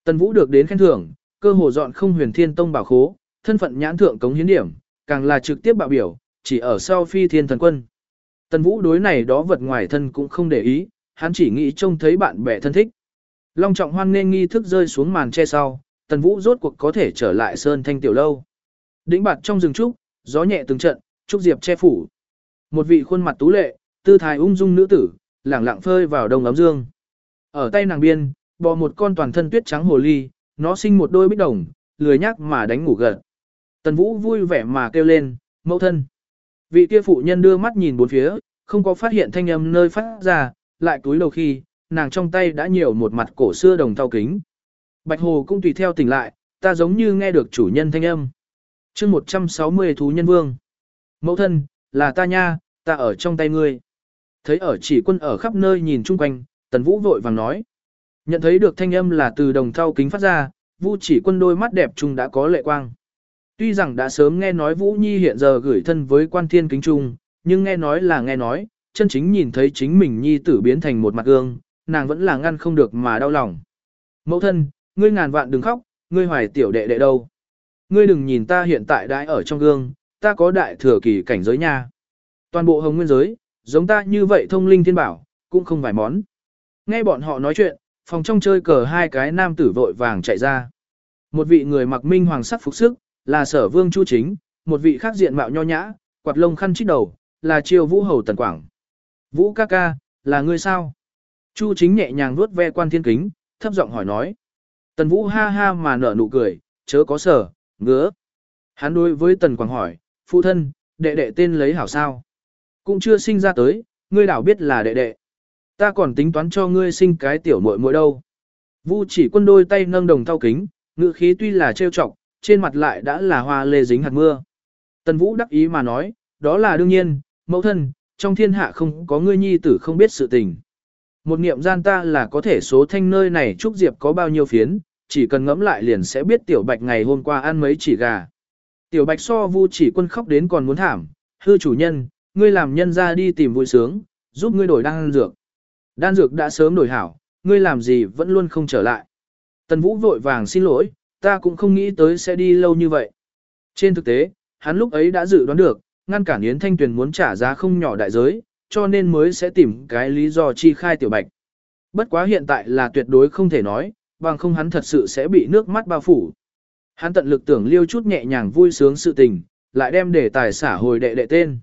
Tần vũ được đến khen thưởng, cơ hồ dọn không huyền thiên tông bảo khố, thân phận nhãn thượng cống hiến điểm, càng là trực tiếp bạo biểu, chỉ ở sau phi thiên thần quân. Tần vũ đối này đó vật ngoài thân cũng không để ý, hắn chỉ nghĩ trông thấy bạn bè thân thích. Long trọng hoan nên nghi thức rơi xuống màn che sau, tần vũ rốt cuộc có thể trở lại sơn thanh tiểu lâu. Đĩnh bạt trong rừng trúc, gió nhẹ từng trận, trúc diệp che phủ. Một vị khuôn mặt tú lệ, tư thái ung dung nữ tử, lẳng lặng phơi vào đông ấm dương. Ở tay nàng biên, bò một con toàn thân tuyết trắng hồ ly, nó sinh một đôi bích đồng, lười nhác mà đánh ngủ gật. Tần Vũ vui vẻ mà kêu lên, mẫu thân. Vị kia phụ nhân đưa mắt nhìn bốn phía, không có phát hiện thanh âm nơi phát ra, lại túi đầu khi, nàng trong tay đã nhiều một mặt cổ xưa đồng thau kính. Bạch Hồ cũng tùy theo tỉnh lại, ta giống như nghe được chủ nhân thanh âm. chương 160 thú nhân vương. Mẫu thân, là ta nha, ta ở trong tay ngươi. Thấy ở chỉ quân ở khắp nơi nhìn chung quanh, tần vũ vội vàng nói. Nhận thấy được thanh âm là từ đồng thau kính phát ra, Vu chỉ quân đôi mắt đẹp trung đã có lệ quang. Tuy rằng đã sớm nghe nói Vũ Nhi hiện giờ gửi thân với quan thiên kính trung, nhưng nghe nói là nghe nói, chân chính nhìn thấy chính mình Nhi tử biến thành một mặt gương, nàng vẫn là ngăn không được mà đau lòng. Mẫu thân, ngươi ngàn vạn đừng khóc, ngươi hoài tiểu đệ đệ đâu. Ngươi đừng nhìn ta hiện tại đãi ở trong gương, ta có đại thừa kỳ cảnh giới nha. Toàn bộ hồng nguyên giới, giống ta như vậy thông linh thiên bảo, cũng không vài món. Nghe bọn họ nói chuyện, phòng trong chơi cờ hai cái nam tử vội vàng chạy ra. Một vị người mặc minh hoàng sắc phục sức, là sở vương chu chính, một vị khác diện mạo nho nhã, quạt lông khăn chít đầu, là triều vũ hầu tần quảng. Vũ ca ca, là ngươi sao? Chu chính nhẹ nhàng vuốt ve quan thiên kính, thấp giọng hỏi nói. Tần vũ ha ha mà nở nụ cười, chớ có sở, ngứa. Hắn đối với tần quảng hỏi, phụ thân, đệ đệ tên lấy hảo sao? Cũng chưa sinh ra tới, ngươi đảo biết là đệ đệ. Ta còn tính toán cho ngươi sinh cái tiểu muội muội đâu. Vu chỉ quân đôi tay nâng đồng thau kính, ngữ khí tuy là trêu chọc, trên mặt lại đã là hoa lê dính hạt mưa. Tần Vũ đắc ý mà nói, đó là đương nhiên, mẫu thân, trong thiên hạ không có ngươi nhi tử không biết sự tình. Một niệm gian ta là có thể số thanh nơi này trúc diệp có bao nhiêu phiến, chỉ cần ngẫm lại liền sẽ biết tiểu bạch ngày hôm qua ăn mấy chỉ gà. Tiểu bạch so vu chỉ quân khóc đến còn muốn thảm, hư chủ nhân, ngươi làm nhân ra đi tìm vui sướng, giúp ngươi đổi đăng dược. Đan dược đã sớm đổi hảo, ngươi làm gì vẫn luôn không trở lại. Tần Vũ vội vàng xin lỗi, ta cũng không nghĩ tới sẽ đi lâu như vậy. Trên thực tế, hắn lúc ấy đã dự đoán được, ngăn cản Yến Thanh Tuyền muốn trả giá không nhỏ đại giới, cho nên mới sẽ tìm cái lý do chi khai tiểu bạch. Bất quá hiện tại là tuyệt đối không thể nói, bằng không hắn thật sự sẽ bị nước mắt bao phủ. Hắn tận lực tưởng liêu chút nhẹ nhàng vui sướng sự tình, lại đem để tài xả hồi đệ đệ tên.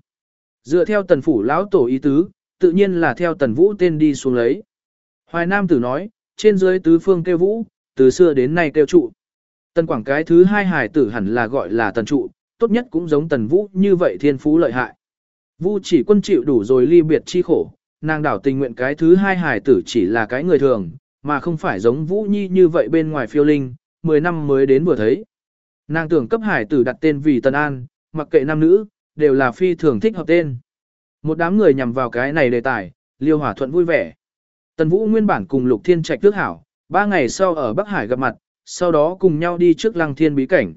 Dựa theo tần phủ lão tổ ý tứ, tự nhiên là theo tần vũ tên đi xuống lấy. Hoài Nam tử nói, trên dưới tứ phương kêu vũ, từ xưa đến nay kêu trụ. Tần quảng cái thứ hai hải tử hẳn là gọi là tần trụ, tốt nhất cũng giống tần vũ như vậy thiên phú lợi hại. Vu chỉ quân chịu đủ rồi ly biệt chi khổ, nàng đảo tình nguyện cái thứ hai hải tử chỉ là cái người thường, mà không phải giống vũ nhi như vậy bên ngoài phiêu linh, 10 năm mới đến vừa thấy. Nàng tưởng cấp hải tử đặt tên vì Tần An, mặc kệ nam nữ, đều là phi thường thích hợp tên. Một đám người nhằm vào cái này đề tài, liêu hỏa thuận vui vẻ. Tần Vũ nguyên bản cùng Lục Thiên Trạch tước hảo, ba ngày sau ở Bắc Hải gặp mặt, sau đó cùng nhau đi trước lăng thiên bí cảnh.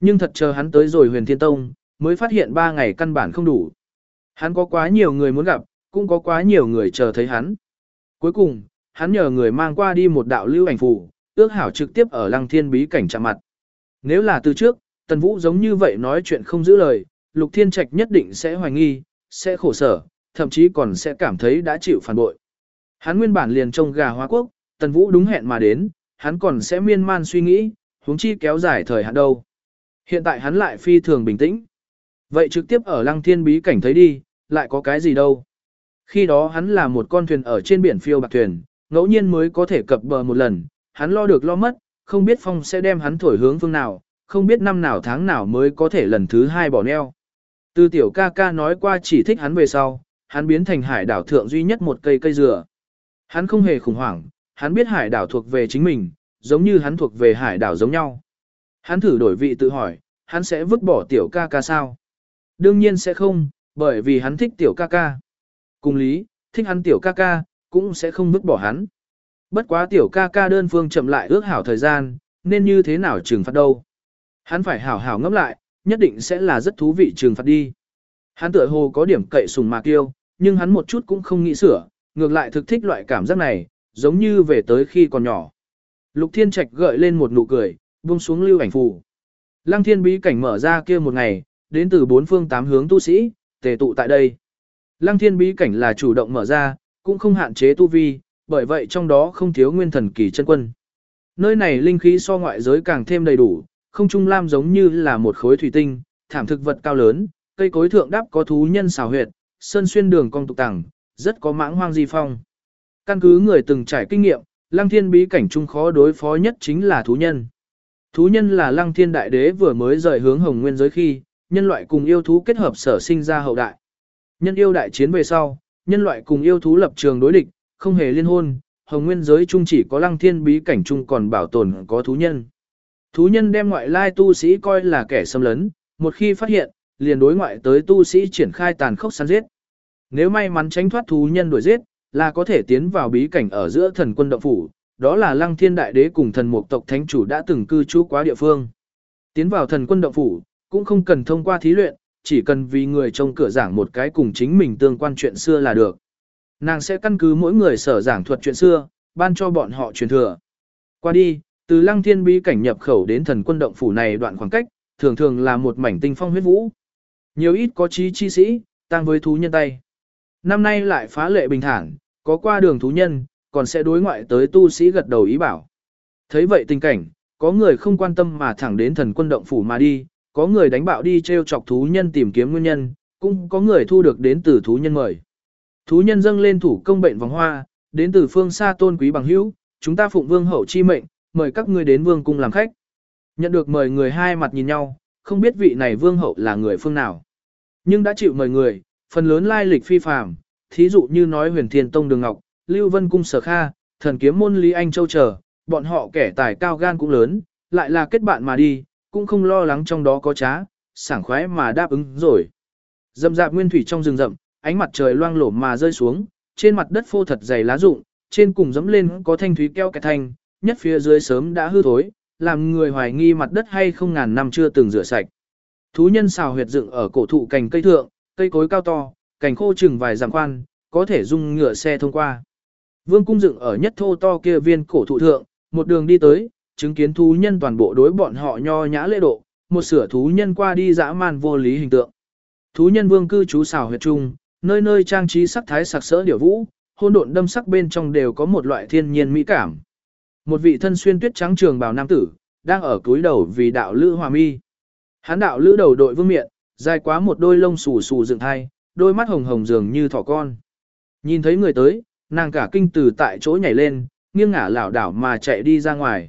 Nhưng thật chờ hắn tới rồi huyền thiên tông, mới phát hiện ba ngày căn bản không đủ. Hắn có quá nhiều người muốn gặp, cũng có quá nhiều người chờ thấy hắn. Cuối cùng, hắn nhờ người mang qua đi một đạo lưu ảnh phù, ước hảo trực tiếp ở lăng thiên bí cảnh chạm mặt. Nếu là từ trước, Tần Vũ giống như vậy nói chuyện không giữ lời, Lục Thiên Trạch nhất định sẽ hoài nghi, sẽ khổ sở, thậm chí còn sẽ cảm thấy đã chịu phản bội. Hắn nguyên bản liền trông gà hóa quốc, Tần Vũ đúng hẹn mà đến, hắn còn sẽ miên man suy nghĩ, huống chi kéo dài thời hạn đâu. Hiện tại hắn lại phi thường bình tĩnh. Vậy trực tiếp ở lăng thiên bí cảnh thấy đi, lại có cái gì đâu. Khi đó hắn là một con thuyền ở trên biển phiêu bạc thuyền, ngẫu nhiên mới có thể cập bờ một lần, hắn lo được lo mất, không biết phong sẽ đem hắn thổi hướng phương nào, không biết năm nào tháng nào mới có thể lần thứ hai bỏ neo. Từ tiểu ca ca nói qua chỉ thích hắn về sau, hắn biến thành hải đảo thượng duy nhất một cây cây dừa. Hắn không hề khủng hoảng, hắn biết hải đảo thuộc về chính mình, giống như hắn thuộc về hải đảo giống nhau. Hắn thử đổi vị tự hỏi, hắn sẽ vứt bỏ tiểu ca ca sao? Đương nhiên sẽ không, bởi vì hắn thích tiểu ca ca. Cùng lý, thích hắn tiểu ca ca, cũng sẽ không vứt bỏ hắn. Bất quá tiểu ca ca đơn phương chậm lại ước hảo thời gian, nên như thế nào trừng phạt đâu. Hắn phải hảo hảo ngẫm lại, nhất định sẽ là rất thú vị trừng phạt đi. Hắn tựa hồ có điểm cậy sùng mạc yêu, nhưng hắn một chút cũng không nghĩ sửa, ngược lại thực thích loại cảm giác này, giống như về tới khi còn nhỏ. Lục Thiên Trạch gợi lên một nụ cười, buông xuống lưu ảnh phù. Lăng Thiên bí cảnh mở ra kia một ngày, đến từ bốn phương tám hướng tu sĩ, tề tụ tại đây. Lăng Thiên bí cảnh là chủ động mở ra, cũng không hạn chế tu vi, bởi vậy trong đó không thiếu nguyên thần kỳ chân quân. Nơi này linh khí so ngoại giới càng thêm đầy đủ, không trung lam giống như là một khối thủy tinh, thảm thực vật cao lớn, cây cối thượng đáp có thú nhân xào huyệt, sơn xuyên đường cong tục tẳng, rất có mãng hoang di phong. Căn cứ người từng trải kinh nghiệm, lăng thiên bí cảnh trung khó đối phó nhất chính là thú nhân. Thú nhân là lăng thiên đại đế vừa mới rời hướng hồng nguyên giới khi, nhân loại cùng yêu thú kết hợp sở sinh ra hậu đại. Nhân yêu đại chiến về sau, nhân loại cùng yêu thú lập trường đối địch, không hề liên hôn, hồng nguyên giới chung chỉ có lăng thiên bí cảnh chung còn bảo tồn có thú nhân. Thú nhân đem ngoại lai tu sĩ coi là kẻ xâm lấn, một khi phát hiện, liền đối ngoại tới tu sĩ triển khai tàn khốc săn giết. Nếu may mắn tránh thoát thú nhân đuổi giết, là có thể tiến vào bí cảnh ở giữa thần quân động phủ, đó là lăng thiên đại đế cùng thần mục tộc thánh chủ đã từng cư trú quá địa phương. Tiến vào thần quân động phủ, cũng không cần thông qua thí luyện, chỉ cần vì người trông cửa giảng một cái cùng chính mình tương quan chuyện xưa là được. Nàng sẽ căn cứ mỗi người sở giảng thuật chuyện xưa, ban cho bọn họ truyền thừa. Qua đi, từ lăng thiên bí cảnh nhập khẩu đến thần quân động phủ này đoạn khoảng cách, thường thường là một mảnh tinh phong huyết vũ. Nhiều ít có trí chi sĩ, tăng với thú nhân tay. Năm nay lại phá lệ bình thản, có qua đường thú nhân, còn sẽ đối ngoại tới tu sĩ gật đầu ý bảo. Thấy vậy tình cảnh, có người không quan tâm mà thẳng đến thần quân động phủ mà đi, có người đánh bạo đi treo chọc thú nhân tìm kiếm nguyên nhân, cũng có người thu được đến từ thú nhân mời. Thú nhân dâng lên thủ công bệnh vòng hoa, đến từ phương xa tôn quý bằng hữu, chúng ta phụng vương hậu chi mệnh, mời các ngươi đến vương cung làm khách. Nhận được mời người hai mặt nhìn nhau, không biết vị này vương hậu là người phương nào. Nhưng đã chịu mời người, phần lớn lai lịch phi phàm, thí dụ như nói huyền thiên tông đường ngọc, lưu vân cung sở kha, thần kiếm môn lý anh châu trở, bọn họ kẻ tài cao gan cũng lớn, lại là kết bạn mà đi, cũng không lo lắng trong đó có trá, sảng khoái mà đáp ứng rồi. Dầm dạp nguyên thủy trong rừng rậm, ánh mặt trời loang lổ mà rơi xuống, trên mặt đất phô thật dày lá rụng, trên cùng dẫm lên có thanh thúy keo kẹt thanh, nhất phía dưới sớm đã hư thối, làm người hoài nghi mặt đất hay không ngàn năm chưa từng rửa sạch. Thú nhân xào huyệt dựng ở cổ thụ cành cây thượng, cây cối cao to, cành khô chừng vài dặm khoan, có thể dung ngựa xe thông qua. Vương cung dựng ở nhất thô to kia viên cổ thụ thượng, một đường đi tới, chứng kiến thú nhân toàn bộ đối bọn họ nho nhã lễ độ, một sửa thú nhân qua đi dã man vô lý hình tượng. Thú nhân vương cư trú xào huyệt trung, nơi nơi trang trí sắc thái sặc sỡ điệu vũ, hôn độn đâm sắc bên trong đều có một loại thiên nhiên mỹ cảm. Một vị thân xuyên tuyết trắng trường bào nam tử, đang ở cúi đầu vì đạo lữ hòa mi. Hán đạo lữ đầu đội vương miệng, dài quá một đôi lông xù xù dựng thai, đôi mắt hồng hồng dường như thỏ con. Nhìn thấy người tới, nàng cả kinh từ tại chỗ nhảy lên, nghiêng ngả lảo đảo mà chạy đi ra ngoài.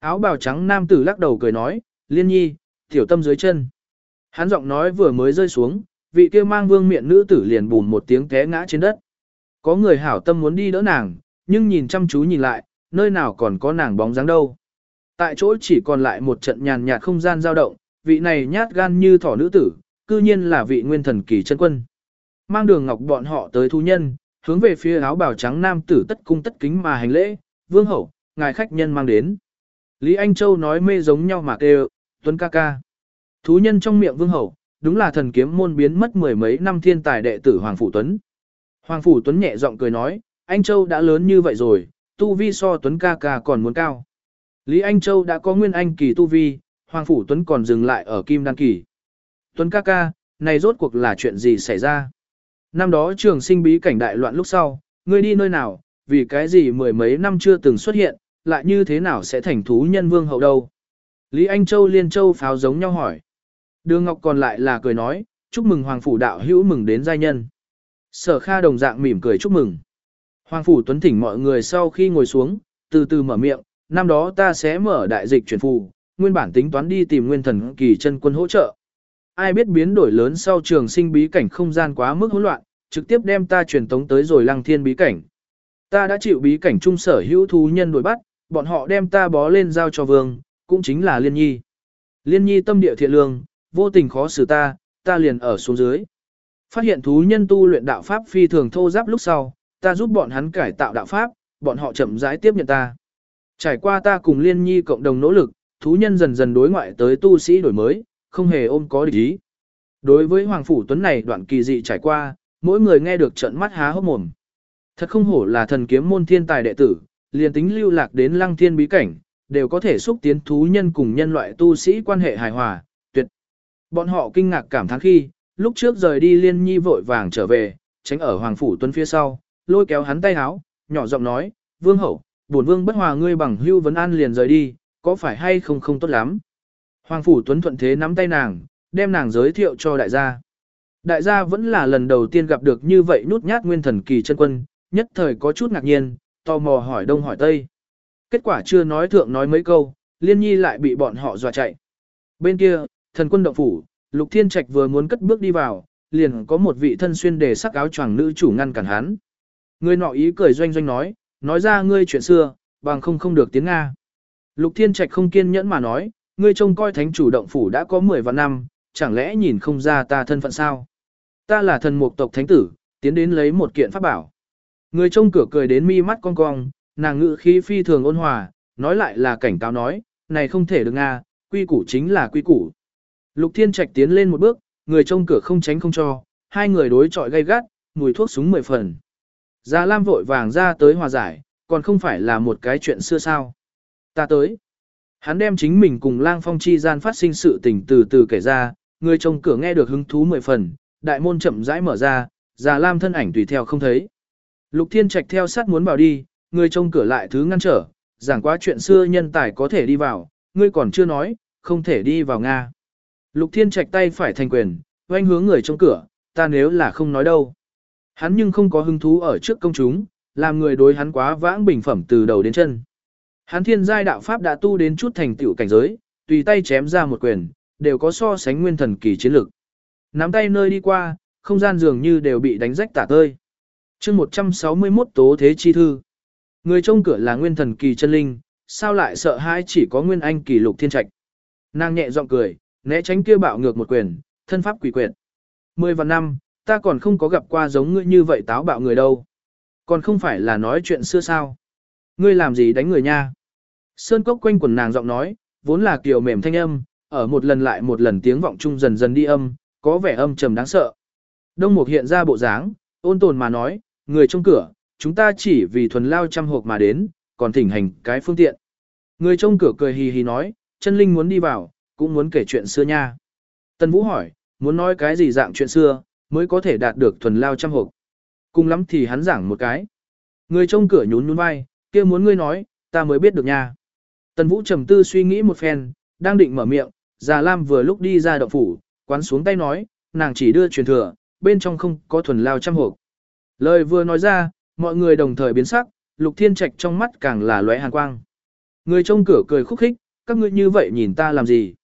Áo bào trắng nam tử lắc đầu cười nói, liên nhi, tiểu tâm dưới chân. Hắn giọng nói vừa mới rơi xuống, vị kia mang vương miệng nữ tử liền bùn một tiếng té ngã trên đất. Có người hảo tâm muốn đi đỡ nàng, nhưng nhìn chăm chú nhìn lại, nơi nào còn có nàng bóng dáng đâu. Tại chỗ chỉ còn lại một trận nhàn nhạt không gian dao động, vị này nhát gan như thỏ nữ tử, cư nhiên là vị nguyên thần kỳ chân quân. Mang đường ngọc bọn họ tới thu nhân, hướng về phía áo bào trắng nam tử tất cung tất kính mà hành lễ, vương hậu, ngài khách nhân mang đến. Lý Anh Châu nói mê giống nhau mà kêu, tuấn ca ca. Thú nhân trong miệng vương hậu, đúng là thần kiếm môn biến mất mười mấy năm thiên tài đệ tử Hoàng Phủ Tuấn. Hoàng Phủ Tuấn nhẹ giọng cười nói, anh Châu đã lớn như vậy rồi, tu vi so Tuấn ca ca còn muốn cao. Lý Anh Châu đã có nguyên anh kỳ tu vi, Hoàng Phủ Tuấn còn dừng lại ở kim đan kỳ. Tuấn ca ca, này rốt cuộc là chuyện gì xảy ra? Năm đó trường sinh bí cảnh đại loạn lúc sau, ngươi đi nơi nào, vì cái gì mười mấy năm chưa từng xuất hiện, lại như thế nào sẽ thành thú nhân vương hậu đâu? Lý Anh Châu liên châu pháo giống nhau hỏi. Đường Ngọc còn lại là cười nói, chúc mừng Hoàng Phủ đạo hữu mừng đến giai nhân. Sở Kha đồng dạng mỉm cười chúc mừng. Hoàng Phủ Tuấn thỉnh mọi người sau khi ngồi xuống, từ từ mở miệng, năm đó ta sẽ mở đại dịch chuyển phù, nguyên bản tính toán đi tìm nguyên thần kỳ chân quân hỗ trợ. Ai biết biến đổi lớn sau trường sinh bí cảnh không gian quá mức hỗn loạn, trực tiếp đem ta truyền tống tới rồi lăng thiên bí cảnh. Ta đã chịu bí cảnh trung sở hữu thú nhân đuổi bắt, bọn họ đem ta bó lên giao cho vương, cũng chính là Liên Nhi. Liên Nhi tâm địa thiện lương, vô tình khó xử ta, ta liền ở xuống dưới. Phát hiện thú nhân tu luyện đạo pháp phi thường thô giáp lúc sau, ta giúp bọn hắn cải tạo đạo pháp, bọn họ chậm rãi tiếp nhận ta. Trải qua ta cùng Liên Nhi cộng đồng nỗ lực, thú nhân dần dần đối ngoại tới tu sĩ đổi mới, không hề ôm có địch ý. Đối với Hoàng Phủ Tuấn này đoạn kỳ dị trải qua, mỗi người nghe được trận mắt há hốc mồm. Thật không hổ là thần kiếm môn thiên tài đệ tử, liền tính lưu lạc đến lăng thiên bí cảnh, đều có thể xúc tiến thú nhân cùng nhân loại tu sĩ quan hệ hài hòa, tuyệt. Bọn họ kinh ngạc cảm thán khi, lúc trước rời đi liên nhi vội vàng trở về, tránh ở Hoàng Phủ Tuấn phía sau, lôi kéo hắn tay háo, nhỏ giọng nói, vương hậu, bổn vương bất hòa ngươi bằng hưu vấn an liền rời đi, có phải hay không không tốt lắm. Hoàng Phủ Tuấn thuận thế nắm tay nàng, đem nàng giới thiệu cho đại gia. Đại gia vẫn là lần đầu tiên gặp được như vậy nút nhát nguyên thần kỳ chân quân, nhất thời có chút ngạc nhiên, tò mò hỏi đông hỏi tây. Kết quả chưa nói thượng nói mấy câu, liên nhi lại bị bọn họ dọa chạy. Bên kia, thần quân động phủ, lục thiên trạch vừa muốn cất bước đi vào, liền có một vị thân xuyên đề sắc áo choàng nữ chủ ngăn cản hắn. Người nọ ý cười doanh doanh nói, nói ra ngươi chuyện xưa, bằng không không được tiếng Nga. Lục Thiên Trạch không kiên nhẫn mà nói, ngươi trông coi thánh chủ động phủ đã có 10 vạn năm, chẳng lẽ nhìn không ra ta thân phận sao? Ta là thần mục tộc thánh tử, tiến đến lấy một kiện pháp bảo. Người trông cửa cười đến mi mắt cong cong, nàng ngự khí phi thường ôn hòa, nói lại là cảnh cáo nói, này không thể được Nga, quy củ chính là quy củ. Lục Thiên Trạch tiến lên một bước, người trông cửa không tránh không cho, hai người đối chọi gay gắt, mùi thuốc súng mười phần. Gia Lam vội vàng ra tới hòa giải, còn không phải là một cái chuyện xưa sao. Ta tới. Hắn đem chính mình cùng lang phong chi gian phát sinh sự tình từ từ kể ra, người trông cửa nghe được hứng thú mười phần, đại môn chậm rãi mở ra, Già Lam thân ảnh tùy theo không thấy. Lục Thiên Trạch theo sát muốn vào đi, người trông cửa lại thứ ngăn trở, giảng quá chuyện xưa nhân tài có thể đi vào, ngươi còn chưa nói, không thể đi vào Nga. Lục Thiên Trạch tay phải thành quyền, oanh hướng người trong cửa, ta nếu là không nói đâu. Hắn nhưng không có hứng thú ở trước công chúng, làm người đối hắn quá vãng bình phẩm từ đầu đến chân. Hắn thiên giai đạo pháp đã tu đến chút thành tựu cảnh giới, tùy tay chém ra một quyền, đều có so sánh nguyên thần kỳ chiến lực. Nắm tay nơi đi qua, không gian dường như đều bị đánh rách tả tơi. chương 161 tố thế chi thư. Người trông cửa là nguyên thần kỳ chân linh, sao lại sợ hãi chỉ có nguyên anh kỳ lục thiên trạch. Nàng nhẹ giọng cười, né tránh kia bạo ngược một quyền, thân pháp quỷ quyệt. Mười vạn năm, ta còn không có gặp qua giống ngươi như vậy táo bạo người đâu. Còn không phải là nói chuyện xưa sao. Ngươi làm gì đánh người nha. Sơn cốc quanh quần nàng giọng nói, vốn là kiều mềm thanh âm, ở một lần lại một lần tiếng vọng chung dần dần đi âm, có vẻ âm trầm đáng sợ. Đông Mục hiện ra bộ dáng, ôn tồn mà nói, người trong cửa, chúng ta chỉ vì thuần lao trăm hộp mà đến, còn thỉnh hành cái phương tiện. Người trong cửa cười hì hì nói, chân linh muốn đi vào, cũng muốn kể chuyện xưa nha. Tân Vũ hỏi, muốn nói cái gì dạng chuyện xưa, mới có thể đạt được thuần lao trăm hộp. Cùng lắm thì hắn giảng một cái. Người trong cửa nhún nhún vai, kia muốn ngươi nói, ta mới biết được nha. Tần Vũ trầm tư suy nghĩ một phen, đang định mở miệng, Già Lam vừa lúc đi ra động phủ, quán xuống tay nói, nàng chỉ đưa truyền thừa, bên trong không có thuần lao trăm hộp. Lời vừa nói ra, mọi người đồng thời biến sắc, Lục Thiên Trạch trong mắt càng là lóe hàn quang. Người trong cửa cười khúc khích, các ngươi như vậy nhìn ta làm gì?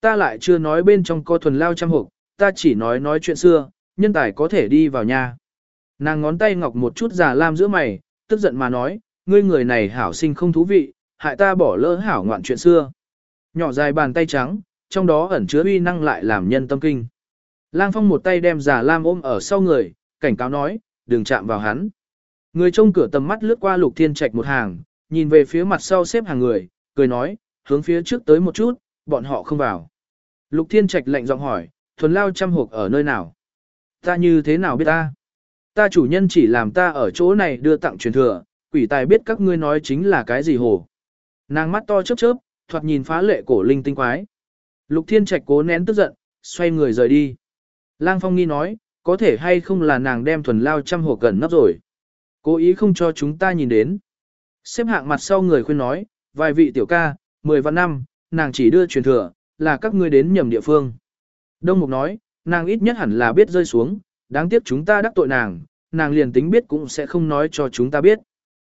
Ta lại chưa nói bên trong có thuần lao trăm hộp, ta chỉ nói nói chuyện xưa, nhân tài có thể đi vào nhà. Nàng ngón tay ngọc một chút già lam giữa mày, tức giận mà nói, ngươi người này hảo sinh không thú vị, hại ta bỏ lỡ hảo ngoạn chuyện xưa. Nhỏ dài bàn tay trắng, trong đó ẩn chứa uy năng lại làm nhân tâm kinh. Lang Phong một tay đem già lam ôm ở sau người, cảnh cáo nói, đừng chạm vào hắn. Người trông cửa tầm mắt lướt qua lục thiên trạch một hàng, nhìn về phía mặt sau xếp hàng người, cười nói, hướng phía trước tới một chút, bọn họ không vào. Lục thiên trạch lạnh giọng hỏi, thuần lao trăm hộp ở nơi nào? Ta như thế nào biết ta? Ta chủ nhân chỉ làm ta ở chỗ này đưa tặng truyền thừa, quỷ tài biết các ngươi nói chính là cái gì hồ. Nàng mắt to chớp chớp, thoạt nhìn phá lệ cổ linh tinh quái. Lục thiên trạch cố nén tức giận, xoay người rời đi. Lang phong nghi nói, có thể hay không là nàng đem thuần lao trăm hồ gần nắp rồi. Cố ý không cho chúng ta nhìn đến. Xếp hạng mặt sau người khuyên nói, vài vị tiểu ca, mười vạn năm, nàng chỉ đưa truyền thừa, là các ngươi đến nhầm địa phương. Đông Mục nói, nàng ít nhất hẳn là biết rơi xuống, đáng tiếc chúng ta đắc tội nàng, nàng liền tính biết cũng sẽ không nói cho chúng ta biết.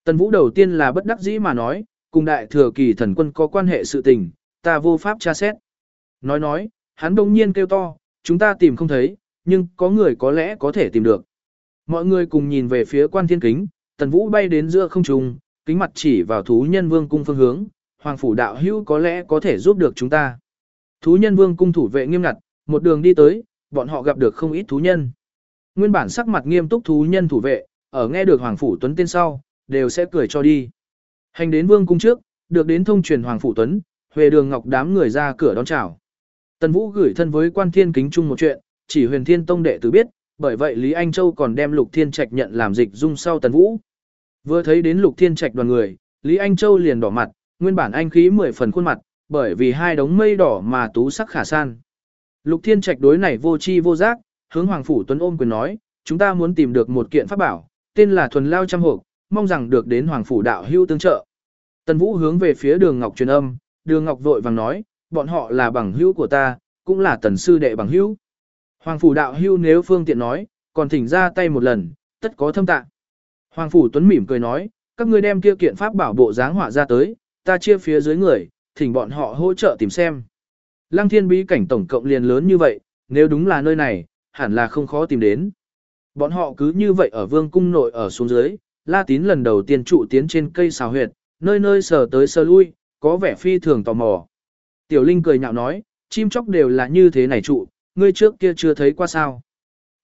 Tần Vũ đầu tiên là bất đắc dĩ mà nói, cùng đại thừa kỳ thần quân có quan hệ sự tình, ta vô pháp tra xét. Nói nói, hắn đông nhiên kêu to, chúng ta tìm không thấy, nhưng có người có lẽ có thể tìm được. Mọi người cùng nhìn về phía quan thiên kính, tần vũ bay đến giữa không trung, kính mặt chỉ vào thú nhân vương cung phương hướng, hoàng phủ đạo hữu có lẽ có thể giúp được chúng ta. Thú nhân vương cung thủ vệ nghiêm ngặt, một đường đi tới, bọn họ gặp được không ít thú nhân. Nguyên bản sắc mặt nghiêm túc thú nhân thủ vệ, ở nghe được Hoàng Phủ Tuấn tên sau, đều sẽ cười cho đi. Hành đến vương cung trước, được đến thông truyền Hoàng Phủ Tuấn, Huệ đường ngọc đám người ra cửa đón chào. Tần Vũ gửi thân với quan thiên kính chung một chuyện, chỉ huyền thiên tông đệ tử biết, bởi vậy Lý Anh Châu còn đem Lục Thiên Trạch nhận làm dịch dung sau Tần Vũ. Vừa thấy đến Lục Thiên Trạch đoàn người, Lý Anh Châu liền đỏ mặt, nguyên bản anh khí mười phần khuôn mặt, bởi vì hai đống mây đỏ mà tú sắc khả san. Lục Thiên Trạch đối này vô chi vô giác, hướng Hoàng Phủ Tuấn ôm quyền nói, chúng ta muốn tìm được một kiện pháp bảo, tên là thuần lao trăm hộp, mong rằng được đến Hoàng Phủ đạo hưu tương trợ. Tần Vũ hướng về phía đường Ngọc truyền âm, đường Ngọc vội vàng nói, bọn họ là bằng hữu của ta, cũng là tần sư đệ bằng hữu. Hoàng Phủ đạo hưu nếu phương tiện nói, còn thỉnh ra tay một lần, tất có thâm tạng. Hoàng Phủ Tuấn mỉm cười nói, các ngươi đem kia kiện pháp bảo bộ dáng họa ra tới, ta chia phía dưới người, thỉnh bọn họ hỗ trợ tìm xem. Lăng thiên bí cảnh tổng cộng liền lớn như vậy, nếu đúng là nơi này, hẳn là không khó tìm đến. Bọn họ cứ như vậy ở vương cung nội ở xuống dưới, La Tín lần đầu tiên trụ tiến trên cây xào huyệt, nơi nơi sờ tới sờ lui, có vẻ phi thường tò mò. Tiểu Linh cười nhạo nói, chim chóc đều là như thế này trụ, ngươi trước kia chưa thấy qua sao.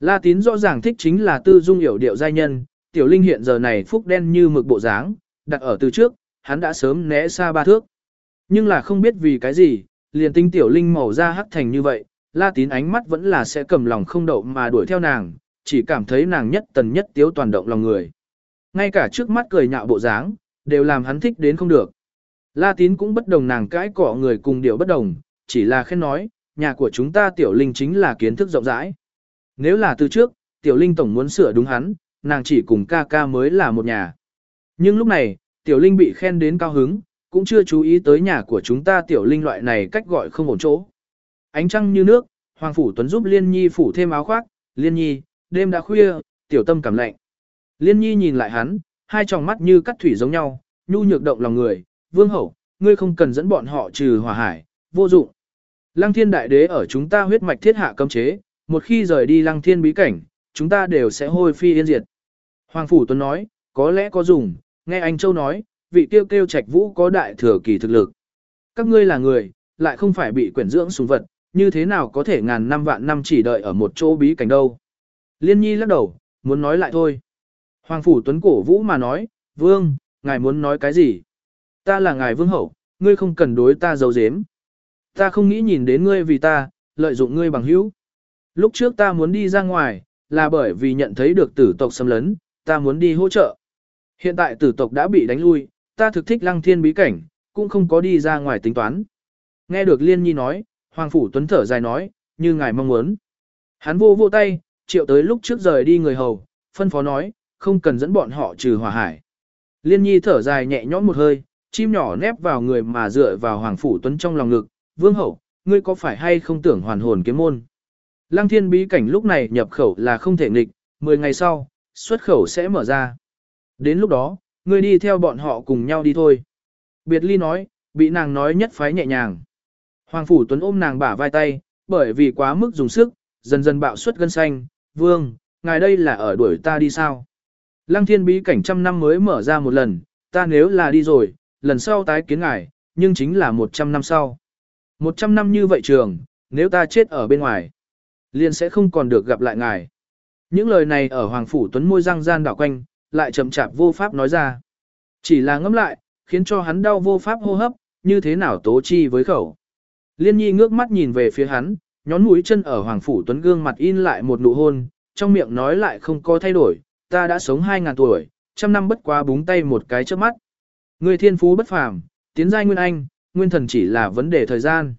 La Tín rõ ràng thích chính là tư dung hiểu điệu giai nhân, Tiểu Linh hiện giờ này phúc đen như mực bộ dáng, đặt ở từ trước, hắn đã sớm né xa ba thước. Nhưng là không biết vì cái gì, liền tinh Tiểu Linh màu da hắc thành như vậy, La Tín ánh mắt vẫn là sẽ cầm lòng không đậu mà đuổi theo nàng, chỉ cảm thấy nàng nhất tần nhất tiếu toàn động lòng người. Ngay cả trước mắt cười nhạo bộ dáng, đều làm hắn thích đến không được. La Tín cũng bất đồng nàng cãi cọ người cùng điều bất đồng, chỉ là khen nói, nhà của chúng ta Tiểu Linh chính là kiến thức rộng rãi. Nếu là từ trước, Tiểu Linh tổng muốn sửa đúng hắn, nàng chỉ cùng ca ca mới là một nhà. Nhưng lúc này, Tiểu Linh bị khen đến cao hứng, cũng chưa chú ý tới nhà của chúng ta Tiểu Linh loại này cách gọi không ổn chỗ. Ánh trăng như nước, Hoàng Phủ Tuấn giúp Liên Nhi phủ thêm áo khoác, Liên Nhi, đêm đã khuya, Tiểu Tâm cảm lạnh. Liên Nhi nhìn lại hắn, hai tròng mắt như cắt thủy giống nhau, nhu nhược động lòng người, vương hậu, ngươi không cần dẫn bọn họ trừ hỏa hải, vô dụng. Lăng thiên đại đế ở chúng ta huyết mạch thiết hạ cấm chế, một khi rời đi lăng thiên bí cảnh, chúng ta đều sẽ hôi phi yên diệt. Hoàng Phủ Tuấn nói, có lẽ có dùng, nghe anh Châu nói, vị tiêu kêu trạch vũ có đại thừa kỳ thực lực. Các ngươi là người, lại không phải bị quyển dưỡng súng vật, như thế nào có thể ngàn năm vạn năm chỉ đợi ở một chỗ bí cảnh đâu. Liên nhi lắc đầu, muốn nói lại thôi. Hoàng Phủ Tuấn cổ vũ mà nói, vương, ngài muốn nói cái gì? Ta là ngài vương hậu, ngươi không cần đối ta giấu giếm. Ta không nghĩ nhìn đến ngươi vì ta, lợi dụng ngươi bằng hữu. Lúc trước ta muốn đi ra ngoài, là bởi vì nhận thấy được tử tộc xâm lấn, ta muốn đi hỗ trợ. Hiện tại tử tộc đã bị đánh lui, ta thực thích lăng thiên bí cảnh, cũng không có đi ra ngoài tính toán. Nghe được Liên Nhi nói, Hoàng Phủ Tuấn thở dài nói, như ngài mong muốn. Hắn vô vô tay, triệu tới lúc trước rời đi người hầu, phân phó nói, không cần dẫn bọn họ trừ hỏa hải. Liên Nhi thở dài nhẹ nhõm một hơi, chim nhỏ nép vào người mà dựa vào Hoàng Phủ Tuấn trong lòng ngực, vương hậu, ngươi có phải hay không tưởng hoàn hồn kiếm môn? Lăng thiên bí cảnh lúc này nhập khẩu là không thể nghịch, 10 ngày sau, xuất khẩu sẽ mở ra. Đến lúc đó, ngươi đi theo bọn họ cùng nhau đi thôi. Biệt ly nói, bị nàng nói nhất phái nhẹ nhàng. Hoàng Phủ Tuấn ôm nàng bả vai tay, bởi vì quá mức dùng sức, dần dần bạo suất gân xanh. Vương, ngài đây là ở đuổi ta đi sao? Lăng thiên bí cảnh trăm năm mới mở ra một lần, ta nếu là đi rồi, lần sau tái kiến ngài, nhưng chính là một trăm năm sau. Một trăm năm như vậy trường, nếu ta chết ở bên ngoài, liền sẽ không còn được gặp lại ngài. Những lời này ở Hoàng Phủ Tuấn môi răng gian đảo quanh, lại chậm chạp vô pháp nói ra. Chỉ là ngẫm lại, khiến cho hắn đau vô pháp hô hấp, như thế nào tố chi với khẩu. Liên nhi ngước mắt nhìn về phía hắn, nhón mũi chân ở Hoàng Phủ Tuấn gương mặt in lại một nụ hôn, trong miệng nói lại không có thay đổi, ta đã sống hai ngàn tuổi, trăm năm bất quá búng tay một cái trước mắt. Người thiên phú bất phàm, tiến giai nguyên anh, nguyên thần chỉ là vấn đề thời gian.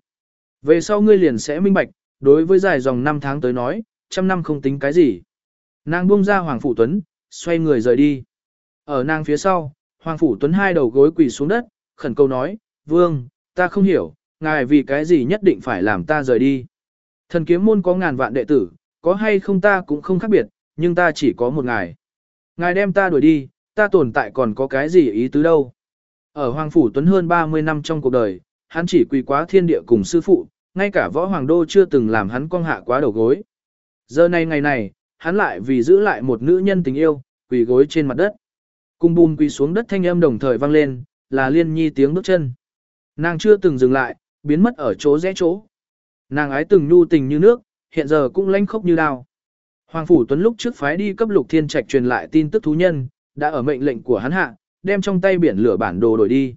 Về sau ngươi liền sẽ minh bạch, đối với dài dòng năm tháng tới nói, trăm năm không tính cái gì. Nàng buông ra Hoàng Phủ Tuấn, xoay người rời đi. Ở nàng phía sau, Hoàng Phủ Tuấn hai đầu gối quỳ xuống đất, khẩn cầu nói, Vương, ta không hiểu, ngài vì cái gì nhất định phải làm ta rời đi. Thần kiếm môn có ngàn vạn đệ tử, có hay không ta cũng không khác biệt, nhưng ta chỉ có một ngài. Ngài đem ta đuổi đi, ta tồn tại còn có cái gì ý tứ đâu. Ở Hoàng Phủ Tuấn hơn 30 năm trong cuộc đời, hắn chỉ quỳ quá thiên địa cùng sư phụ, ngay cả võ hoàng đô chưa từng làm hắn cong hạ quá đầu gối. Giờ này ngày này, hắn lại vì giữ lại một nữ nhân tình yêu, quỳ gối trên mặt đất. Cung bùn quỳ xuống đất thanh âm đồng thời vang lên, là liên nhi tiếng bước chân. Nàng chưa từng dừng lại, biến mất ở chỗ rẽ chỗ. Nàng ái từng nhu tình như nước, hiện giờ cũng lanh khốc như đao. Hoàng Phủ Tuấn lúc trước phái đi cấp lục thiên trạch truyền lại tin tức thú nhân, đã ở mệnh lệnh của hắn hạ, đem trong tay biển lửa bản đồ đổi đi.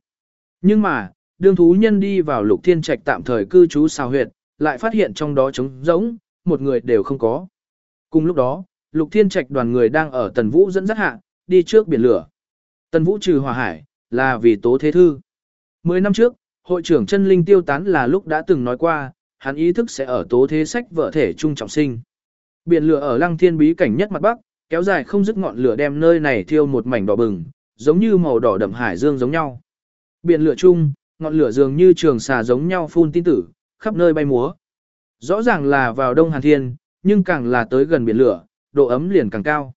Nhưng mà, đương thú nhân đi vào lục thiên trạch tạm thời cư trú xào huyệt, lại phát hiện trong đó trống rỗng, một người đều không có. Cùng lúc đó, lục thiên trạch đoàn người đang ở tần vũ dẫn dắt hạ, đi trước biển lửa. Tần vũ trừ hòa hải, là vì tố thế thư. Mười năm trước, hội trưởng chân linh tiêu tán là lúc đã từng nói qua, hắn ý thức sẽ ở tố thế sách vợ thể trung trọng sinh. Biển lửa ở lăng thiên bí cảnh nhất mặt bắc, kéo dài không dứt ngọn lửa đem nơi này thiêu một mảnh đỏ bừng, giống như màu đỏ đậm hải dương giống nhau. Biển lửa chung, ngọn lửa dường như trường xà giống nhau phun tin tử, khắp nơi bay múa. Rõ ràng là vào đông hàn thiên, nhưng càng là tới gần biển lửa, độ ấm liền càng cao.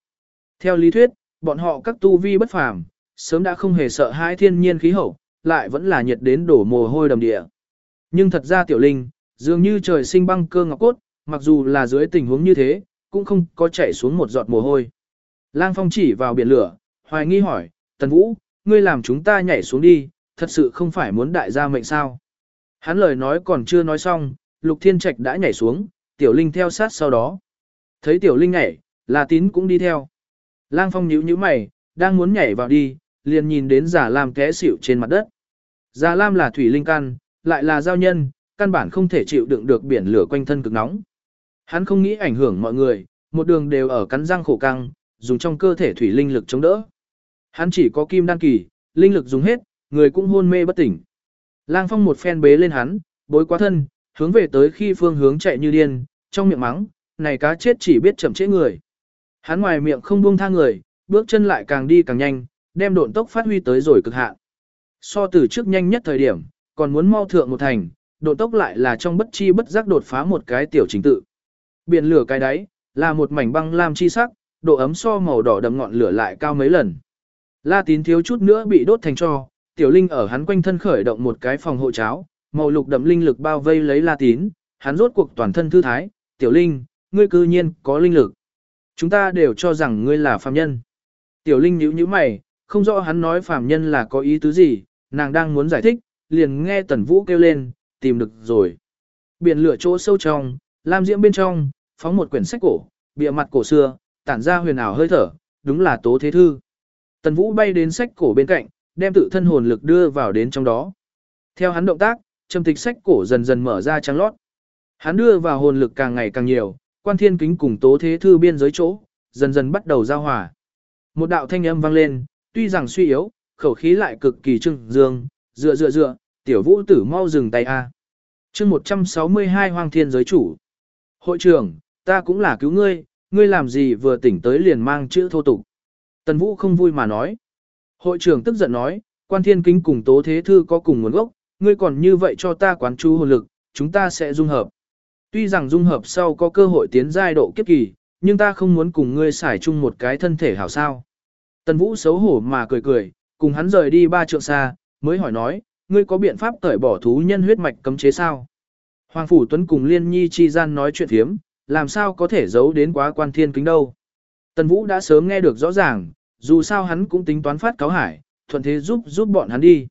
Theo lý thuyết, bọn họ các tu vi bất phàm, sớm đã không hề sợ hãi thiên nhiên khí hậu, lại vẫn là nhiệt đến đổ mồ hôi đầm địa. Nhưng thật ra tiểu linh, dường như trời sinh băng cơ ngọc cốt, mặc dù là dưới tình huống như thế, cũng không có chảy xuống một giọt mồ hôi. Lang phong chỉ vào biển lửa, hoài nghi hỏi, Tần Vũ, ngươi làm chúng ta nhảy xuống đi, thật sự không phải muốn đại gia mệnh sao. Hắn lời nói còn chưa nói xong, Lục Thiên Trạch đã nhảy xuống, Tiểu Linh theo sát sau đó. Thấy Tiểu Linh nhảy, là Tín cũng đi theo. Lang Phong nhíu nhíu mày, đang muốn nhảy vào đi, liền nhìn đến Giả Lam té xỉu trên mặt đất. Giả Lam là thủy linh căn, lại là giao nhân, căn bản không thể chịu đựng được biển lửa quanh thân cực nóng. Hắn không nghĩ ảnh hưởng mọi người, một đường đều ở cắn răng khổ căng, dùng trong cơ thể thủy linh lực chống đỡ. Hắn chỉ có kim đan kỳ, linh lực dùng hết, người cũng hôn mê bất tỉnh. Lang Phong một phen bế lên hắn, bối quá thân, hướng về tới khi phương hướng chạy như điên, trong miệng mắng, này cá chết chỉ biết chậm trễ người. Hắn ngoài miệng không buông tha người, bước chân lại càng đi càng nhanh, đem độn tốc phát huy tới rồi cực hạn. So từ trước nhanh nhất thời điểm, còn muốn mau thượng một thành, độn tốc lại là trong bất chi bất giác đột phá một cái tiểu trình tự. Biển lửa cái đáy, là một mảnh băng lam chi sắc, độ ấm so màu đỏ đậm ngọn lửa lại cao mấy lần. La tín thiếu chút nữa bị đốt thành cho, tiểu linh ở hắn quanh thân khởi động một cái phòng hộ cháo, màu lục đậm linh lực bao vây lấy la tín, hắn rốt cuộc toàn thân thư thái, tiểu linh, ngươi cư nhiên có linh lực. Chúng ta đều cho rằng ngươi là phàm nhân. Tiểu linh nhíu nhíu mày, không rõ hắn nói phàm nhân là có ý tứ gì, nàng đang muốn giải thích, liền nghe tần vũ kêu lên, tìm được rồi. Biển lửa chỗ sâu trong, lam diễm bên trong, phóng một quyển sách cổ, bìa mặt cổ xưa, tản ra huyền ảo hơi thở, đúng là tố thế thư. Tần Vũ bay đến sách cổ bên cạnh, đem tự thân hồn lực đưa vào đến trong đó. Theo hắn động tác, trầm tịch sách cổ dần dần mở ra trắng lót. Hắn đưa vào hồn lực càng ngày càng nhiều, quan thiên kính cùng tố thế thư biên giới chỗ, dần dần bắt đầu giao hòa. Một đạo thanh âm vang lên, tuy rằng suy yếu, khẩu khí lại cực kỳ trưng dương, dựa dựa dựa, tiểu vũ tử mau dừng tay a. Chương 162 Hoàng Thiên giới chủ. Hội trưởng, ta cũng là cứu ngươi, ngươi làm gì vừa tỉnh tới liền mang chữ thô tục. Tần Vũ không vui mà nói. Hội trưởng tức giận nói, quan thiên kính cùng tố thế thư có cùng nguồn gốc, ngươi còn như vậy cho ta quán chú hồn lực, chúng ta sẽ dung hợp. Tuy rằng dung hợp sau có cơ hội tiến giai độ kiếp kỳ, nhưng ta không muốn cùng ngươi xài chung một cái thân thể hảo sao. Tần Vũ xấu hổ mà cười cười, cùng hắn rời đi ba trượng xa, mới hỏi nói, ngươi có biện pháp cởi bỏ thú nhân huyết mạch cấm chế sao? Hoàng Phủ Tuấn cùng Liên Nhi chi gian nói chuyện thiếm, làm sao có thể giấu đến quá quan thiên kính đâu. Tần Vũ đã sớm nghe được rõ ràng, dù sao hắn cũng tính toán phát cáo hải, thuận thế giúp giúp bọn hắn đi.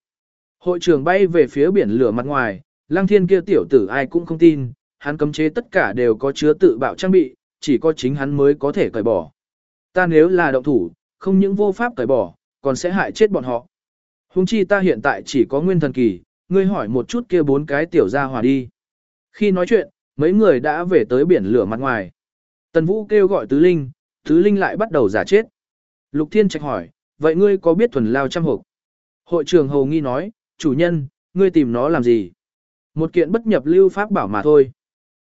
Hội trưởng bay về phía biển lửa mặt ngoài, lăng thiên kia tiểu tử ai cũng không tin, hắn cấm chế tất cả đều có chứa tự bạo trang bị, chỉ có chính hắn mới có thể cởi bỏ. Ta nếu là động thủ, không những vô pháp cởi bỏ, còn sẽ hại chết bọn họ. Hùng chi ta hiện tại chỉ có nguyên thần kỳ, ngươi hỏi một chút kia bốn cái tiểu gia hòa đi. Khi nói chuyện, mấy người đã về tới biển lửa mặt ngoài. Tần Vũ kêu gọi Tứ Linh, Tứ Linh lại bắt đầu giả chết. Lục Thiên Trạch hỏi, vậy ngươi có biết thuần lao trăm hộp? Hội trưởng Hầu Nghi nói, chủ nhân, ngươi tìm nó làm gì? Một kiện bất nhập lưu pháp bảo mà thôi.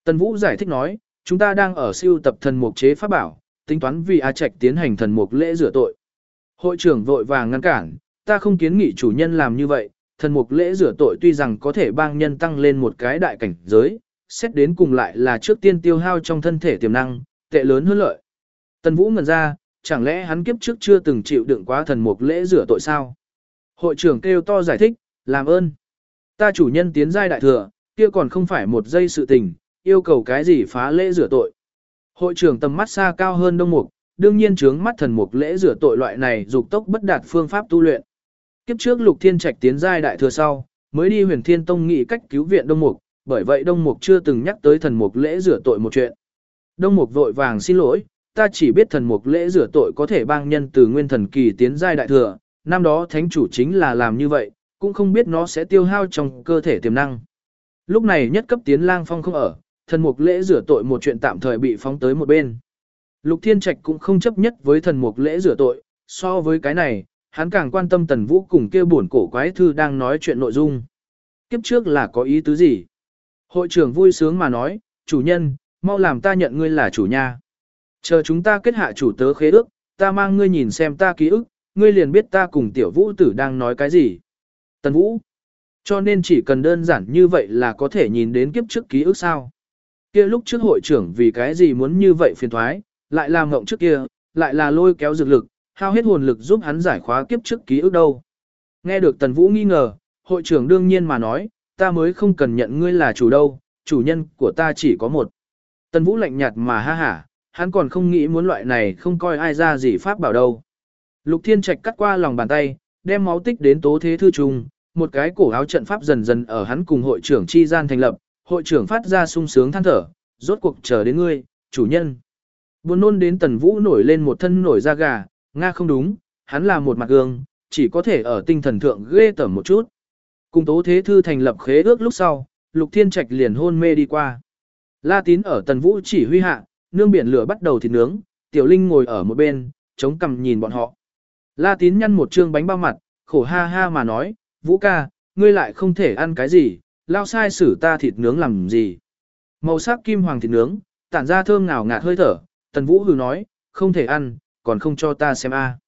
Tần Vũ giải thích nói, chúng ta đang ở siêu tập thần mục chế pháp bảo, tính toán vì A Trạch tiến hành thần mục lễ rửa tội. Hội trưởng vội vàng ngăn cản, ta không kiến nghị chủ nhân làm như vậy, thần mục lễ rửa tội tuy rằng có thể bang nhân tăng lên một cái đại cảnh giới, xét đến cùng lại là trước tiên tiêu hao trong thân thể tiềm năng, tệ lớn hơn lợi. Tần Vũ ngẩn ra, chẳng lẽ hắn kiếp trước chưa từng chịu đựng quá thần mục lễ rửa tội sao? Hội trưởng kêu to giải thích, làm ơn. Ta chủ nhân tiến giai đại thừa, kia còn không phải một giây sự tình, yêu cầu cái gì phá lễ rửa tội. Hội trưởng tầm mắt xa cao hơn đông mục, đương nhiên trướng mắt thần mục lễ rửa tội loại này dục tốc bất đạt phương pháp tu luyện. Kiếp trước Lục Thiên Trạch tiến giai đại thừa sau, mới đi Huyền Thiên Tông nghị cách cứu viện Đông Mục, bởi vậy Đông Mục chưa từng nhắc tới thần mục lễ rửa tội một chuyện. Đông Mục vội vàng xin lỗi, ta chỉ biết thần mục lễ rửa tội có thể bang nhân từ nguyên thần kỳ tiến giai đại thừa, năm đó thánh chủ chính là làm như vậy, cũng không biết nó sẽ tiêu hao trong cơ thể tiềm năng. Lúc này nhất cấp tiến lang phong không ở, thần mục lễ rửa tội một chuyện tạm thời bị phóng tới một bên. Lục Thiên Trạch cũng không chấp nhất với thần mục lễ rửa tội, so với cái này, hắn càng quan tâm tần vũ cùng kia buồn cổ quái thư đang nói chuyện nội dung. Kiếp trước là có ý tứ gì? Hội trưởng vui sướng mà nói, chủ nhân, mau làm ta nhận ngươi là chủ nhà. Chờ chúng ta kết hạ chủ tớ khế ước, ta mang ngươi nhìn xem ta ký ức, ngươi liền biết ta cùng tiểu vũ tử đang nói cái gì. Tần vũ. Cho nên chỉ cần đơn giản như vậy là có thể nhìn đến kiếp trước ký ức sao. Kia lúc trước hội trưởng vì cái gì muốn như vậy phiền thoái, lại làm ngộng trước kia, lại là lôi kéo dược lực, hao hết hồn lực giúp hắn giải khóa kiếp trước ký ức đâu. Nghe được Tần Vũ nghi ngờ, hội trưởng đương nhiên mà nói, ta mới không cần nhận ngươi là chủ đâu, chủ nhân của ta chỉ có một. Tần Vũ lạnh nhạt mà ha hả, hắn còn không nghĩ muốn loại này không coi ai ra gì pháp bảo đâu. Lục Thiên Trạch cắt qua lòng bàn tay, đem máu tích đến tố thế thư trùng, một cái cổ áo trận pháp dần dần ở hắn cùng hội trưởng chi gian thành lập, hội trưởng phát ra sung sướng than thở, rốt cuộc chờ đến ngươi, chủ nhân. Buồn nôn đến tần vũ nổi lên một thân nổi da gà, Nga không đúng, hắn là một mặt gương, chỉ có thể ở tinh thần thượng ghê tởm một chút. Cùng tố thế thư thành lập khế ước lúc sau, lục thiên trạch liền hôn mê đi qua. La tín ở tần vũ chỉ huy hạ, nương biển lửa bắt đầu thịt nướng, tiểu linh ngồi ở một bên, chống cằm nhìn bọn họ. La tín nhăn một trương bánh bao mặt, khổ ha ha mà nói, vũ ca, ngươi lại không thể ăn cái gì, lao sai xử ta thịt nướng làm gì. Màu sắc kim hoàng thịt nướng, tản ra thơm ngào ngạt hơi thở, tần vũ hừ nói, không thể ăn, còn không cho ta xem a.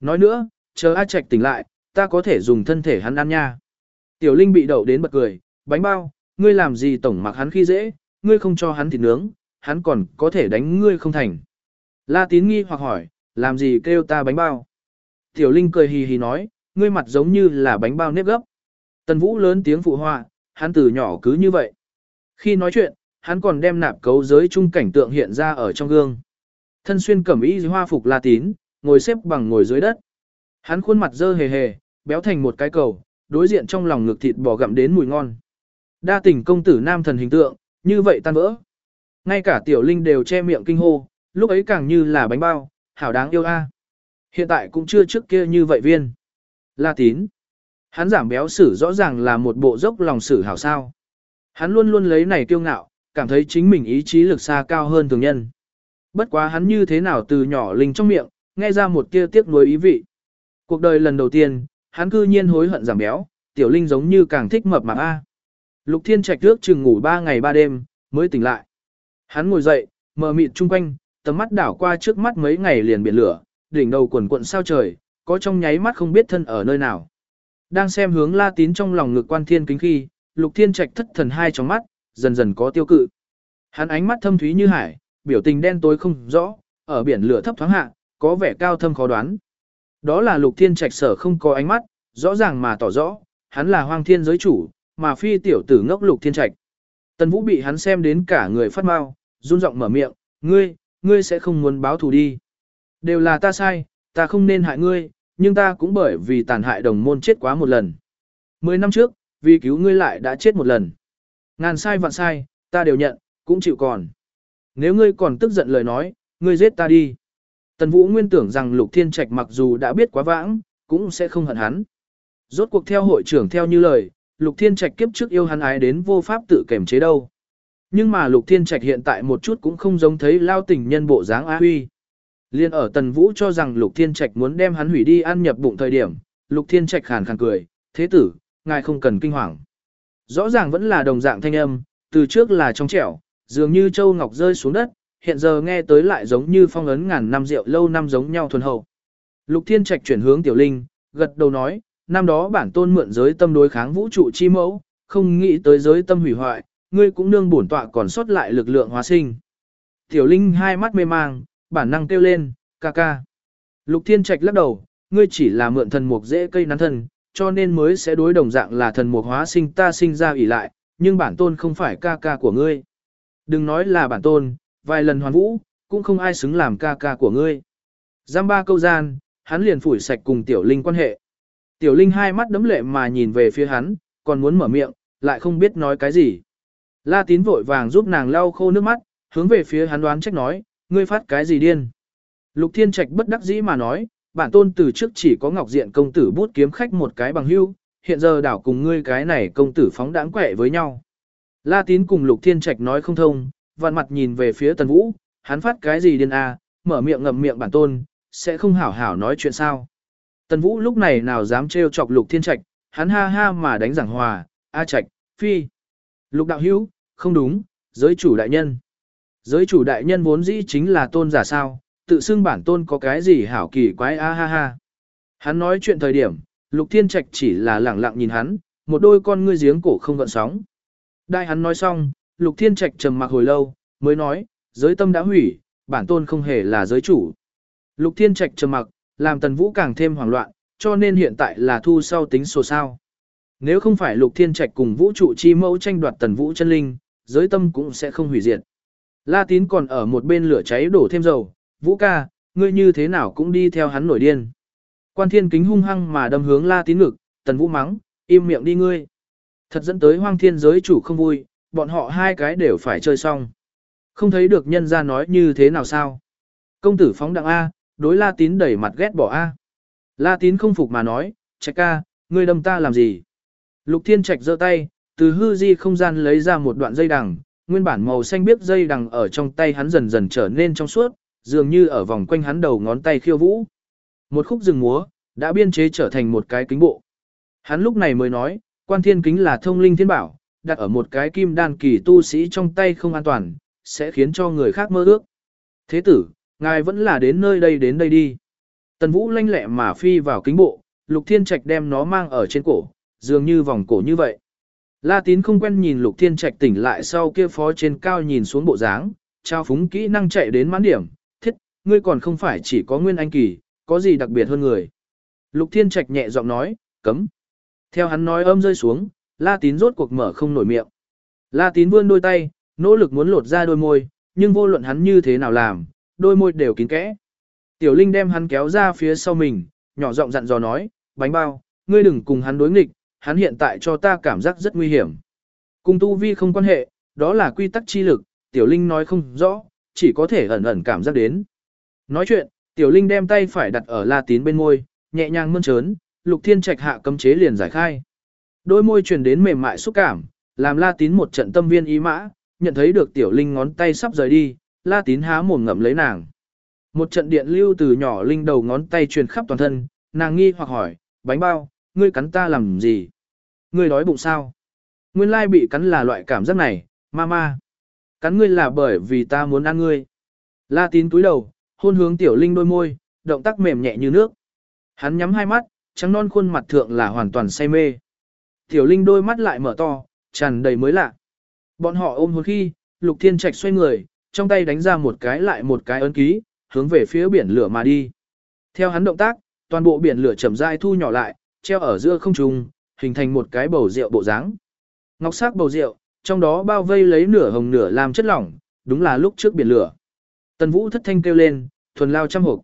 Nói nữa, chờ A Trạch tỉnh lại, ta có thể dùng thân thể hắn ăn nha. Tiểu Linh bị đậu đến bật cười, bánh bao, ngươi làm gì tổng mặc hắn khi dễ, ngươi không cho hắn thịt nướng, hắn còn có thể đánh ngươi không thành. La tín nghi hoặc hỏi, làm gì kêu ta bánh bao. Tiểu Linh cười hì hì nói, ngươi mặt giống như là bánh bao nếp gấp. Tần Vũ lớn tiếng phụ họa, hắn từ nhỏ cứ như vậy. Khi nói chuyện, hắn còn đem nạp cấu giới chung cảnh tượng hiện ra ở trong gương. Thân xuyên cẩm y hoa phục la tín, ngồi xếp bằng ngồi dưới đất. Hắn khuôn mặt dơ hề hề, béo thành một cái cầu, đối diện trong lòng ngực thịt bò gặm đến mùi ngon. Đa tình công tử nam thần hình tượng, như vậy tan vỡ. Ngay cả tiểu linh đều che miệng kinh hô, lúc ấy càng như là bánh bao, hảo đáng yêu a. Hiện tại cũng chưa trước kia như vậy viên. La tín. Hắn giảm béo sử rõ ràng là một bộ dốc lòng sử hảo sao. Hắn luôn luôn lấy này kiêu ngạo, cảm thấy chính mình ý chí lực xa cao hơn thường nhân. Bất quá hắn như thế nào từ nhỏ linh trong miệng, nghe ra một tia tiếc nuối ý vị. Cuộc đời lần đầu tiên, hắn cư nhiên hối hận giảm béo, tiểu linh giống như càng thích mập mạp A. Lục thiên trạch trước chừng ngủ 3 ngày 3 đêm, mới tỉnh lại. Hắn ngồi dậy, mờ mịt chung quanh, tầm mắt đảo qua trước mắt mấy ngày liền biển lửa, đỉnh đầu quần quận sao trời, có trong nháy mắt không biết thân ở nơi nào. Đang xem hướng la tín trong lòng ngực quan thiên kính khi, lục thiên trạch thất thần hai trong mắt, dần dần có tiêu cự. Hắn ánh mắt thâm thúy như hải, biểu tình đen tối không rõ, ở biển lửa thấp thoáng hạ, có vẻ cao thâm khó đoán. Đó là lục thiên trạch sở không có ánh mắt, rõ ràng mà tỏ rõ, hắn là hoang thiên giới chủ, mà phi tiểu tử ngốc lục thiên trạch. Tần vũ bị hắn xem đến cả người phát mau, run giọng mở miệng, ngươi, ngươi sẽ không muốn báo thù đi. Đều là ta sai, ta không nên hại ngươi, nhưng ta cũng bởi vì tàn hại đồng môn chết quá một lần. Mười năm trước, vì cứu ngươi lại đã chết một lần. Ngàn sai vạn sai, ta đều nhận, cũng chịu còn. Nếu ngươi còn tức giận lời nói, ngươi giết ta đi. Tần Vũ nguyên tưởng rằng Lục Thiên Trạch mặc dù đã biết quá vãng, cũng sẽ không hận hắn. Rốt cuộc theo hội trưởng theo như lời, Lục Thiên Trạch kiếp trước yêu hắn ái đến vô pháp tự kềm chế đâu. Nhưng mà Lục Thiên Trạch hiện tại một chút cũng không giống thấy lao tình nhân bộ dáng A Huy. Liên ở Tần Vũ cho rằng Lục Thiên Trạch muốn đem hắn hủy đi ăn nhập bụng thời điểm, Lục Thiên Trạch khàn khàn cười, thế tử, ngài không cần kinh hoàng. Rõ ràng vẫn là đồng dạng thanh âm, từ trước là trong trẻo, dường như châu ngọc rơi xuống đất, hiện giờ nghe tới lại giống như phong ấn ngàn năm rượu lâu năm giống nhau thuần hậu. Lục Thiên Trạch chuyển hướng Tiểu Linh, gật đầu nói, năm đó bản tôn mượn giới tâm đối kháng vũ trụ chi mẫu, không nghĩ tới giới tâm hủy hoại, ngươi cũng nương bổn tọa còn sót lại lực lượng hóa sinh. Tiểu Linh hai mắt mê mang, bản năng kêu lên, ca ca. Lục Thiên Trạch lắc đầu, ngươi chỉ là mượn thần mục dễ cây nắn thân, cho nên mới sẽ đối đồng dạng là thần mục hóa sinh ta sinh ra ủy lại, nhưng bản tôn không phải ca ca của ngươi. Đừng nói là bản tôn, vài lần hoàn vũ, cũng không ai xứng làm ca ca của ngươi. Giam ba câu gian, hắn liền phủi sạch cùng tiểu linh quan hệ. Tiểu linh hai mắt đấm lệ mà nhìn về phía hắn, còn muốn mở miệng, lại không biết nói cái gì. La tín vội vàng giúp nàng lau khô nước mắt, hướng về phía hắn đoán trách nói, ngươi phát cái gì điên. Lục thiên trạch bất đắc dĩ mà nói, bản tôn từ trước chỉ có ngọc diện công tử bút kiếm khách một cái bằng hưu, hiện giờ đảo cùng ngươi cái này công tử phóng đãng quẻ với nhau. La tín cùng lục thiên trạch nói không thông, vặn mặt nhìn về phía tần vũ, hắn phát cái gì điên a, mở miệng ngậm miệng bản tôn, sẽ không hảo hảo nói chuyện sao. Tần vũ lúc này nào dám trêu chọc lục thiên trạch, hắn ha ha mà đánh giảng hòa, a trạch, phi. Lục đạo hữu, không đúng, giới chủ đại nhân. Giới chủ đại nhân vốn dĩ chính là tôn giả sao, tự xưng bản tôn có cái gì hảo kỳ quái a ha ha. Hắn nói chuyện thời điểm, lục thiên trạch chỉ là lẳng lặng nhìn hắn, một đôi con ngươi giếng cổ không gợn sóng. Đại hắn nói xong, Lục Thiên Trạch trầm mặc hồi lâu, mới nói, giới tâm đã hủy, bản tôn không hề là giới chủ. Lục Thiên Trạch trầm mặc, làm Tần Vũ càng thêm hoảng loạn, cho nên hiện tại là thu sau tính sổ sao. Nếu không phải Lục Thiên Trạch cùng vũ trụ chi mẫu tranh đoạt Tần Vũ chân linh, giới tâm cũng sẽ không hủy diệt. La Tín còn ở một bên lửa cháy đổ thêm dầu, Vũ ca, ngươi như thế nào cũng đi theo hắn nổi điên. Quan thiên kính hung hăng mà đâm hướng la tín ngực, tần vũ mắng, im miệng đi ngươi. Thật dẫn tới hoang thiên giới chủ không vui, bọn họ hai cái đều phải chơi xong. Không thấy được nhân ra nói như thế nào sao. Công tử phóng đặng A, đối la tín đẩy mặt ghét bỏ A. La tín không phục mà nói, trạch ca, ngươi đâm ta làm gì? Lục thiên trạch giơ tay, từ hư di không gian lấy ra một đoạn dây đằng, nguyên bản màu xanh biếc dây đằng ở trong tay hắn dần dần trở nên trong suốt, dường như ở vòng quanh hắn đầu ngón tay khiêu vũ. Một khúc rừng múa, đã biên chế trở thành một cái kính bộ. Hắn lúc này mới nói, quan thiên kính là thông linh thiên bảo, đặt ở một cái kim đan kỳ tu sĩ trong tay không an toàn, sẽ khiến cho người khác mơ ước. Thế tử, ngài vẫn là đến nơi đây đến đây đi. Tần Vũ lanh lẹ mà phi vào kính bộ, Lục Thiên Trạch đem nó mang ở trên cổ, dường như vòng cổ như vậy. La Tín không quen nhìn Lục Thiên Trạch tỉnh lại sau kia phó trên cao nhìn xuống bộ dáng, trao phúng kỹ năng chạy đến mãn điểm, thiết, ngươi còn không phải chỉ có nguyên anh kỳ, có gì đặc biệt hơn người. Lục Thiên Trạch nhẹ giọng nói, cấm. Theo hắn nói âm rơi xuống, La Tín rốt cuộc mở không nổi miệng. La Tín vươn đôi tay, nỗ lực muốn lột ra đôi môi, nhưng vô luận hắn như thế nào làm, đôi môi đều kín kẽ. Tiểu Linh đem hắn kéo ra phía sau mình, nhỏ giọng dặn dò nói, bánh bao, ngươi đừng cùng hắn đối nghịch, hắn hiện tại cho ta cảm giác rất nguy hiểm. Cùng tu vi không quan hệ, đó là quy tắc chi lực, Tiểu Linh nói không rõ, chỉ có thể ẩn ẩn cảm giác đến. Nói chuyện, Tiểu Linh đem tay phải đặt ở La Tín bên môi, nhẹ nhàng mơn trớn, Lục Thiên Trạch hạ cấm chế liền giải khai. Đôi môi truyền đến mềm mại xúc cảm, làm La Tín một trận tâm viên ý mã, nhận thấy được Tiểu Linh ngón tay sắp rời đi, La Tín há mồm ngậm lấy nàng. Một trận điện lưu từ nhỏ Linh đầu ngón tay truyền khắp toàn thân, nàng nghi hoặc hỏi, bánh bao, ngươi cắn ta làm gì? Ngươi đói bụng sao? Nguyên lai bị cắn là loại cảm giác này, mama. Cắn ngươi là bởi vì ta muốn ăn ngươi. La Tín túi đầu, hôn hướng Tiểu Linh đôi môi, động tác mềm nhẹ như nước. Hắn nhắm hai mắt, trắng non khuôn mặt thượng là hoàn toàn say mê. Tiểu Linh đôi mắt lại mở to, tràn đầy mới lạ. Bọn họ ôm hôn khi, Lục Thiên Trạch xoay người, trong tay đánh ra một cái lại một cái ấn ký, hướng về phía biển lửa mà đi. Theo hắn động tác, toàn bộ biển lửa chậm rãi thu nhỏ lại, treo ở giữa không trung, hình thành một cái bầu rượu bộ dáng. Ngọc sắc bầu rượu, trong đó bao vây lấy nửa hồng nửa làm chất lỏng, đúng là lúc trước biển lửa. Tần Vũ thất thanh kêu lên, thuần lao trăm hộp.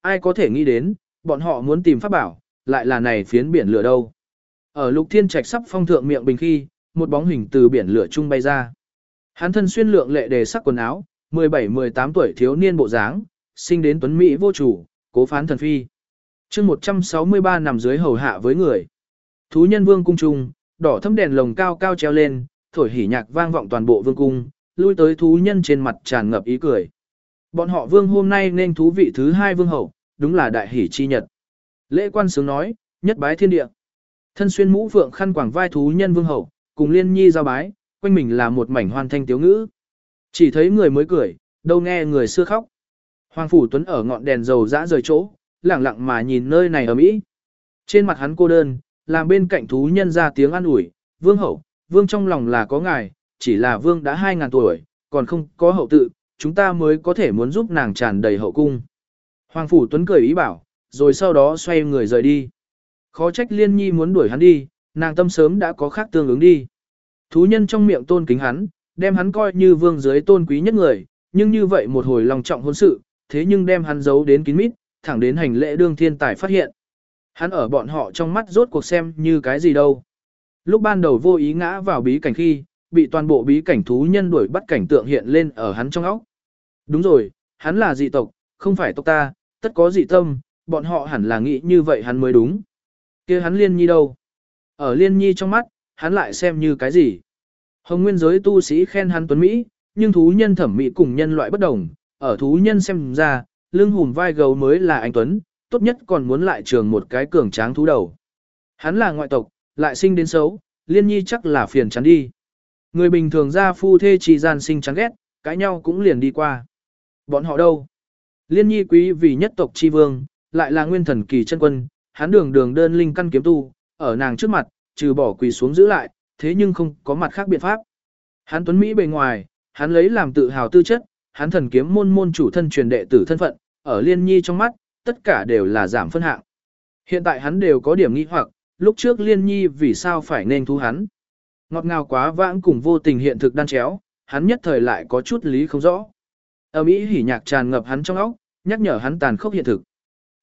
Ai có thể nghĩ đến, bọn họ muốn tìm pháp bảo, lại là này phiến biển lửa đâu. Ở lục thiên trạch sắp phong thượng miệng bình khi, một bóng hình từ biển lửa trung bay ra. Hắn thân xuyên lượng lệ đề sắc quần áo, 17-18 tuổi thiếu niên bộ dáng, sinh đến tuấn Mỹ vô chủ, cố phán thần phi. chương 163 nằm dưới hầu hạ với người. Thú nhân vương cung trung, đỏ thâm đèn lồng cao cao treo lên, thổi hỉ nhạc vang vọng toàn bộ vương cung, lui tới thú nhân trên mặt tràn ngập ý cười. Bọn họ vương hôm nay nên thú vị thứ hai vương hậu, đúng là đại hỷ chi nhật. Lễ quan sướng nói, nhất bái thiên địa. Thân xuyên mũ phượng khăn quảng vai thú nhân vương hậu, cùng liên nhi giao bái, quanh mình là một mảnh hoàn thanh tiếu ngữ. Chỉ thấy người mới cười, đâu nghe người xưa khóc. Hoàng Phủ Tuấn ở ngọn đèn dầu dã rời chỗ, lặng lặng mà nhìn nơi này ở Mỹ. Trên mặt hắn cô đơn, làm bên cạnh thú nhân ra tiếng an ủi, vương hậu, vương trong lòng là có ngài, chỉ là vương đã hai ngàn tuổi, còn không có hậu tự, chúng ta mới có thể muốn giúp nàng tràn đầy hậu cung. Hoàng Phủ Tuấn cười ý bảo, rồi sau đó xoay người rời đi. Khó trách liên nhi muốn đuổi hắn đi, nàng tâm sớm đã có khác tương ứng đi. Thú nhân trong miệng tôn kính hắn, đem hắn coi như vương dưới tôn quý nhất người, nhưng như vậy một hồi lòng trọng hôn sự, thế nhưng đem hắn giấu đến kín mít, thẳng đến hành lễ đương thiên tài phát hiện. Hắn ở bọn họ trong mắt rốt cuộc xem như cái gì đâu. Lúc ban đầu vô ý ngã vào bí cảnh khi, bị toàn bộ bí cảnh thú nhân đuổi bắt cảnh tượng hiện lên ở hắn trong óc. Đúng rồi, hắn là dị tộc, không phải tộc ta, tất có dị tâm, bọn họ hẳn là nghĩ như vậy hắn mới đúng. kia hắn liên nhi đâu? Ở liên nhi trong mắt, hắn lại xem như cái gì? Hồng nguyên giới tu sĩ khen hắn tuấn Mỹ, nhưng thú nhân thẩm mỹ cùng nhân loại bất đồng, ở thú nhân xem ra, lưng hùm vai gấu mới là anh tuấn, tốt nhất còn muốn lại trường một cái cường tráng thú đầu. Hắn là ngoại tộc, lại sinh đến xấu, liên nhi chắc là phiền chán đi. Người bình thường ra phu thê chỉ gian sinh chán ghét, cãi nhau cũng liền đi qua. Bọn họ đâu? Liên nhi quý vì nhất tộc chi vương, lại là nguyên thần kỳ chân quân, hắn đường đường đơn linh căn kiếm tu, ở nàng trước mặt, trừ bỏ quỳ xuống giữ lại, thế nhưng không có mặt khác biện pháp. Hắn tuấn Mỹ bề ngoài, hắn lấy làm tự hào tư chất, hắn thần kiếm môn môn chủ thân truyền đệ tử thân phận, ở liên nhi trong mắt, tất cả đều là giảm phân hạng. Hiện tại hắn đều có điểm nghi hoặc, lúc trước liên nhi vì sao phải nên thu hắn. Ngọt ngào quá vãng cùng vô tình hiện thực đan chéo, hắn nhất thời lại có chút lý không rõ. âm ý hỉ nhạc tràn ngập hắn trong óc, nhắc nhở hắn tàn khốc hiện thực.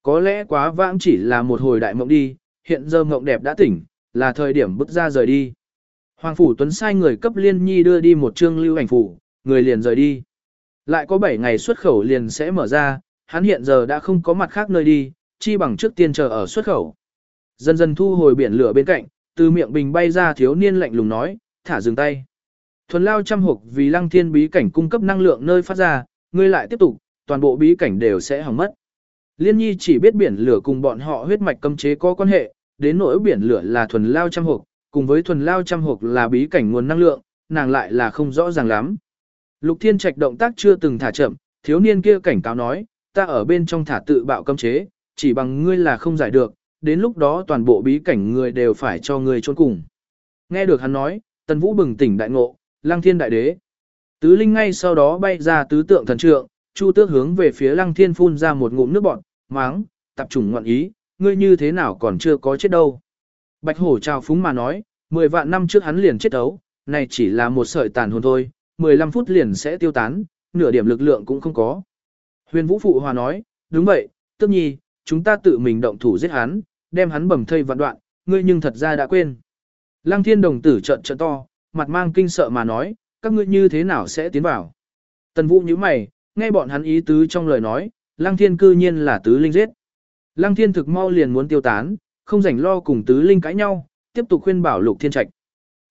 Có lẽ quá vãng chỉ là một hồi đại mộng đi, hiện giờ mộng đẹp đã tỉnh, là thời điểm bước ra rời đi. Hoàng Phủ Tuấn sai người cấp Liên Nhi đưa đi một chương lưu ảnh phủ, người liền rời đi. Lại có 7 ngày xuất khẩu liền sẽ mở ra, hắn hiện giờ đã không có mặt khác nơi đi, chi bằng trước tiên chờ ở xuất khẩu. Dần dần thu hồi biển lửa bên cạnh, từ miệng bình bay ra thiếu niên lạnh lùng nói, thả dừng tay. Thuần lao trăm hộp vì lăng thiên bí cảnh cung cấp năng lượng nơi phát ra, ngươi lại tiếp tục, toàn bộ bí cảnh đều sẽ hỏng mất. Liên nhi chỉ biết biển lửa cùng bọn họ huyết mạch cấm chế có quan hệ, đến nỗi biển lửa là thuần lao trăm hộp, cùng với thuần lao trăm hộp là bí cảnh nguồn năng lượng, nàng lại là không rõ ràng lắm. Lục thiên trạch động tác chưa từng thả chậm, thiếu niên kia cảnh cáo nói, ta ở bên trong thả tự bạo cấm chế, chỉ bằng ngươi là không giải được, đến lúc đó toàn bộ bí cảnh người đều phải cho ngươi trốn cùng. Nghe được hắn nói, tần vũ bừng tỉnh đại ngộ, lăng thiên đại đế. Tứ linh ngay sau đó bay ra tứ tượng thần trượng, chu tước hướng về phía lăng thiên phun ra một ngụm nước bọt, máng, tập trung ngoạn ý, ngươi như thế nào còn chưa có chết đâu. Bạch hổ trao phúng mà nói, 10 vạn năm trước hắn liền chết đấu, này chỉ là một sợi tàn hồn thôi, 15 phút liền sẽ tiêu tán, nửa điểm lực lượng cũng không có. Huyền vũ phụ hòa nói, đúng vậy, tức nhi, chúng ta tự mình động thủ giết hắn, đem hắn bầm thây vạn đoạn, ngươi nhưng thật ra đã quên. Lăng thiên đồng tử trợn trợn to, mặt mang kinh sợ mà nói, các ngươi như thế nào sẽ tiến vào. Tần vũ như mày, nghe bọn hắn ý tứ trong lời nói, lăng thiên cư nhiên là tứ linh giết. Lăng thiên thực mau liền muốn tiêu tán, không rảnh lo cùng tứ linh cãi nhau, tiếp tục khuyên bảo lục thiên trạch.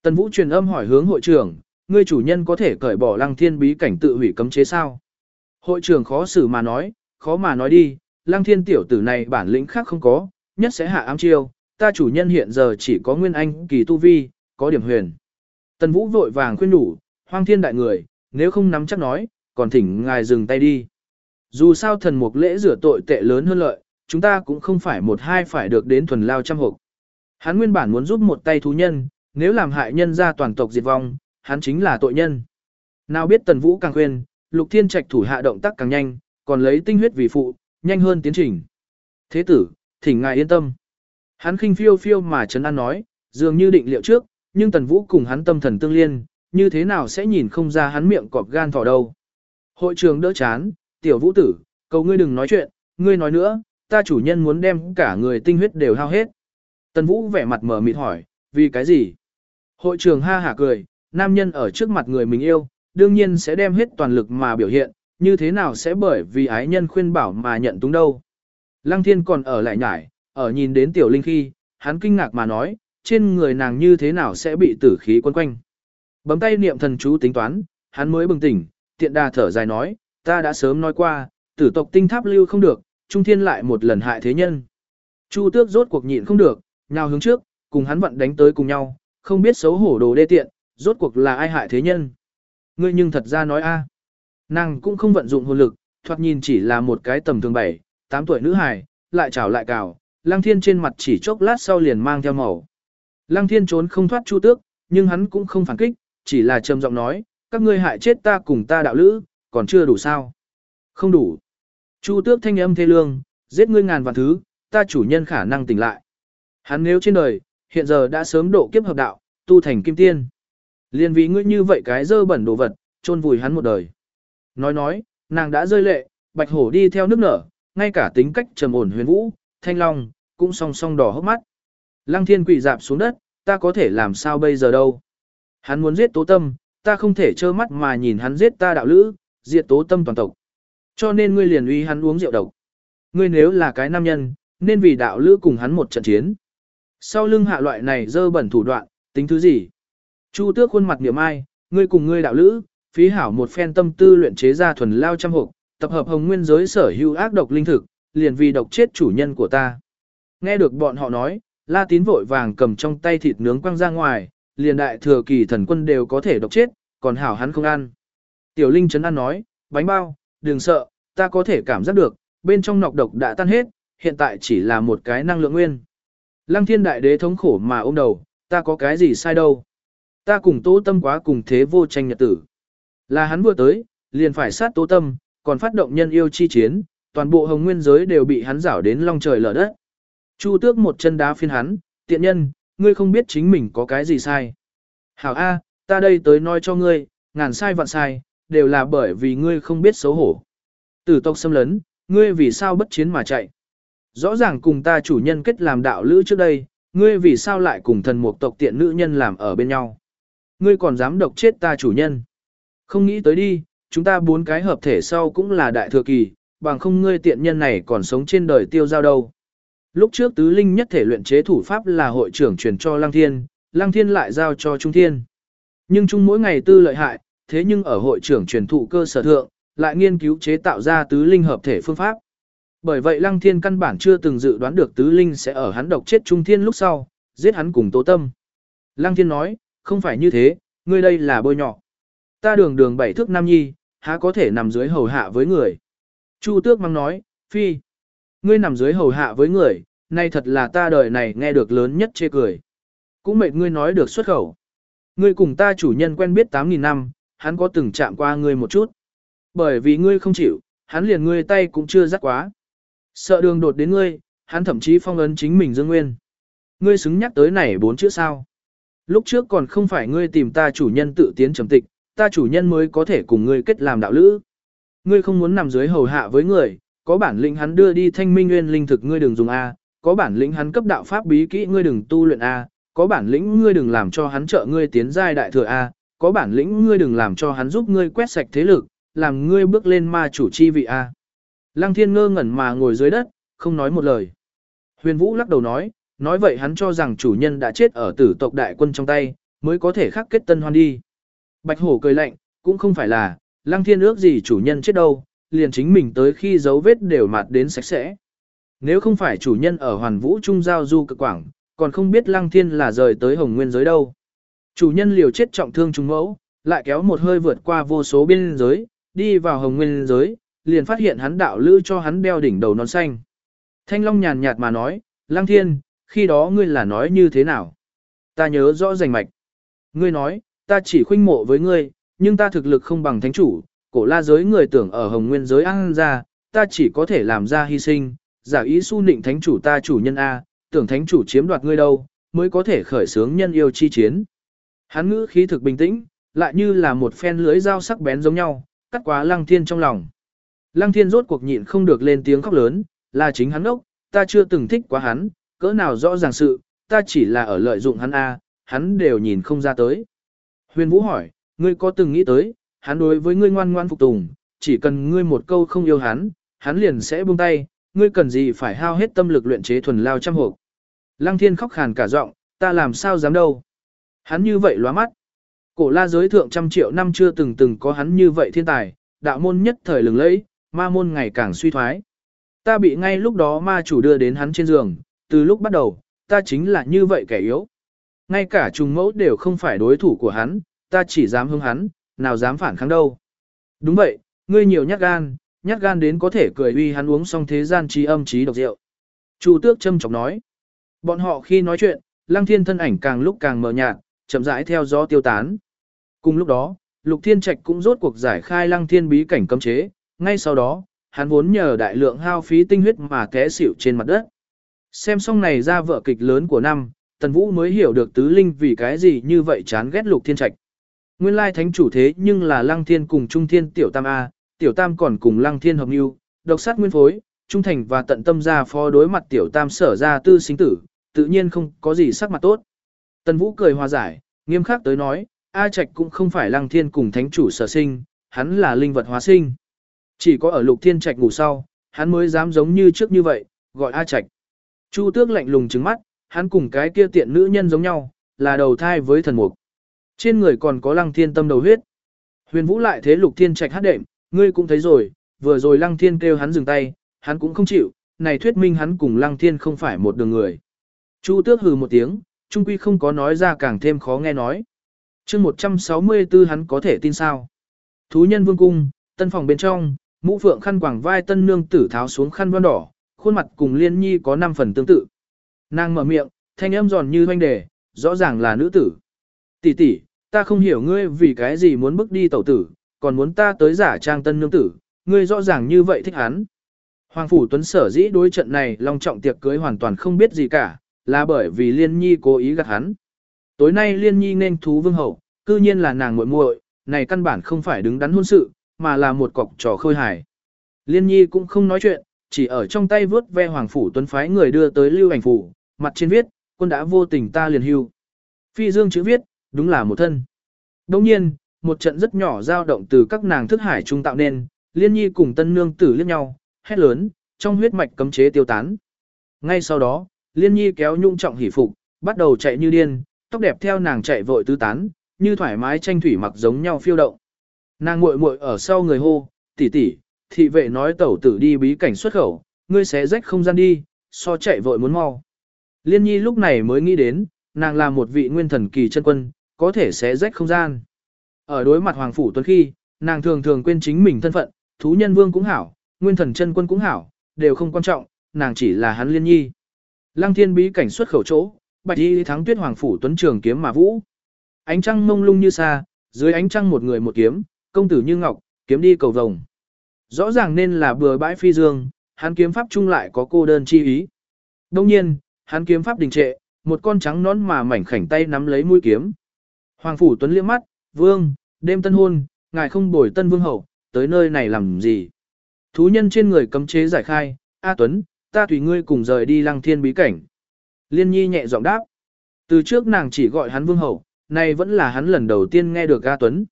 Tần vũ truyền âm hỏi hướng hội trưởng, ngươi chủ nhân có thể cởi bỏ lăng thiên bí cảnh tự hủy cấm chế sao? Hội trưởng khó xử mà nói, khó mà nói đi, lăng thiên tiểu tử này bản lĩnh khác không có, nhất sẽ hạ ám chiêu, ta chủ nhân hiện giờ chỉ có nguyên anh kỳ tu vi, có điểm huyền. Tần Vũ vội vàng khuyên đủ, hoang thiên đại người, nếu không nắm chắc nói, còn thỉnh ngài dừng tay đi. Dù sao thần mục lễ rửa tội tệ lớn hơn lợi, chúng ta cũng không phải một hai phải được đến thuần lao trăm hộp. Hắn nguyên bản muốn giúp một tay thú nhân, nếu làm hại nhân ra toàn tộc diệt vong, hắn chính là tội nhân. Nào biết Tần Vũ càng khuyên, Lục Thiên Trạch thủ hạ động tác càng nhanh, còn lấy tinh huyết vì phụ, nhanh hơn tiến trình. Thế tử, thỉnh ngài yên tâm. Hắn khinh phiêu phiêu mà trấn an nói, dường như định liệu trước, nhưng Tần Vũ cùng hắn tâm thần tương liên, như thế nào sẽ nhìn không ra hắn miệng cọp gan thỏ đâu. Hội trường đỡ chán, tiểu vũ tử, cầu ngươi đừng nói chuyện, ngươi nói nữa, ta chủ nhân muốn đem cả người tinh huyết đều hao hết. Tần Vũ vẻ mặt mở mịt hỏi, vì cái gì? Hội trường ha hả cười, nam nhân ở trước mặt người mình yêu, đương nhiên sẽ đem hết toàn lực mà biểu hiện, như thế nào sẽ bởi vì ái nhân khuyên bảo mà nhận túng đâu. Lăng thiên còn ở lại nhải, ở nhìn đến tiểu linh khi, hắn kinh ngạc mà nói, trên người nàng như thế nào sẽ bị tử khí quân quanh. Bấm tay niệm thần chú tính toán, hắn mới bừng tỉnh, tiện đà thở dài nói, ta đã sớm nói qua, tử tộc tinh tháp lưu không được, trung thiên lại một lần hại thế nhân. Chu tước rốt cuộc nhịn không được, nhào hướng trước, cùng hắn vận đánh tới cùng nhau, không biết xấu hổ đồ đê tiện, rốt cuộc là ai hại thế nhân. Ngươi nhưng thật ra nói a, Nàng cũng không vận dụng hồn lực, thoạt nhìn chỉ là một cái tầm thường bảy, tám tuổi nữ hài, lại chảo lại cào, lăng thiên trên mặt chỉ chốc lát sau liền mang theo màu. Lăng thiên trốn không thoát chu tước, nhưng hắn cũng không phản kích, chỉ là trầm giọng nói, các ngươi hại chết ta cùng ta đạo lữ, còn chưa đủ sao. Không đủ. Chu tước thanh âm thê lương, giết ngươi ngàn vạn thứ, ta chủ nhân khả năng tỉnh lại. Hắn nếu trên đời, hiện giờ đã sớm độ kiếp hợp đạo, tu thành kim tiên. Liên vì ngươi như vậy cái dơ bẩn đồ vật, chôn vùi hắn một đời. Nói nói, nàng đã rơi lệ, bạch hổ đi theo nước nở, ngay cả tính cách trầm ổn huyền vũ, thanh long, cũng song song đỏ hốc mắt. Lăng thiên quỷ dạp xuống đất, ta có thể làm sao bây giờ đâu. Hắn muốn giết tố tâm, ta không thể trơ mắt mà nhìn hắn giết ta đạo lữ, diệt tố tâm toàn tộc. Cho nên ngươi liền uy hắn uống rượu độc. Ngươi nếu là cái nam nhân, nên vì đạo lữ cùng hắn một trận chiến. Sau lưng hạ loại này dơ bẩn thủ đoạn, tính thứ gì? Chu tước khuôn mặt niệm ai, ngươi cùng ngươi đạo lữ, phí hảo một phen tâm tư luyện chế ra thuần lao trăm hộp, tập hợp hồng nguyên giới sở hữu ác độc linh thực, liền vì độc chết chủ nhân của ta. Nghe được bọn họ nói, la tín vội vàng cầm trong tay thịt nướng quăng ra ngoài, liền đại thừa kỳ thần quân đều có thể độc chết, còn hảo hắn không ăn. Tiểu linh chấn ăn nói, bánh bao, đừng sợ, ta có thể cảm giác được, bên trong nọc độc đã tan hết, hiện tại chỉ là một cái năng lượng nguyên. Lăng thiên đại đế thống khổ mà ôm đầu, ta có cái gì sai đâu. Ta cùng tố tâm quá cùng thế vô tranh nhật tử. Là hắn vừa tới, liền phải sát tố tâm, còn phát động nhân yêu chi chiến, toàn bộ hồng nguyên giới đều bị hắn rảo đến long trời lở đất. Chu tước một chân đá phiên hắn, tiện nhân, ngươi không biết chính mình có cái gì sai. Hảo A, ta đây tới nói cho ngươi, ngàn sai vạn sai, đều là bởi vì ngươi không biết xấu hổ. Tử tộc xâm lấn, ngươi vì sao bất chiến mà chạy. Rõ ràng cùng ta chủ nhân kết làm đạo lữ trước đây, ngươi vì sao lại cùng thần mục tộc tiện nữ nhân làm ở bên nhau? Ngươi còn dám độc chết ta chủ nhân? Không nghĩ tới đi, chúng ta bốn cái hợp thể sau cũng là đại thừa kỳ, bằng không ngươi tiện nhân này còn sống trên đời tiêu giao đâu. Lúc trước tứ linh nhất thể luyện chế thủ pháp là hội trưởng truyền cho Lăng Thiên, Lăng Thiên lại giao cho Trung Thiên. Nhưng Trung mỗi ngày tư lợi hại, thế nhưng ở hội trưởng truyền thụ cơ sở thượng, lại nghiên cứu chế tạo ra tứ linh hợp thể phương pháp. Bởi vậy Lăng Thiên căn bản chưa từng dự đoán được tứ linh sẽ ở hắn độc chết Trung Thiên lúc sau, giết hắn cùng Tố Tâm. Lăng Thiên nói, không phải như thế, ngươi đây là bôi nhọ. Ta đường đường bảy thước nam nhi, há có thể nằm dưới hầu hạ với người. Chu Tước mang nói, phi, ngươi nằm dưới hầu hạ với người, nay thật là ta đời này nghe được lớn nhất chê cười. Cũng mệt ngươi nói được xuất khẩu. Ngươi cùng ta chủ nhân quen biết 8.000 năm, hắn có từng chạm qua ngươi một chút. Bởi vì ngươi không chịu, hắn liền ngươi tay cũng chưa dắt quá. Sợ đường đột đến ngươi, hắn thậm chí phong ấn chính mình dương nguyên. Ngươi xứng nhắc tới này bốn chữ sao. Lúc trước còn không phải ngươi tìm ta chủ nhân tự tiến trầm tịch, ta chủ nhân mới có thể cùng ngươi kết làm đạo lữ. Ngươi không muốn nằm dưới hầu hạ với người, có bản lĩnh hắn đưa đi thanh minh nguyên linh thực ngươi đừng dùng A, có bản lĩnh hắn cấp đạo pháp bí kỹ ngươi đừng tu luyện A, có bản lĩnh ngươi đừng làm cho hắn trợ ngươi tiến giai đại thừa A, có bản lĩnh ngươi đừng làm cho hắn giúp ngươi quét sạch thế lực, làm ngươi bước lên ma chủ chi vị A. Lăng thiên ngơ ngẩn mà ngồi dưới đất, không nói một lời. Huyền Vũ lắc đầu nói, nói vậy hắn cho rằng chủ nhân đã chết ở tử tộc đại quân trong tay, mới có thể khắc kết tân hoan đi. Bạch hổ cười lạnh, cũng không phải là, lăng thiên ước gì chủ nhân chết đâu, liền chính mình tới khi dấu vết đều mạt đến sạch sẽ. Nếu không phải chủ nhân ở hoàn vũ trung giao du cực quảng, còn không biết lăng thiên là rời tới hồng nguyên giới đâu. Chủ nhân liều chết trọng thương trung mẫu, lại kéo một hơi vượt qua vô số biên giới, đi vào hồng nguyên giới, liền phát hiện hắn đạo lữ cho hắn đeo đỉnh đầu nón xanh. Thanh Long nhàn nhạt mà nói, Lăng Thiên, khi đó ngươi là nói như thế nào? Ta nhớ rõ rành mạch. Ngươi nói, ta chỉ khuynh mộ với ngươi, nhưng ta thực lực không bằng thánh chủ, cổ la giới người tưởng ở hồng nguyên giới ăn ra, ta chỉ có thể làm ra hy sinh, giả ý su nịnh thánh chủ ta chủ nhân A, tưởng thánh chủ chiếm đoạt ngươi đâu, mới có thể khởi sướng nhân yêu chi chiến. Hắn ngữ khí thực bình tĩnh, lại như là một phen lưới dao sắc bén giống nhau, cắt quá lăng thiên trong lòng. Lăng thiên rốt cuộc nhịn không được lên tiếng khóc lớn, là chính hắn ốc, ta chưa từng thích quá hắn, cỡ nào rõ ràng sự, ta chỉ là ở lợi dụng hắn A, hắn đều nhìn không ra tới. Huyền Vũ hỏi, ngươi có từng nghĩ tới, hắn đối với ngươi ngoan ngoan phục tùng, chỉ cần ngươi một câu không yêu hắn, hắn liền sẽ buông tay, ngươi cần gì phải hao hết tâm lực luyện chế thuần lao trăm hộp. Lăng thiên khóc khàn cả giọng, ta làm sao dám đâu. Hắn như vậy lóa mắt. Cổ la giới thượng trăm triệu năm chưa từng từng có hắn như vậy thiên tài, đạo môn nhất thời lừng lẫy, ma môn ngày càng suy thoái. Ta bị ngay lúc đó ma chủ đưa đến hắn trên giường, từ lúc bắt đầu, ta chính là như vậy kẻ yếu. Ngay cả trùng mẫu đều không phải đối thủ của hắn, ta chỉ dám hướng hắn, nào dám phản kháng đâu. Đúng vậy, ngươi nhiều nhát gan, nhát gan đến có thể cười uy hắn uống xong thế gian trí âm trí độc rượu. Chu tước châm chọc nói. Bọn họ khi nói chuyện, lăng thiên thân ảnh càng lúc càng mờ nhạt, chậm rãi theo gió tiêu tán. Cùng lúc đó, lục thiên trạch cũng rốt cuộc giải khai lăng thiên bí cảnh cấm chế, ngay sau đó, hắn vốn nhờ đại lượng hao phí tinh huyết mà té xỉu trên mặt đất. Xem xong này ra vợ kịch lớn của năm, Tần Vũ mới hiểu được tứ linh vì cái gì như vậy chán ghét lục thiên trạch. Nguyên lai thánh chủ thế nhưng là lăng thiên cùng trung thiên tiểu tam A, tiểu tam còn cùng lăng thiên hợp mưu, độc sát nguyên phối, trung thành và tận tâm ra phó đối mặt tiểu tam sở ra tư sinh tử, tự nhiên không có gì sắc mặt tốt. Tần Vũ cười hòa giải, nghiêm khắc tới nói, A Trạch cũng không phải lăng thiên cùng thánh chủ sở sinh, hắn là linh vật hóa sinh. Chỉ có ở lục thiên trạch ngủ sau, hắn mới dám giống như trước như vậy, gọi A Trạch. Chu tước lạnh lùng trứng mắt, hắn cùng cái kia tiện nữ nhân giống nhau, là đầu thai với thần mục. Trên người còn có lăng thiên tâm đầu huyết. Huyền vũ lại thế lục thiên trạch hát đệm, ngươi cũng thấy rồi, vừa rồi lăng thiên kêu hắn dừng tay, hắn cũng không chịu, này thuyết minh hắn cùng lăng thiên không phải một đường người. Chu tước hừ một tiếng, trung quy không có nói ra càng thêm khó nghe nói. chương 164 hắn có thể tin sao. Thú nhân vương cung, tân phòng bên trong, mũ phượng khăn quàng vai tân nương tử tháo xuống khăn vân đỏ, khuôn mặt cùng liên nhi có 5 phần tương tự. Nàng mở miệng, thanh âm giòn như hoanh đề, rõ ràng là nữ tử. Tỷ tỷ, ta không hiểu ngươi vì cái gì muốn bước đi tẩu tử, còn muốn ta tới giả trang tân nương tử, ngươi rõ ràng như vậy thích hắn. Hoàng Phủ Tuấn sở dĩ đối trận này long trọng tiệc cưới hoàn toàn không biết gì cả, là bởi vì Liên Nhi cố ý gạt hắn. Tối nay Liên Nhi nên thú vương hậu, cư nhiên là nàng muội muội, này căn bản không phải đứng đắn hôn sự, mà là một cọc trò khơi hài. Liên Nhi cũng không nói chuyện, chỉ ở trong tay vớt ve Hoàng Phủ Tuấn phái người đưa tới lưu ảnh phủ, mặt trên viết, quân đã vô tình ta liền hưu. Phi dương chữ viết, đúng là một thân. Đồng nhiên, một trận rất nhỏ dao động từ các nàng thức hải trung tạo nên, liên nhi cùng tân nương tử liếc nhau, hét lớn, trong huyết mạch cấm chế tiêu tán. Ngay sau đó, liên nhi kéo nhung trọng hỉ phục, bắt đầu chạy như điên, tóc đẹp theo nàng chạy vội tứ tán, như thoải mái tranh thủy mặc giống nhau phiêu động. Nàng muội muội ở sau người hô, tỷ tỷ, thị vệ nói tẩu tử đi bí cảnh xuất khẩu, ngươi sẽ rách không gian đi, so chạy vội muốn mau. Liên nhi lúc này mới nghĩ đến, nàng là một vị nguyên thần kỳ chân quân, có thể sẽ rách không gian. Ở đối mặt Hoàng Phủ Tuấn khi, nàng thường thường quên chính mình thân phận, thú nhân vương cũng hảo, nguyên thần chân quân cũng hảo, đều không quan trọng, nàng chỉ là hắn liên nhi. Lăng thiên bí cảnh xuất khẩu chỗ, bạch y thắng tuyết Hoàng Phủ Tuấn trường kiếm mà vũ. Ánh trăng mông lung như xa, dưới ánh trăng một người một kiếm, công tử như ngọc, kiếm đi cầu vồng. Rõ ràng nên là bừa bãi phi dương, hắn kiếm pháp chung lại có cô đơn chi ý. Đông nhiên, hắn kiếm pháp đình trệ, một con trắng nón mà mảnh khảnh tay nắm lấy mũi kiếm. Hoàng phủ Tuấn liếc mắt, "Vương, đêm tân hôn, ngài không bồi tân vương hậu, tới nơi này làm gì?" Thú nhân trên người cấm chế giải khai, "A Tuấn, ta tùy ngươi cùng rời đi Lăng Thiên bí cảnh." Liên Nhi nhẹ giọng đáp. Từ trước nàng chỉ gọi hắn vương hậu, nay vẫn là hắn lần đầu tiên nghe được A Tuấn.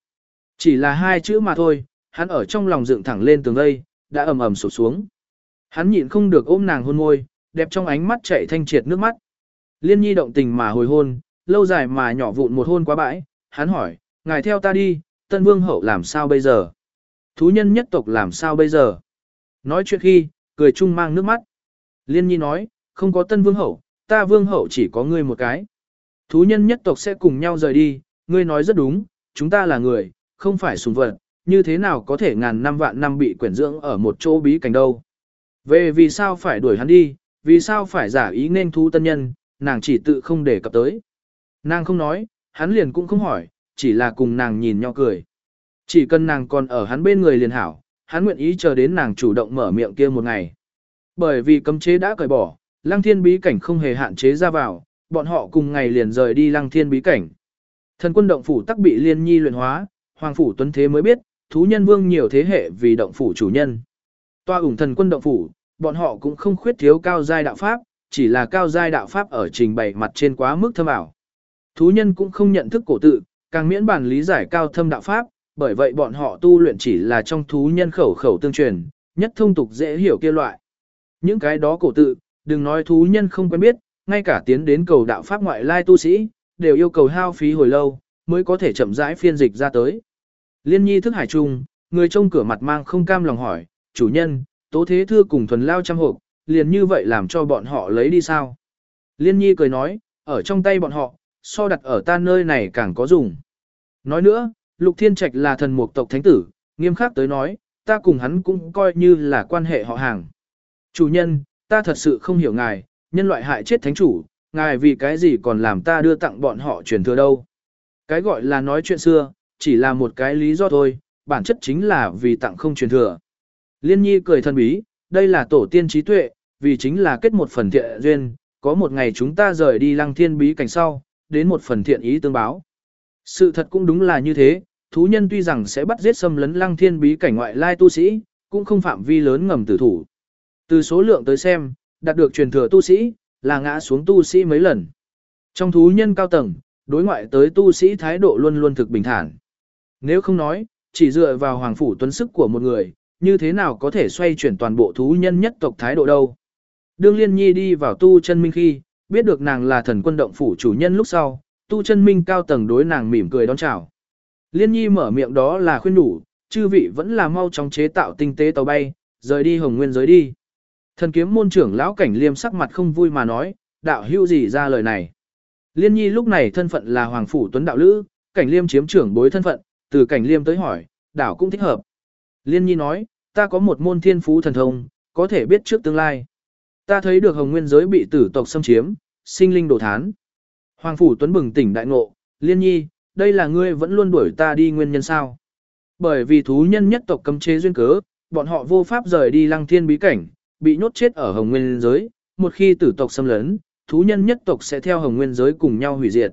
Chỉ là hai chữ mà thôi, hắn ở trong lòng dựng thẳng lên tường đây, đã ầm ầm sụp xuống. Hắn nhịn không được ôm nàng hôn môi, đẹp trong ánh mắt chảy thanh triệt nước mắt. Liên nhi động tình mà hồi hôn, lâu dài mà nhỏ vụn một hôn quá bãi, hắn hỏi, ngài theo ta đi, tân vương hậu làm sao bây giờ? Thú nhân nhất tộc làm sao bây giờ? Nói chuyện khi, cười chung mang nước mắt. Liên nhi nói, không có tân vương hậu, ta vương hậu chỉ có ngươi một cái. Thú nhân nhất tộc sẽ cùng nhau rời đi, ngươi nói rất đúng, chúng ta là người, không phải sùng vật, như thế nào có thể ngàn năm vạn năm bị quyển dưỡng ở một chỗ bí cảnh đâu. Về vì sao phải đuổi hắn đi, vì sao phải giả ý nên thú tân nhân, nàng chỉ tự không để cập tới. Nàng không nói, hắn liền cũng không hỏi, chỉ là cùng nàng nhìn nhau cười. Chỉ cần nàng còn ở hắn bên người liền hảo, hắn nguyện ý chờ đến nàng chủ động mở miệng kia một ngày. Bởi vì cấm chế đã cởi bỏ, lăng thiên bí cảnh không hề hạn chế ra vào, bọn họ cùng ngày liền rời đi lăng thiên bí cảnh. Thần quân động phủ tắc bị liên nhi luyện hóa, hoàng phủ tuấn thế mới biết, thú nhân vương nhiều thế hệ vì động phủ chủ nhân. Toa ủng thần quân động phủ, bọn họ cũng không khuyết thiếu cao giai đạo pháp, chỉ là cao giai đạo pháp ở trình bày mặt trên quá mức thâm ảo. Thú nhân cũng không nhận thức cổ tự, càng miễn bản lý giải cao thâm đạo pháp, bởi vậy bọn họ tu luyện chỉ là trong thú nhân khẩu khẩu tương truyền, nhất thông tục dễ hiểu kia loại. Những cái đó cổ tự, đừng nói thú nhân không quen biết, ngay cả tiến đến cầu đạo pháp ngoại lai tu sĩ, đều yêu cầu hao phí hồi lâu, mới có thể chậm rãi phiên dịch ra tới. Liên nhi thức hải trung, người trông cửa mặt mang không cam lòng hỏi, chủ nhân, tố thế thưa cùng thuần lao trăm hộp, liền như vậy làm cho bọn họ lấy đi sao? Liên nhi cười nói, ở trong tay bọn họ, so đặt ở ta nơi này càng có dùng. Nói nữa, Lục Thiên Trạch là thần mục tộc thánh tử, nghiêm khắc tới nói, ta cùng hắn cũng coi như là quan hệ họ hàng. Chủ nhân, ta thật sự không hiểu ngài, nhân loại hại chết thánh chủ, ngài vì cái gì còn làm ta đưa tặng bọn họ truyền thừa đâu. Cái gọi là nói chuyện xưa, chỉ là một cái lý do thôi, bản chất chính là vì tặng không truyền thừa. Liên nhi cười thân bí, đây là tổ tiên trí tuệ, vì chính là kết một phần thiện duyên, có một ngày chúng ta rời đi lăng thiên bí cảnh sau, đến một phần thiện ý tương báo. Sự thật cũng đúng là như thế, thú nhân tuy rằng sẽ bắt giết xâm lấn lăng thiên bí cảnh ngoại lai tu sĩ, cũng không phạm vi lớn ngầm tử thủ. Từ số lượng tới xem, đạt được truyền thừa tu sĩ, là ngã xuống tu sĩ mấy lần. Trong thú nhân cao tầng, đối ngoại tới tu sĩ thái độ luôn luôn thực bình thản. Nếu không nói, chỉ dựa vào hoàng phủ tuấn sức của một người, như thế nào có thể xoay chuyển toàn bộ thú nhân nhất tộc thái độ đâu. Đương Liên Nhi đi vào tu chân minh khi, biết được nàng là thần quân động phủ chủ nhân lúc sau, tu chân minh cao tầng đối nàng mỉm cười đón chào. Liên Nhi mở miệng đó là khuyên đủ, chư vị vẫn là mau chóng chế tạo tinh tế tàu bay, rời đi hồng nguyên giới đi. Thần kiếm môn trưởng lão cảnh liêm sắc mặt không vui mà nói, đạo hữu gì ra lời này. Liên Nhi lúc này thân phận là Hoàng Phủ Tuấn Đạo Lữ, cảnh liêm chiếm trưởng bối thân phận, từ cảnh liêm tới hỏi, đảo cũng thích hợp. Liên Nhi nói, ta có một môn thiên phú thần thông, có thể biết trước tương lai. Ta thấy được hồng nguyên giới bị tử tộc xâm chiếm, sinh linh đổ thán. Hoàng Phủ Tuấn bừng tỉnh đại ngộ, Liên Nhi, đây là ngươi vẫn luôn đuổi ta đi nguyên nhân sao. Bởi vì thú nhân nhất tộc cấm chế duyên cớ, bọn họ vô pháp rời đi lăng thiên bí cảnh, bị nhốt chết ở hồng nguyên giới, một khi tử tộc xâm lấn, thú nhân nhất tộc sẽ theo hồng nguyên giới cùng nhau hủy diệt.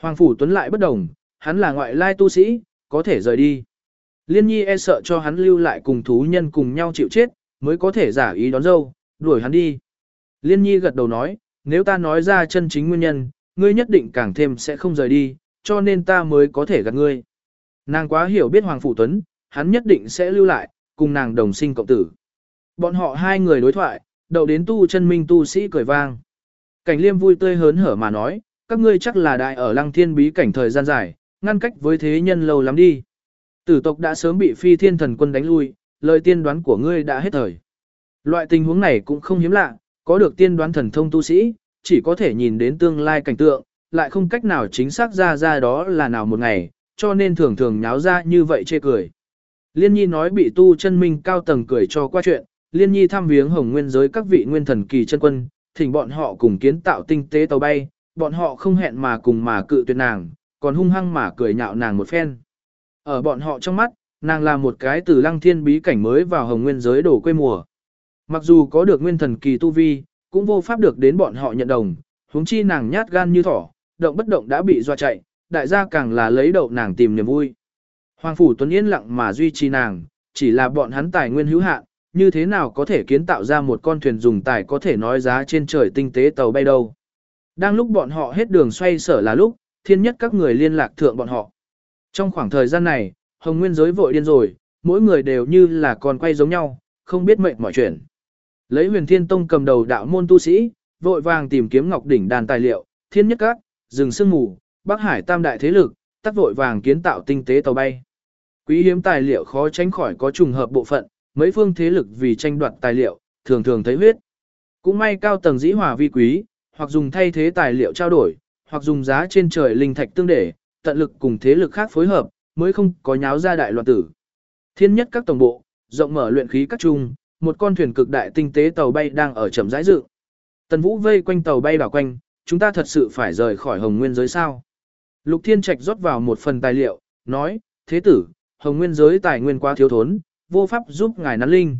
Hoàng Phủ Tuấn lại bất đồng, hắn là ngoại lai tu sĩ, có thể rời đi. Liên nhi e sợ cho hắn lưu lại cùng thú nhân cùng nhau chịu chết, mới có thể giả ý đón dâu, đuổi hắn đi. Liên nhi gật đầu nói, nếu ta nói ra chân chính nguyên nhân, ngươi nhất định càng thêm sẽ không rời đi, cho nên ta mới có thể gạt ngươi. Nàng quá hiểu biết Hoàng Phủ Tuấn, hắn nhất định sẽ lưu lại, cùng nàng đồng sinh cộng tử. Bọn họ hai người đối thoại, đầu đến tu chân minh tu sĩ cười vang. Cảnh liêm vui tươi hớn hở mà nói, các ngươi chắc là đại ở lăng thiên bí cảnh thời gian dài, ngăn cách với thế nhân lâu lắm đi. Tử tộc đã sớm bị phi thiên thần quân đánh lui, lời tiên đoán của ngươi đã hết thời. Loại tình huống này cũng không hiếm lạ, có được tiên đoán thần thông tu sĩ, chỉ có thể nhìn đến tương lai cảnh tượng, lại không cách nào chính xác ra ra đó là nào một ngày, cho nên thường thường nháo ra như vậy chê cười. Liên nhi nói bị tu chân minh cao tầng cười cho qua chuyện, liên nhi thăm viếng hồng nguyên giới các vị nguyên thần kỳ chân quân, thỉnh bọn họ cùng kiến tạo tinh tế tàu bay, bọn họ không hẹn mà cùng mà cự tuyệt nàng, còn hung hăng mà cười nhạo nàng một phen. Ở bọn họ trong mắt, nàng là một cái từ lăng thiên bí cảnh mới vào hồng nguyên giới đổ quê mùa. Mặc dù có được nguyên thần kỳ tu vi, cũng vô pháp được đến bọn họ nhận đồng, huống chi nàng nhát gan như thỏ, động bất động đã bị dọa chạy, đại gia càng là lấy đậu nàng tìm niềm vui. Hoàng phủ Tuấn yên lặng mà duy trì nàng, chỉ là bọn hắn tài nguyên hữu hạn, như thế nào có thể kiến tạo ra một con thuyền dùng tài có thể nói giá trên trời tinh tế tàu bay đâu. Đang lúc bọn họ hết đường xoay sở là lúc, thiên nhất các người liên lạc thượng bọn họ. Trong khoảng thời gian này, hồng nguyên giới vội điên rồi, mỗi người đều như là con quay giống nhau, không biết mệnh mọi chuyện. Lấy huyền thiên tông cầm đầu đạo môn tu sĩ, vội vàng tìm kiếm ngọc đỉnh đàn tài liệu, thiên nhất các, rừng sương mù, bắc hải tam đại thế lực, tắt vội vàng kiến tạo tinh tế tàu bay. Quý hiếm tài liệu khó tránh khỏi có trùng hợp bộ phận, mấy phương thế lực vì tranh đoạt tài liệu, thường thường thấy huyết. Cũng may cao tầng dĩ hòa vi quý, hoặc dùng thay thế tài liệu trao đổi, hoặc dùng giá trên trời linh thạch tương để, tận lực cùng thế lực khác phối hợp, mới không có nháo ra đại loạn tử. Thiên nhất các tổng bộ, rộng mở luyện khí các trung, một con thuyền cực đại tinh tế tàu bay đang ở chậm rãi dự. Tần Vũ vây quanh tàu bay đảo quanh, chúng ta thật sự phải rời khỏi Hồng Nguyên giới sao? Lục Thiên Trạch rót vào một phần tài liệu, nói, thế tử, Hồng Nguyên giới tài nguyên quá thiếu thốn, vô pháp giúp ngài nắn linh.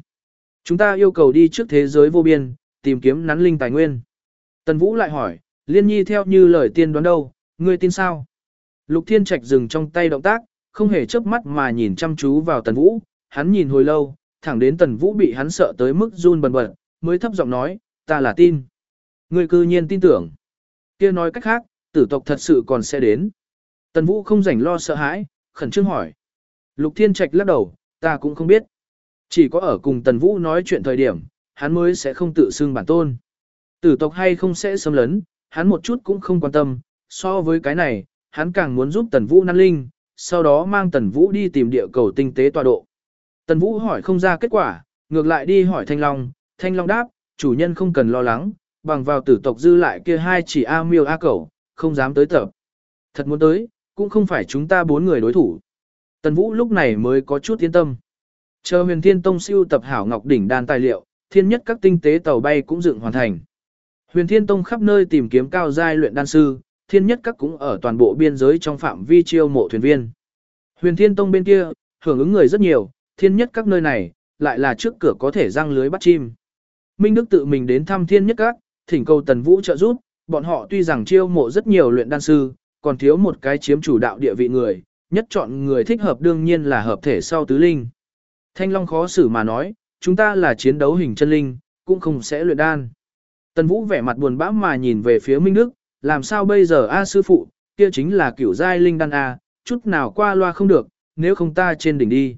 Chúng ta yêu cầu đi trước thế giới vô biên, tìm kiếm nắn linh tài nguyên. Tần Vũ lại hỏi, Liên Nhi theo như lời tiên đoán đâu, ngươi tin sao? Lục Thiên Trạch dừng trong tay động tác, không hề chớp mắt mà nhìn chăm chú vào Tần Vũ, hắn nhìn hồi lâu, thẳng đến Tần Vũ bị hắn sợ tới mức run bần bật, mới thấp giọng nói, ta là tin. Ngươi cư nhiên tin tưởng. kia nói cách khác, tử tộc thật sự còn sẽ đến. Tần Vũ không rảnh lo sợ hãi, khẩn trương hỏi. Lục Thiên Trạch lắc đầu, ta cũng không biết. Chỉ có ở cùng Tần Vũ nói chuyện thời điểm, hắn mới sẽ không tự xưng bản tôn. Tử tộc hay không sẽ xâm lấn, hắn một chút cũng không quan tâm, so với cái này, hắn càng muốn giúp Tần Vũ năn linh, sau đó mang Tần Vũ đi tìm địa cầu tinh tế tọa độ. Tần Vũ hỏi không ra kết quả, ngược lại đi hỏi Thanh Long, Thanh Long đáp, chủ nhân không cần lo lắng, bằng vào tử tộc dư lại kia hai chỉ A miêu A cẩu, không dám tới tập. Thật muốn tới, cũng không phải chúng ta bốn người đối thủ. Tần Vũ lúc này mới có chút yên tâm. Chờ huyền thiên tông siêu tập hảo ngọc đỉnh đan tài liệu, thiên nhất các tinh tế tàu bay cũng dựng hoàn thành. Huyền thiên tông khắp nơi tìm kiếm cao giai luyện đan sư, thiên nhất các cũng ở toàn bộ biên giới trong phạm vi chiêu mộ thuyền viên. Huyền thiên tông bên kia, hưởng ứng người rất nhiều, thiên nhất các nơi này, lại là trước cửa có thể răng lưới bắt chim. Minh Đức tự mình đến thăm thiên nhất các, thỉnh cầu tần vũ trợ giúp, bọn họ tuy rằng chiêu mộ rất nhiều luyện đan sư, còn thiếu một cái chiếm chủ đạo địa vị người, nhất chọn người thích hợp đương nhiên là hợp thể sau tứ linh. Thanh Long khó xử mà nói, chúng ta là chiến đấu hình chân linh, cũng không sẽ luyện đan. Tần Vũ vẻ mặt buồn bã mà nhìn về phía Minh Đức, làm sao bây giờ a sư phụ, kia chính là kiểu giai linh đan a, chút nào qua loa không được, nếu không ta trên đỉnh đi.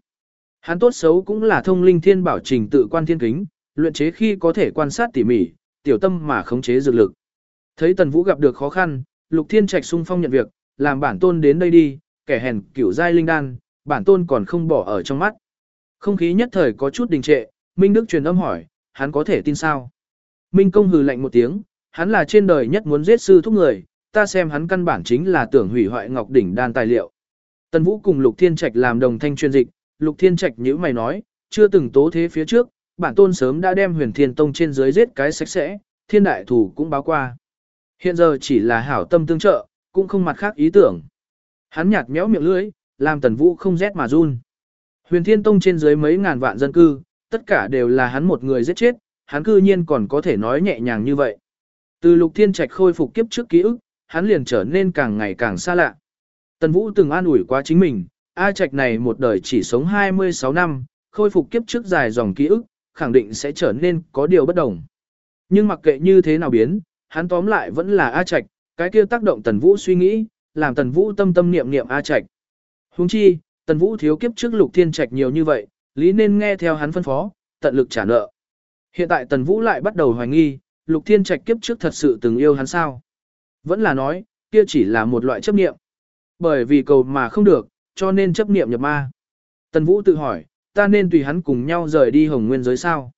Hắn tốt xấu cũng là thông linh thiên bảo trình tự quan thiên kính, luyện chế khi có thể quan sát tỉ mỉ, tiểu tâm mà khống chế dược lực. Thấy Tần Vũ gặp được khó khăn, Lục Thiên Trạch sung phong nhận việc, làm bản tôn đến đây đi, kẻ hèn kiểu giai linh đan, bản tôn còn không bỏ ở trong mắt. Không khí nhất thời có chút đình trệ, Minh Đức truyền âm hỏi, hắn có thể tin sao? Minh Công hừ lạnh một tiếng, hắn là trên đời nhất muốn giết sư thúc người, ta xem hắn căn bản chính là tưởng hủy hoại Ngọc Đỉnh đan tài liệu. Tần Vũ cùng Lục Thiên Trạch làm đồng thanh chuyên dịch, Lục Thiên Trạch nhíu mày nói, chưa từng tố thế phía trước, bản tôn sớm đã đem Huyền Thiên Tông trên dưới giết cái sạch sẽ, thiên đại thủ cũng báo qua. Hiện giờ chỉ là hảo tâm tương trợ, cũng không mặt khác ý tưởng. Hắn nhạt méo miệng lưỡi, làm Tần Vũ không rét mà run. Huyền Thiên Tông trên dưới mấy ngàn vạn dân cư, tất cả đều là hắn một người giết chết, hắn cư nhiên còn có thể nói nhẹ nhàng như vậy. Từ Lục Thiên Trạch khôi phục kiếp trước ký ức, hắn liền trở nên càng ngày càng xa lạ. Tần Vũ từng an ủi quá chính mình, A Trạch này một đời chỉ sống 26 năm, khôi phục kiếp trước dài dòng ký ức, khẳng định sẽ trở nên có điều bất đồng. Nhưng mặc kệ như thế nào biến, hắn tóm lại vẫn là A Trạch, cái kia tác động Tần Vũ suy nghĩ, làm Tần Vũ tâm tâm niệm niệm A Trạch. Huống chi, Tần Vũ thiếu kiếp trước Lục Thiên Trạch nhiều như vậy, lý nên nghe theo hắn phân phó, tận lực trả nợ. Hiện tại Tần Vũ lại bắt đầu hoài nghi, Lục Thiên Trạch kiếp trước thật sự từng yêu hắn sao? Vẫn là nói, kia chỉ là một loại chấp niệm. Bởi vì cầu mà không được, cho nên chấp niệm nhập ma. Tần Vũ tự hỏi, ta nên tùy hắn cùng nhau rời đi hồng nguyên giới sao?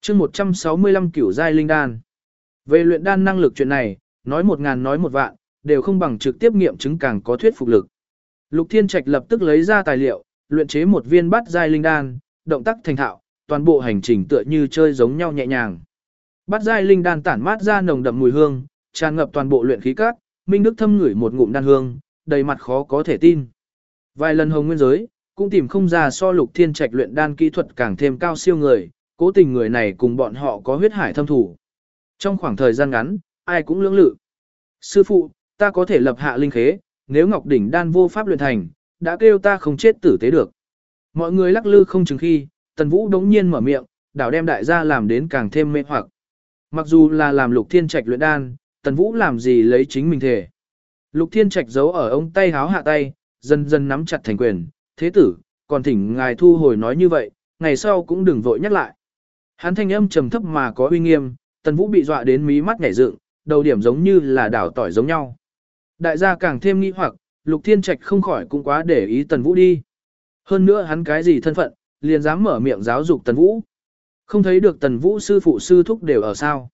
chương 165 kiểu giai linh đan. Về luyện đan năng lực chuyện này, nói một ngàn nói một vạn, đều không bằng trực tiếp nghiệm chứng càng có thuyết phục lực. Lục Thiên Trạch lập tức lấy ra tài liệu, luyện chế một viên bát giai linh đan, động tác thành thạo, toàn bộ hành trình tựa như chơi giống nhau nhẹ nhàng. Bát giai linh đan tản mát ra nồng đậm mùi hương, tràn ngập toàn bộ luyện khí cát, Minh Đức thâm ngửi một ngụm đan hương, đầy mặt khó có thể tin. Vài lần hồng nguyên giới, cũng tìm không ra so Lục Thiên Trạch luyện đan kỹ thuật càng thêm cao siêu người, cố tình người này cùng bọn họ có huyết hải thâm thủ. Trong khoảng thời gian ngắn, ai cũng lưỡng lự. Sư phụ, ta có thể lập hạ linh khế, nếu Ngọc Đỉnh đan vô pháp luyện thành, đã kêu ta không chết tử tế được. Mọi người lắc lư không chừng khi, Tần Vũ đống nhiên mở miệng, đảo đem đại gia làm đến càng thêm mê hoặc. Mặc dù là làm Lục Thiên Trạch luyện đan, Tần Vũ làm gì lấy chính mình thể. Lục Thiên Trạch giấu ở ông tay háo hạ tay, dần dần nắm chặt thành quyền, thế tử, còn thỉnh ngài thu hồi nói như vậy, ngày sau cũng đừng vội nhắc lại. Hắn thanh âm trầm thấp mà có uy nghiêm, Tần Vũ bị dọa đến mí mắt nhảy dựng, đầu điểm giống như là đảo tỏi giống nhau. Đại gia càng thêm nghi hoặc, Lục Thiên Trạch không khỏi cũng quá để ý Tần Vũ đi. Hơn nữa hắn cái gì thân phận, liền dám mở miệng giáo dục Tần Vũ. Không thấy được Tần Vũ sư phụ sư thúc đều ở sao.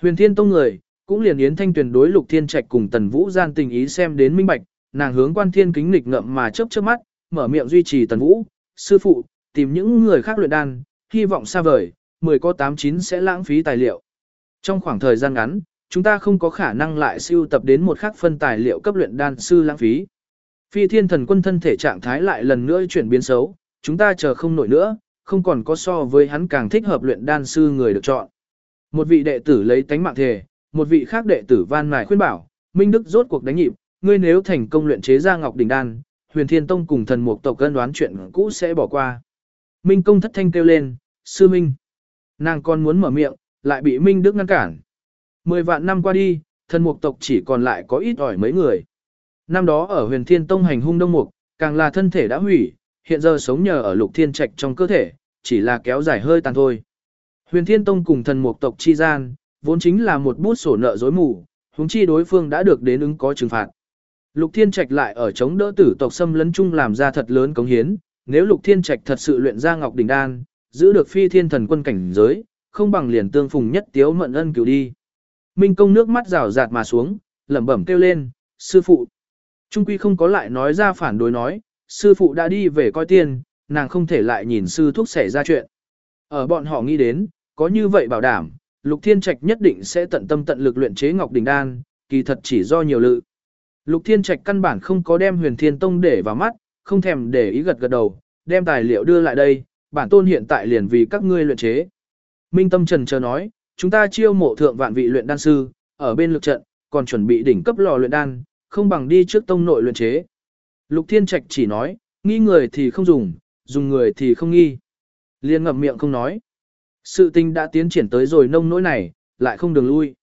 Huyền Thiên Tông người, cũng liền Yến Thanh Tuyền đối Lục Thiên Trạch cùng Tần Vũ gian tình ý xem đến minh bạch, nàng hướng quan thiên kính nghịch ngậm mà chớp chớp mắt, mở miệng duy trì Tần Vũ, sư phụ, tìm những người khác luyện đan, hy vọng xa vời, 10 có 89 sẽ lãng phí tài liệu. Trong khoảng thời gian ngắn, chúng ta không có khả năng lại siêu tập đến một khắc phân tài liệu cấp luyện đan sư lãng phí. Phi thiên thần quân thân thể trạng thái lại lần nữa chuyển biến xấu, chúng ta chờ không nổi nữa, không còn có so với hắn càng thích hợp luyện đan sư người được chọn. Một vị đệ tử lấy tánh mạng thề, một vị khác đệ tử van nài khuyên bảo, Minh Đức rốt cuộc đánh nhịp, ngươi nếu thành công luyện chế ra Ngọc Đỉnh Đan, Huyền Thiên Tông cùng thần mục tộc cân đoán chuyện cũ sẽ bỏ qua. Minh Công thất thanh kêu lên, sư Minh. Nàng còn muốn mở miệng, lại bị Minh Đức ngăn cản. Mười vạn năm qua đi, thần mục tộc chỉ còn lại có ít ỏi mấy người. Năm đó ở huyền thiên tông hành hung đông mục, càng là thân thể đã hủy, hiện giờ sống nhờ ở lục thiên trạch trong cơ thể, chỉ là kéo dài hơi tàn thôi. Huyền thiên tông cùng thần mục tộc chi gian, vốn chính là một bút sổ nợ dối mù, huống chi đối phương đã được đến ứng có trừng phạt. Lục Thiên Trạch lại ở chống đỡ tử tộc xâm lấn chung làm ra thật lớn cống hiến, nếu Lục Thiên Trạch thật sự luyện ra Ngọc Đỉnh Đan, giữ được phi thiên thần quân cảnh giới, không bằng liền tương phùng nhất tiếu mận ân cứu đi. Minh công nước mắt rào rạt mà xuống, lẩm bẩm kêu lên, sư phụ. Trung quy không có lại nói ra phản đối nói, sư phụ đã đi về coi tiền, nàng không thể lại nhìn sư thúc xảy ra chuyện. Ở bọn họ nghĩ đến, có như vậy bảo đảm, Lục Thiên Trạch nhất định sẽ tận tâm tận lực luyện chế Ngọc Đình Đan, kỳ thật chỉ do nhiều lự. Lục Thiên Trạch căn bản không có đem Huyền Thiên Tông để vào mắt, không thèm để ý gật gật đầu, đem tài liệu đưa lại đây, bản tôn hiện tại liền vì các ngươi luyện chế. Minh Tâm Trần chờ nói, chúng ta chiêu mộ thượng vạn vị luyện đan sư, ở bên lực trận, còn chuẩn bị đỉnh cấp lò luyện đan, không bằng đi trước tông nội luyện chế. Lục Thiên Trạch chỉ nói, nghi người thì không dùng, dùng người thì không nghi. Liên ngậm miệng không nói. Sự tình đã tiến triển tới rồi nông nỗi này, lại không đường lui.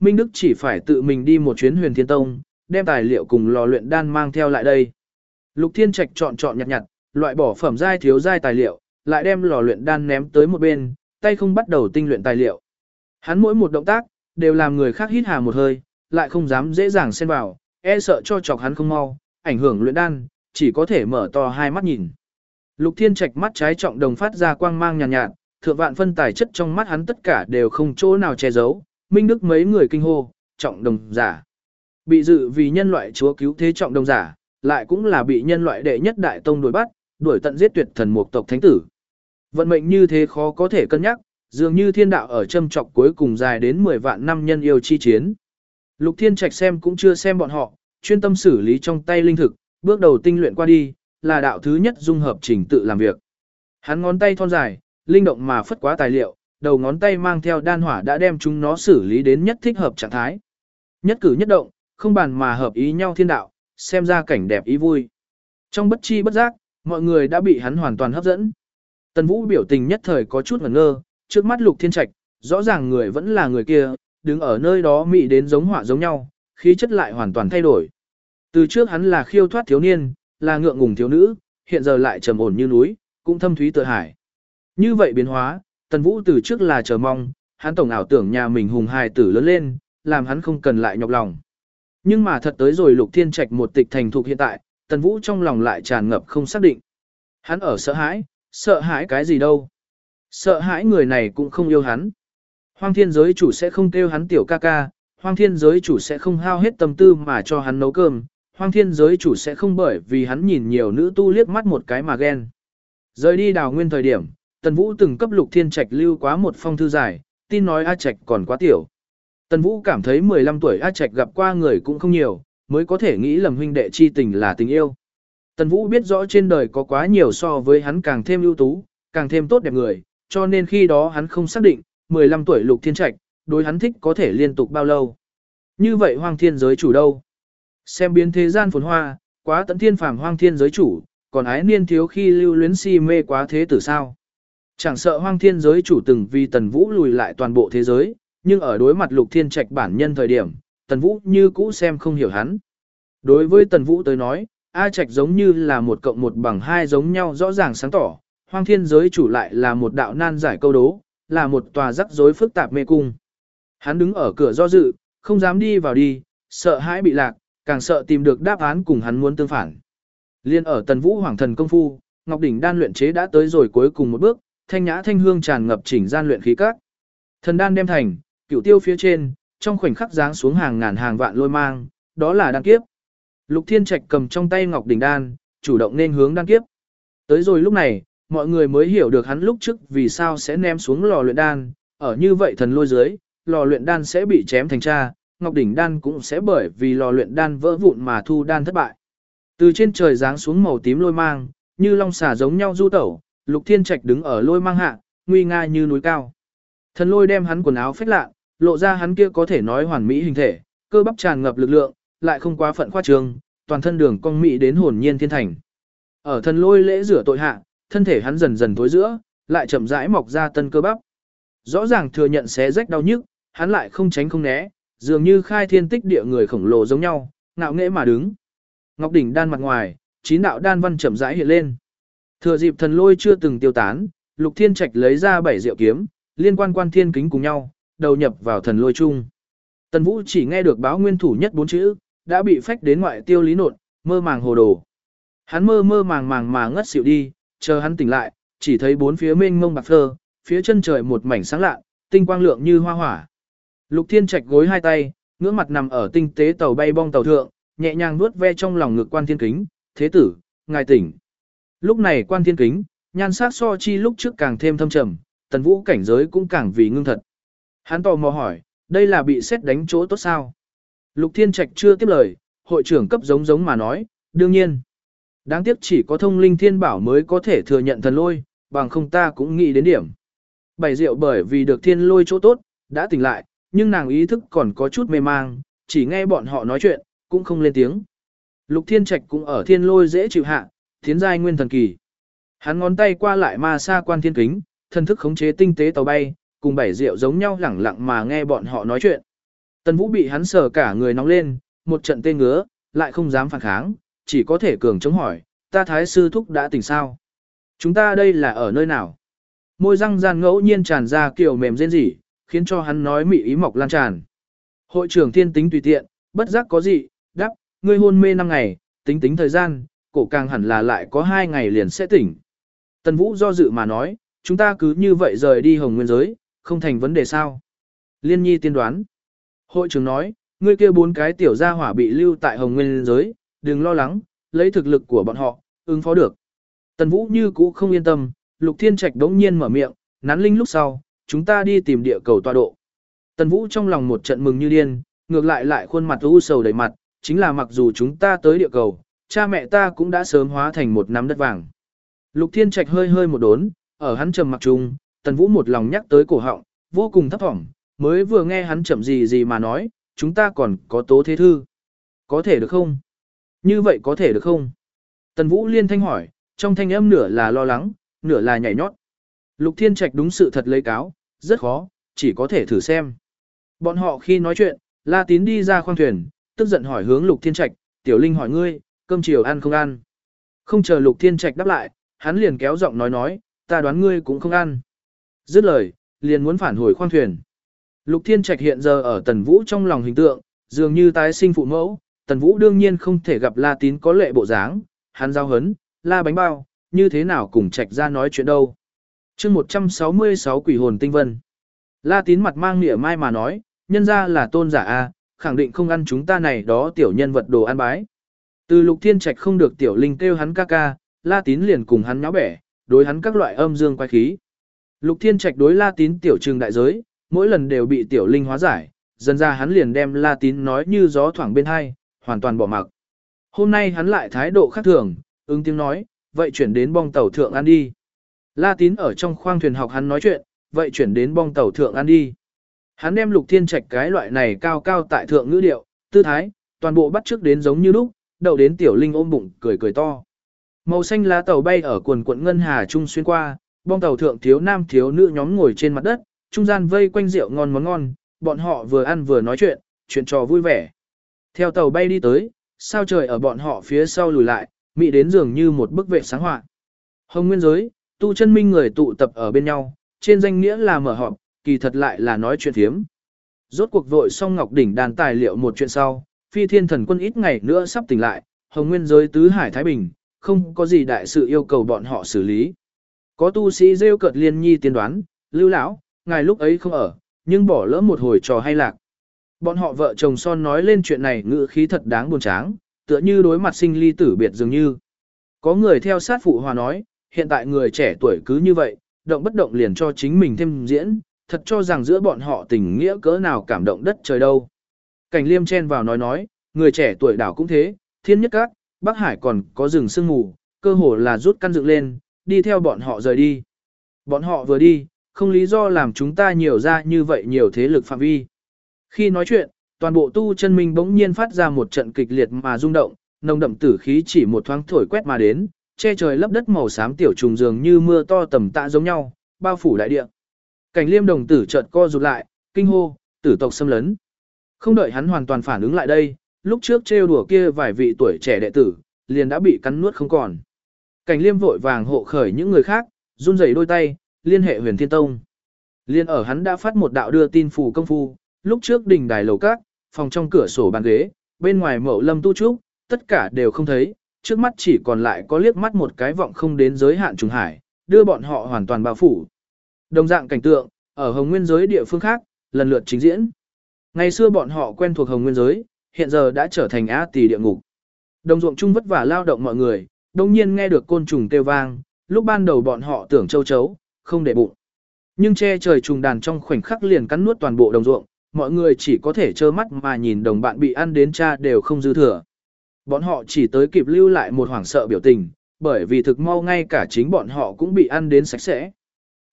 Minh Đức chỉ phải tự mình đi một chuyến huyền thiên tông, đem tài liệu cùng lò luyện đan mang theo lại đây. Lục Thiên Trạch chọn chọn nhặt nhặt, loại bỏ phẩm giai thiếu giai tài liệu, lại đem lò luyện đan ném tới một bên, tay không bắt đầu tinh luyện tài liệu. Hắn mỗi một động tác, đều làm người khác hít hà một hơi, lại không dám dễ dàng xen vào, e sợ cho chọc hắn không mau, ảnh hưởng luyện đan, chỉ có thể mở to hai mắt nhìn. Lục Thiên Trạch mắt trái trọng đồng phát ra quang mang nhàn nhạt, nhạt, thượng vạn phân tài chất trong mắt hắn tất cả đều không chỗ nào che giấu, minh đức mấy người kinh hô, trọng đồng giả. Bị dự vì nhân loại chúa cứu thế trọng đồng giả, lại cũng là bị nhân loại đệ nhất đại tông đuổi bắt, đuổi tận giết tuyệt thần mục tộc thánh tử. Vận mệnh như thế khó có thể cân nhắc, dường như thiên đạo ở châm trọc cuối cùng dài đến 10 vạn năm nhân yêu chi chiến. Lục Thiên Trạch xem cũng chưa xem bọn họ, chuyên tâm xử lý trong tay linh thực, bước đầu tinh luyện qua đi, là đạo thứ nhất dung hợp trình tự làm việc. Hắn ngón tay thon dài, linh động mà phất quá tài liệu, đầu ngón tay mang theo đan hỏa đã đem chúng nó xử lý đến nhất thích hợp trạng thái. Nhất cử nhất động, không bàn mà hợp ý nhau thiên đạo, xem ra cảnh đẹp ý vui. Trong bất chi bất giác, mọi người đã bị hắn hoàn toàn hấp dẫn. Tần Vũ biểu tình nhất thời có chút ngẩn ngơ, trước mắt Lục Thiên Trạch, rõ ràng người vẫn là người kia, đứng ở nơi đó mị đến giống họa giống nhau, khí chất lại hoàn toàn thay đổi. Từ trước hắn là khiêu thoát thiếu niên, là ngượng ngùng thiếu nữ, hiện giờ lại trầm ổn như núi, cũng thâm thúy tự hải. Như vậy biến hóa, Tần Vũ từ trước là chờ mong, hắn tổng ảo tưởng nhà mình hùng hài tử lớn lên, làm hắn không cần lại nhọc lòng. Nhưng mà thật tới rồi Lục Thiên Trạch một tịch thành thục hiện tại, Tần Vũ trong lòng lại tràn ngập không xác định. Hắn ở sợ hãi, sợ hãi cái gì đâu. Sợ hãi người này cũng không yêu hắn. Hoang thiên giới chủ sẽ không kêu hắn tiểu ca ca, hoang thiên giới chủ sẽ không hao hết tâm tư mà cho hắn nấu cơm, hoang thiên giới chủ sẽ không bởi vì hắn nhìn nhiều nữ tu liếc mắt một cái mà ghen. Rời đi đào nguyên thời điểm, Tần Vũ từng cấp lục thiên trạch lưu quá một phong thư dài, tin nói A Trạch còn quá tiểu. Tần Vũ cảm thấy 15 tuổi A Trạch gặp qua người cũng không nhiều, mới có thể nghĩ lầm huynh đệ chi tình là tình yêu. Tần Vũ biết rõ trên đời có quá nhiều so với hắn càng thêm ưu tú, càng thêm tốt đẹp người, cho nên khi đó hắn không xác định, 15 tuổi lục thiên trạch, đối hắn thích có thể liên tục bao lâu. Như vậy hoang thiên giới chủ đâu? Xem biến thế gian phồn hoa, quá tận thiên phàm hoang thiên giới chủ, còn ái niên thiếu khi lưu luyến si mê quá thế tử sao? Chẳng sợ hoang thiên giới chủ từng vì tần vũ lùi lại toàn bộ thế giới, nhưng ở đối mặt lục thiên trạch bản nhân thời điểm, tần vũ như cũ xem không hiểu hắn. Đối với tần vũ tới nói, A Trạch giống như là một cộng một bằng hai giống nhau rõ ràng sáng tỏ, hoang thiên giới chủ lại là một đạo nan giải câu đố, là một tòa rắc rối phức tạp mê cung. Hắn đứng ở cửa do dự, không dám đi vào đi, sợ hãi bị lạc, càng sợ tìm được đáp án cùng hắn muốn tương phản. Liên ở tần vũ hoàng thần công phu, Ngọc Đỉnh đan luyện chế đã tới rồi cuối cùng một bước, thanh nhã thanh hương tràn ngập chỉnh gian luyện khí các. Thần đan đem thành, cửu tiêu phía trên, trong khoảnh khắc giáng xuống hàng ngàn hàng vạn lôi mang, đó là đan kiếp. Lục Thiên Trạch cầm trong tay Ngọc Đỉnh đan, chủ động nên hướng đan kiếp. Tới rồi lúc này, mọi người mới hiểu được hắn lúc trước vì sao sẽ ném xuống lò luyện đan, ở như vậy thần lôi dưới, lò luyện đan sẽ bị chém thành cha, Ngọc Đỉnh đan cũng sẽ bởi vì lò luyện đan vỡ vụn mà thu đan thất bại. Từ trên trời giáng xuống màu tím lôi mang, như long xà giống nhau du tẩu, Lục Thiên Trạch đứng ở lôi mang hạ, nguy nga như núi cao. Thần lôi đem hắn quần áo phách lạ, lộ ra hắn kia có thể nói hoàn mỹ hình thể, cơ bắp tràn ngập lực lượng, lại không quá phận khoa trương, toàn thân đường cong mỹ đến hồn nhiên thiên thành. Ở thần lôi lễ rửa tội hạ, thân thể hắn dần dần tối giữa, lại chậm rãi mọc ra tân cơ bắp. Rõ ràng thừa nhận xé rách đau nhức, hắn lại không tránh không né, dường như khai thiên tích địa người khổng lồ giống nhau, ngạo nghễ mà đứng. Ngọc đỉnh đan mặt ngoài, chín đạo đan văn chậm rãi hiện lên. Thừa dịp thần lôi chưa từng tiêu tán, Lục Thiên Trạch lấy ra bảy diệu kiếm, liên quan quan thiên kính cùng nhau, đầu nhập vào thần lôi chung. Tần Vũ chỉ nghe được báo nguyên thủ nhất bốn chữ, đã bị phách đến ngoại tiêu lý nột, mơ màng hồ đồ. Hắn mơ mơ màng màng mà ngất xỉu đi, chờ hắn tỉnh lại, chỉ thấy bốn phía mênh mông bạc phơ, phía chân trời một mảnh sáng lạ, tinh quang lượng như hoa hỏa. Lục Thiên Trạch gối hai tay, ngưỡng mặt nằm ở tinh tế tàu bay bong tàu thượng, nhẹ nhàng nuốt ve trong lòng ngực quan thiên kính, thế tử, ngài tỉnh. Lúc này quan thiên kính, nhan sắc so chi lúc trước càng thêm thâm trầm, tần vũ cảnh giới cũng càng vì ngưng thật. Hắn tò mò hỏi, đây là bị xét đánh chỗ tốt sao? Lục Thiên Trạch chưa tiếp lời, hội trưởng cấp giống giống mà nói, đương nhiên. Đáng tiếc chỉ có thông linh thiên bảo mới có thể thừa nhận thần lôi, bằng không ta cũng nghĩ đến điểm. Bảy rượu bởi vì được thiên lôi chỗ tốt, đã tỉnh lại, nhưng nàng ý thức còn có chút mê mang, chỉ nghe bọn họ nói chuyện, cũng không lên tiếng. Lục thiên trạch cũng ở thiên lôi dễ chịu hạ, thiến giai nguyên thần kỳ. Hắn ngón tay qua lại ma xa quan thiên kính, thân thức khống chế tinh tế tàu bay, cùng bảy rượu giống nhau lẳng lặng mà nghe bọn họ nói chuyện. Tần Vũ bị hắn sờ cả người nóng lên, một trận tê ngứa, lại không dám phản kháng, chỉ có thể cường chống hỏi, ta thái sư thúc đã tỉnh sao? Chúng ta đây là ở nơi nào? Môi răng gian ngẫu nhiên tràn ra kiểu mềm rên rỉ, khiến cho hắn nói mị ý mọc lan tràn. Hội trưởng thiên tính tùy tiện, bất giác có gì, đáp, ngươi hôn mê 5 ngày, tính tính thời gian, cổ càng hẳn là lại có 2 ngày liền sẽ tỉnh. Tần Vũ do dự mà nói, chúng ta cứ như vậy rời đi hồng nguyên giới, không thành vấn đề sao. Liên nhi tiên đoán. Hội trưởng nói, ngươi kia bốn cái tiểu gia hỏa bị lưu tại hồng nguyên giới, đừng lo lắng, lấy thực lực của bọn họ, ứng phó được. Tần Vũ như cũ không yên tâm, Lục Thiên Trạch đống nhiên mở miệng, nắn linh lúc sau, chúng ta đi tìm địa cầu tọa độ. Tần Vũ trong lòng một trận mừng như điên, ngược lại lại khuôn mặt u sầu đầy mặt, chính là mặc dù chúng ta tới địa cầu, cha mẹ ta cũng đã sớm hóa thành một nắm đất vàng. Lục Thiên Trạch hơi hơi một đốn, ở hắn trầm mặc chung, Tần Vũ một lòng nhắc tới cổ họng, vô cùng thấp thỏm, mới vừa nghe hắn chậm gì gì mà nói, chúng ta còn có tố thế thư. Có thể được không? Như vậy có thể được không? Tần Vũ liên thanh hỏi, trong thanh âm nửa là lo lắng, nửa là nhảy nhót. Lục Thiên Trạch đúng sự thật lấy cáo, rất khó, chỉ có thể thử xem. Bọn họ khi nói chuyện, La Tín đi ra khoang thuyền, tức giận hỏi hướng Lục Thiên Trạch, Tiểu Linh hỏi ngươi, cơm chiều ăn không ăn. Không chờ Lục Thiên Trạch đáp lại, hắn liền kéo giọng nói nói, ta đoán ngươi cũng không ăn. Dứt lời, liền muốn phản hồi khoang thuyền. Lục Thiên Trạch hiện giờ ở Tần Vũ trong lòng hình tượng, dường như tái sinh phụ mẫu, Tần Vũ đương nhiên không thể gặp La Tín có lệ bộ dáng, hắn giao hấn, la bánh bao, như thế nào cùng Trạch ra nói chuyện đâu chương 166 quỷ hồn tinh vân. La Tín mặt mang nỉa mai mà nói, nhân ra là tôn giả A, khẳng định không ăn chúng ta này đó tiểu nhân vật đồ ăn bái. Từ Lục Thiên Trạch không được tiểu linh kêu hắn ca ca, La Tín liền cùng hắn nháo bẻ, đối hắn các loại âm dương quái khí. Lục Thiên Trạch đối La Tín tiểu trừng đại giới, mỗi lần đều bị tiểu linh hóa giải, dần ra hắn liền đem La Tín nói như gió thoảng bên hai, hoàn toàn bỏ mặc. Hôm nay hắn lại thái độ khác thường, ứng tiếng nói, vậy chuyển đến bong tàu thượng ăn đi. La Tín ở trong khoang thuyền học hắn nói chuyện, vậy chuyển đến bong tàu thượng ăn đi. Hắn đem Lục Thiên Trạch cái loại này cao cao tại thượng ngữ điệu, tư thái, toàn bộ bắt trước đến giống như lúc, đậu đến tiểu linh ôm bụng cười cười to. Màu xanh lá tàu bay ở quần quận ngân hà trung xuyên qua, bong tàu thượng thiếu nam thiếu nữ nhóm ngồi trên mặt đất, trung gian vây quanh rượu ngon món ngon, bọn họ vừa ăn vừa nói chuyện, chuyện trò vui vẻ. Theo tàu bay đi tới, sao trời ở bọn họ phía sau lùi lại, mị đến dường như một bức vệ sáng họa. Hồng Nguyên giới, tu chân minh người tụ tập ở bên nhau, trên danh nghĩa là mở họp, kỳ thật lại là nói chuyện thiếm. Rốt cuộc vội xong Ngọc Đỉnh đàn tài liệu một chuyện sau, phi thiên thần quân ít ngày nữa sắp tỉnh lại, Hồng Nguyên giới tứ hải Thái Bình, không có gì đại sự yêu cầu bọn họ xử lý. Có tu sĩ rêu cợt liên nhi tiên đoán, lưu lão, ngài lúc ấy không ở, nhưng bỏ lỡ một hồi trò hay lạc. Bọn họ vợ chồng son nói lên chuyện này ngữ khí thật đáng buồn tráng, tựa như đối mặt sinh ly tử biệt dường như. Có người theo sát phụ hòa nói, hiện tại người trẻ tuổi cứ như vậy, động bất động liền cho chính mình thêm diễn, thật cho rằng giữa bọn họ tình nghĩa cỡ nào cảm động đất trời đâu. Cảnh liêm chen vào nói nói, người trẻ tuổi đảo cũng thế, thiên nhất các, Bắc Hải còn có rừng sương mù, cơ hồ là rút căn dựng lên, đi theo bọn họ rời đi. Bọn họ vừa đi, không lý do làm chúng ta nhiều ra như vậy nhiều thế lực phạm vi. Khi nói chuyện, toàn bộ tu chân minh bỗng nhiên phát ra một trận kịch liệt mà rung động, nồng đậm tử khí chỉ một thoáng thổi quét mà đến, che trời lấp đất màu xám tiểu trùng dường như mưa to tầm tạ giống nhau, bao phủ đại địa. Cảnh liêm đồng tử chợt co rụt lại, kinh hô, tử tộc xâm lấn. Không đợi hắn hoàn toàn phản ứng lại đây, lúc trước trêu đùa kia vài vị tuổi trẻ đệ tử, liền đã bị cắn nuốt không còn. Cảnh liêm vội vàng hộ khởi những người khác, run rẩy đôi tay, liên hệ huyền thiên tông. Liên ở hắn đã phát một đạo đưa tin phù công phu, lúc trước đỉnh đài lầu các, phòng trong cửa sổ bàn ghế, bên ngoài mậu lâm tu trúc, tất cả đều không thấy, trước mắt chỉ còn lại có liếc mắt một cái vọng không đến giới hạn trùng hải, đưa bọn họ hoàn toàn bao phủ. Đồng dạng cảnh tượng, ở hồng nguyên giới địa phương khác, lần lượt trình diễn. Ngày xưa bọn họ quen thuộc hồng nguyên giới, hiện giờ đã trở thành á tỷ địa ngục. Đồng ruộng chung vất vả lao động mọi người, đồng nhiên nghe được côn trùng kêu vang, lúc ban đầu bọn họ tưởng châu chấu, không để bụng. Nhưng che trời trùng đàn trong khoảnh khắc liền cắn nuốt toàn bộ đồng ruộng, mọi người chỉ có thể trơ mắt mà nhìn đồng bạn bị ăn đến cha đều không dư thừa. Bọn họ chỉ tới kịp lưu lại một hoảng sợ biểu tình, bởi vì thực mau ngay cả chính bọn họ cũng bị ăn đến sạch sẽ.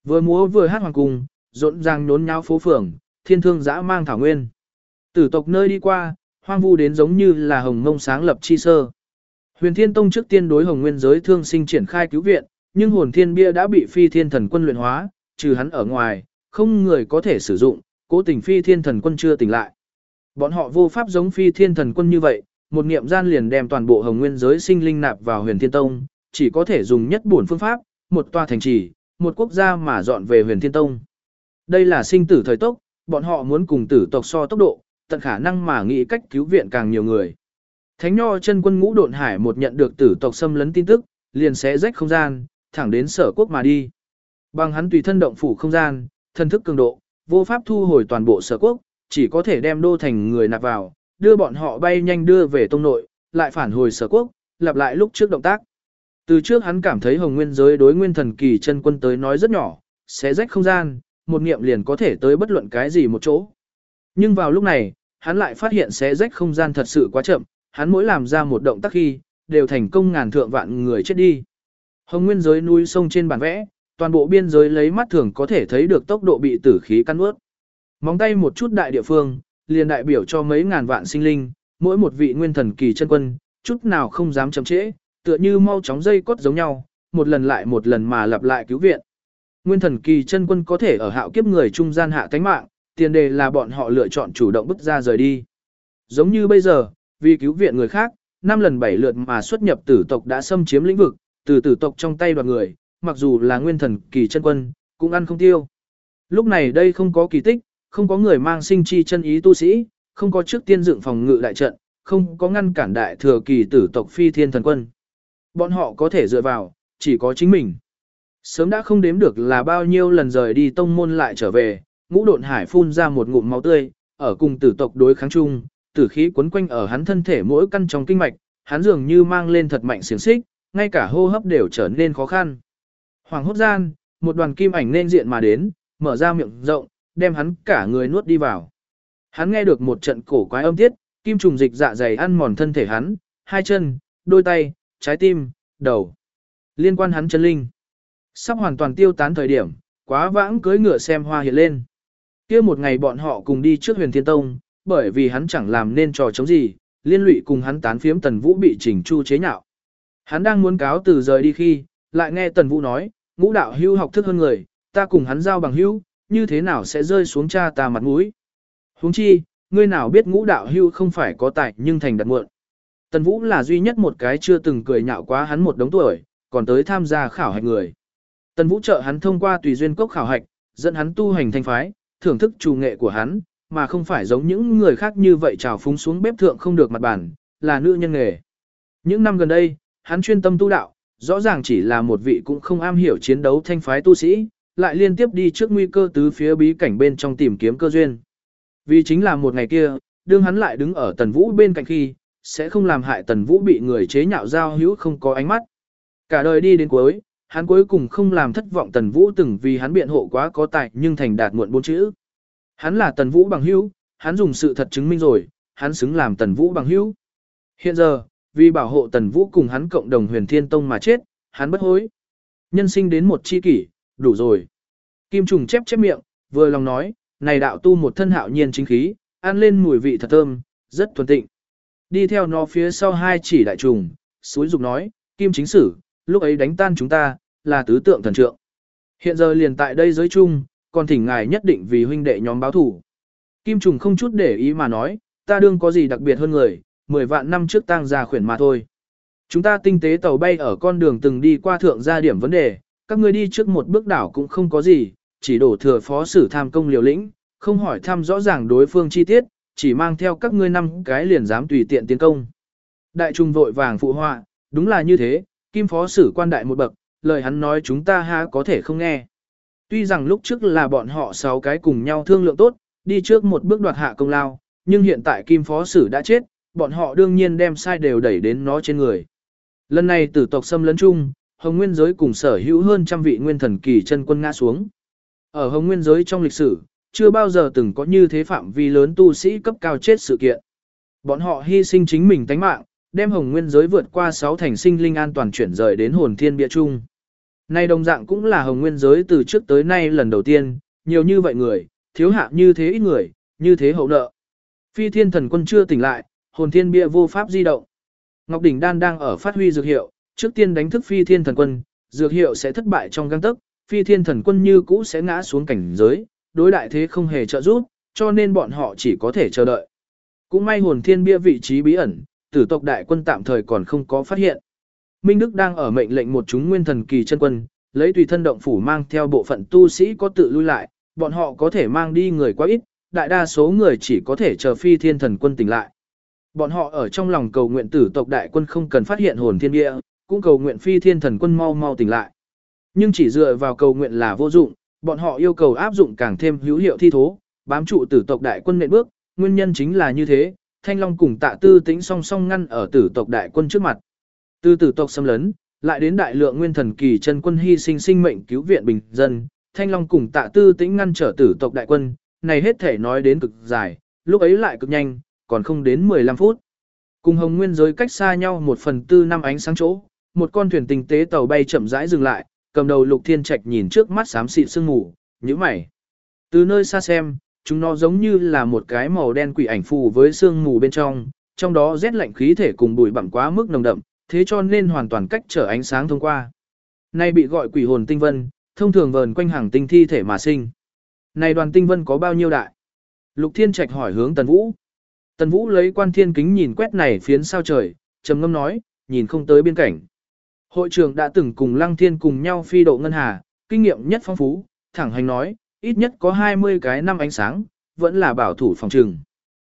Vừa múa vừa hát hoàng cung, rộn ràng nhốn nháo phố phường, thiên thương dã mang thảo nguyên. Tử tộc nơi đi qua, hoang vu đến giống như là hồng ngông sáng lập chi sơ. Huyền Thiên Tông trước tiên đối hồng nguyên giới thương sinh triển khai cứu viện, nhưng hồn thiên bia đã bị phi thiên thần quân luyện hóa, trừ hắn ở ngoài, không người có thể sử dụng, cố tình phi thiên thần quân chưa tỉnh lại. Bọn họ vô pháp giống phi thiên thần quân như vậy, một niệm gian liền đem toàn bộ hồng nguyên giới sinh linh nạp vào huyền thiên tông, chỉ có thể dùng nhất bổn phương pháp, một tòa thành trì, một quốc gia mà dọn về huyền thiên tông. Đây là sinh tử thời tốc, bọn họ muốn cùng tử tộc so tốc độ, tận khả năng mà nghĩ cách cứu viện càng nhiều người. Thánh Nho chân quân ngũ độn hải một nhận được tử tộc xâm lấn tin tức, liền sẽ rách không gian, thẳng đến sở quốc mà đi. Bằng hắn tùy thân động phủ không gian, thân thức cường độ, vô pháp thu hồi toàn bộ sở quốc, chỉ có thể đem đô thành người nạp vào, đưa bọn họ bay nhanh đưa về tông nội, lại phản hồi sở quốc, lặp lại lúc trước động tác. Từ trước hắn cảm thấy hồng nguyên giới đối nguyên thần kỳ chân quân tới nói rất nhỏ, sẽ rách không gian, một niệm liền có thể tới bất luận cái gì một chỗ. Nhưng vào lúc này, hắn lại phát hiện sẽ rách không gian thật sự quá chậm, hắn mỗi làm ra một động tác khi, đều thành công ngàn thượng vạn người chết đi. Hồng nguyên giới núi sông trên bản vẽ, toàn bộ biên giới lấy mắt thường có thể thấy được tốc độ bị tử khí căn ướt. Móng tay một chút đại địa phương, liền đại biểu cho mấy ngàn vạn sinh linh, mỗi một vị nguyên thần kỳ chân quân, chút nào không dám chậm trễ, tựa như mau chóng dây cốt giống nhau, một lần lại một lần mà lặp lại cứu viện. Nguyên thần kỳ chân quân có thể ở hạo kiếp người trung gian hạ tánh mạng, tiền đề là bọn họ lựa chọn chủ động bước ra rời đi. Giống như bây giờ, vì cứu viện người khác, năm lần bảy lượt mà xuất nhập tử tộc đã xâm chiếm lĩnh vực, từ tử tộc trong tay đoạt người, mặc dù là nguyên thần kỳ chân quân, cũng ăn không tiêu. Lúc này đây không có kỳ tích, không có người mang sinh chi chân ý tu sĩ, không có trước tiên dựng phòng ngự đại trận, không có ngăn cản đại thừa kỳ tử tộc phi thiên thần quân. Bọn họ có thể dựa vào, chỉ có chính mình. Sớm đã không đếm được là bao nhiêu lần rời đi tông môn lại trở về, ngũ độn hải phun ra một ngụm máu tươi, ở cùng tử tộc đối kháng chung, tử khí quấn quanh ở hắn thân thể mỗi căn trong kinh mạch, hắn dường như mang lên thật mạnh xiềng xích, ngay cả hô hấp đều trở nên khó khăn. Hoàng hốt gian, một đoàn kim ảnh nên diện mà đến, mở ra miệng rộng, đem hắn cả người nuốt đi vào. Hắn nghe được một trận cổ quái âm tiết, kim trùng dịch dạ dày ăn mòn thân thể hắn, hai chân, đôi tay, trái tim, đầu. Liên quan hắn chân linh. Sắp hoàn toàn tiêu tán thời điểm, quá vãng cưới ngựa xem hoa hiện lên. kia một ngày bọn họ cùng đi trước huyền thiên tông, bởi vì hắn chẳng làm nên trò chống gì, liên lụy cùng hắn tán phiếm tần vũ bị chỉnh chu chế nhạo. Hắn đang muốn cáo từ rời đi khi, lại nghe tần vũ nói, ngũ đạo hưu học thức hơn người, ta cùng hắn giao bằng hưu, như thế nào sẽ rơi xuống cha ta mặt mũi. huống chi, ngươi nào biết ngũ đạo hưu không phải có tài nhưng thành đặt muộn. Tần Vũ là duy nhất một cái chưa từng cười nhạo quá hắn một đống tuổi, còn tới tham gia khảo hạch người. Tần Vũ trợ hắn thông qua tùy duyên cốc khảo hạch, dẫn hắn tu hành thanh phái, thưởng thức chủ nghệ của hắn, mà không phải giống những người khác như vậy trào phúng xuống bếp thượng không được mặt bản, là nữ nhân nghề. Những năm gần đây, hắn chuyên tâm tu đạo, rõ ràng chỉ là một vị cũng không am hiểu chiến đấu thanh phái tu sĩ, lại liên tiếp đi trước nguy cơ tứ phía bí cảnh bên trong tìm kiếm cơ duyên. Vì chính là một ngày kia, đương hắn lại đứng ở tần vũ bên cạnh khi, sẽ không làm hại tần vũ bị người chế nhạo giao hữu không có ánh mắt. Cả đời đi đến cuối, hắn cuối cùng không làm thất vọng tần vũ từng vì hắn biện hộ quá có tài nhưng thành đạt muộn bốn chữ. Hắn là tần vũ bằng hữu, hắn dùng sự thật chứng minh rồi, hắn xứng làm tần vũ bằng hữu. Hiện giờ, vì bảo hộ tần vũ cùng hắn cộng đồng huyền thiên tông mà chết, hắn bất hối. Nhân sinh đến một chi kỷ, đủ rồi. Kim trùng chép chép miệng, vừa lòng nói, này đạo tu một thân hạo nhiên chính khí, ăn lên mùi vị thật thơm, rất thuần tịnh. Đi theo nó phía sau hai chỉ đại trùng, suối dục nói, Kim chính sử, lúc ấy đánh tan chúng ta, là tứ tượng thần trượng. Hiện giờ liền tại đây giới chung, còn thỉnh ngài nhất định vì huynh đệ nhóm báo thủ. Kim trùng không chút để ý mà nói, ta đương có gì đặc biệt hơn người, 10 vạn năm trước tang gia khuyển mà thôi. Chúng ta tinh tế tàu bay ở con đường từng đi qua thượng gia điểm vấn đề, các ngươi đi trước một bước đảo cũng không có gì, chỉ đổ thừa phó sử tham công liều lĩnh, không hỏi thăm rõ ràng đối phương chi tiết, chỉ mang theo các ngươi năm cái liền dám tùy tiện tiến công. Đại trung vội vàng phụ họa, đúng là như thế, kim phó sử quan đại một bậc, lời hắn nói chúng ta ha có thể không nghe. Tuy rằng lúc trước là bọn họ sáu cái cùng nhau thương lượng tốt, đi trước một bước đoạt hạ công lao, nhưng hiện tại kim phó sử đã chết, bọn họ đương nhiên đem sai đều đẩy đến nó trên người. Lần này tử tộc xâm lấn chung, Hồng Nguyên giới cùng sở hữu hơn trăm vị nguyên thần kỳ chân quân ngã xuống. Ở Hồng Nguyên giới trong lịch sử, chưa bao giờ từng có như thế phạm vi lớn tu sĩ cấp cao chết sự kiện. Bọn họ hy sinh chính mình tánh mạng, đem Hồng Nguyên giới vượt qua 6 thành sinh linh an toàn chuyển rời đến hồn thiên bia Trung. Nay đồng dạng cũng là Hồng Nguyên giới từ trước tới nay lần đầu tiên, nhiều như vậy người, thiếu hạ như thế ít người, như thế hậu nợ. Phi thiên thần quân chưa tỉnh lại, hồn thiên bia vô pháp di động. Ngọc Đỉnh Đan đang ở phát huy dược hiệu, trước tiên đánh thức phi thiên thần quân, dược hiệu sẽ thất bại trong găng tức, phi thiên thần quân như cũ sẽ ngã xuống cảnh giới, đối đại thế không hề trợ giúp, cho nên bọn họ chỉ có thể chờ đợi. Cũng may hồn thiên bia vị trí bí ẩn, tử tộc đại quân tạm thời còn không có phát hiện. Minh Đức đang ở mệnh lệnh một chúng nguyên thần kỳ chân quân, lấy tùy thân động phủ mang theo bộ phận tu sĩ có tự lui lại, bọn họ có thể mang đi người quá ít, đại đa số người chỉ có thể chờ phi thiên thần quân tỉnh lại. Bọn họ ở trong lòng cầu nguyện tử tộc đại quân không cần phát hiện hồn thiên địa, cũng cầu nguyện phi thiên thần quân mau mau tỉnh lại. Nhưng chỉ dựa vào cầu nguyện là vô dụng, bọn họ yêu cầu áp dụng càng thêm hữu hiệu thi thố, bám trụ tử tộc đại quân nện bước, nguyên nhân chính là như thế, Thanh Long cùng tạ tư tĩnh song song ngăn ở tử tộc đại quân trước mặt. Từ tử tộc xâm lấn, lại đến đại lượng nguyên thần kỳ chân quân hy sinh sinh mệnh cứu viện bình dân, Thanh Long cùng tạ tư tĩnh ngăn trở tử tộc đại quân, này hết thể nói đến cực dài, lúc ấy lại cực nhanh, còn không đến 15 phút. Cùng hồng nguyên giới cách xa nhau một phần tư năm ánh sáng chỗ, một con thuyền tinh tế tàu bay chậm rãi dừng lại, cầm đầu lục thiên trạch nhìn trước mắt xám xịt sương mù, nhíu mày. Từ nơi xa xem, chúng nó giống như là một cái màu đen quỷ ảnh phù với sương mù bên trong, trong đó rét lạnh khí thể cùng bụi bặm quá mức nồng đậm, thế cho nên hoàn toàn cách trở ánh sáng thông qua. Nay bị gọi quỷ hồn tinh vân, thông thường vờn quanh hàng tinh thi thể mà sinh. Này đoàn tinh vân có bao nhiêu đại? Lục Thiên Trạch hỏi hướng Tần Vũ. Tần Vũ lấy quan thiên kính nhìn quét này phiến sao trời, trầm ngâm nói, nhìn không tới biên cảnh. Hội trưởng đã từng cùng Lăng Thiên cùng nhau phi độ ngân hà, kinh nghiệm nhất phong phú, thẳng hành nói, ít nhất có 20 cái năm ánh sáng, vẫn là bảo thủ phòng trừng.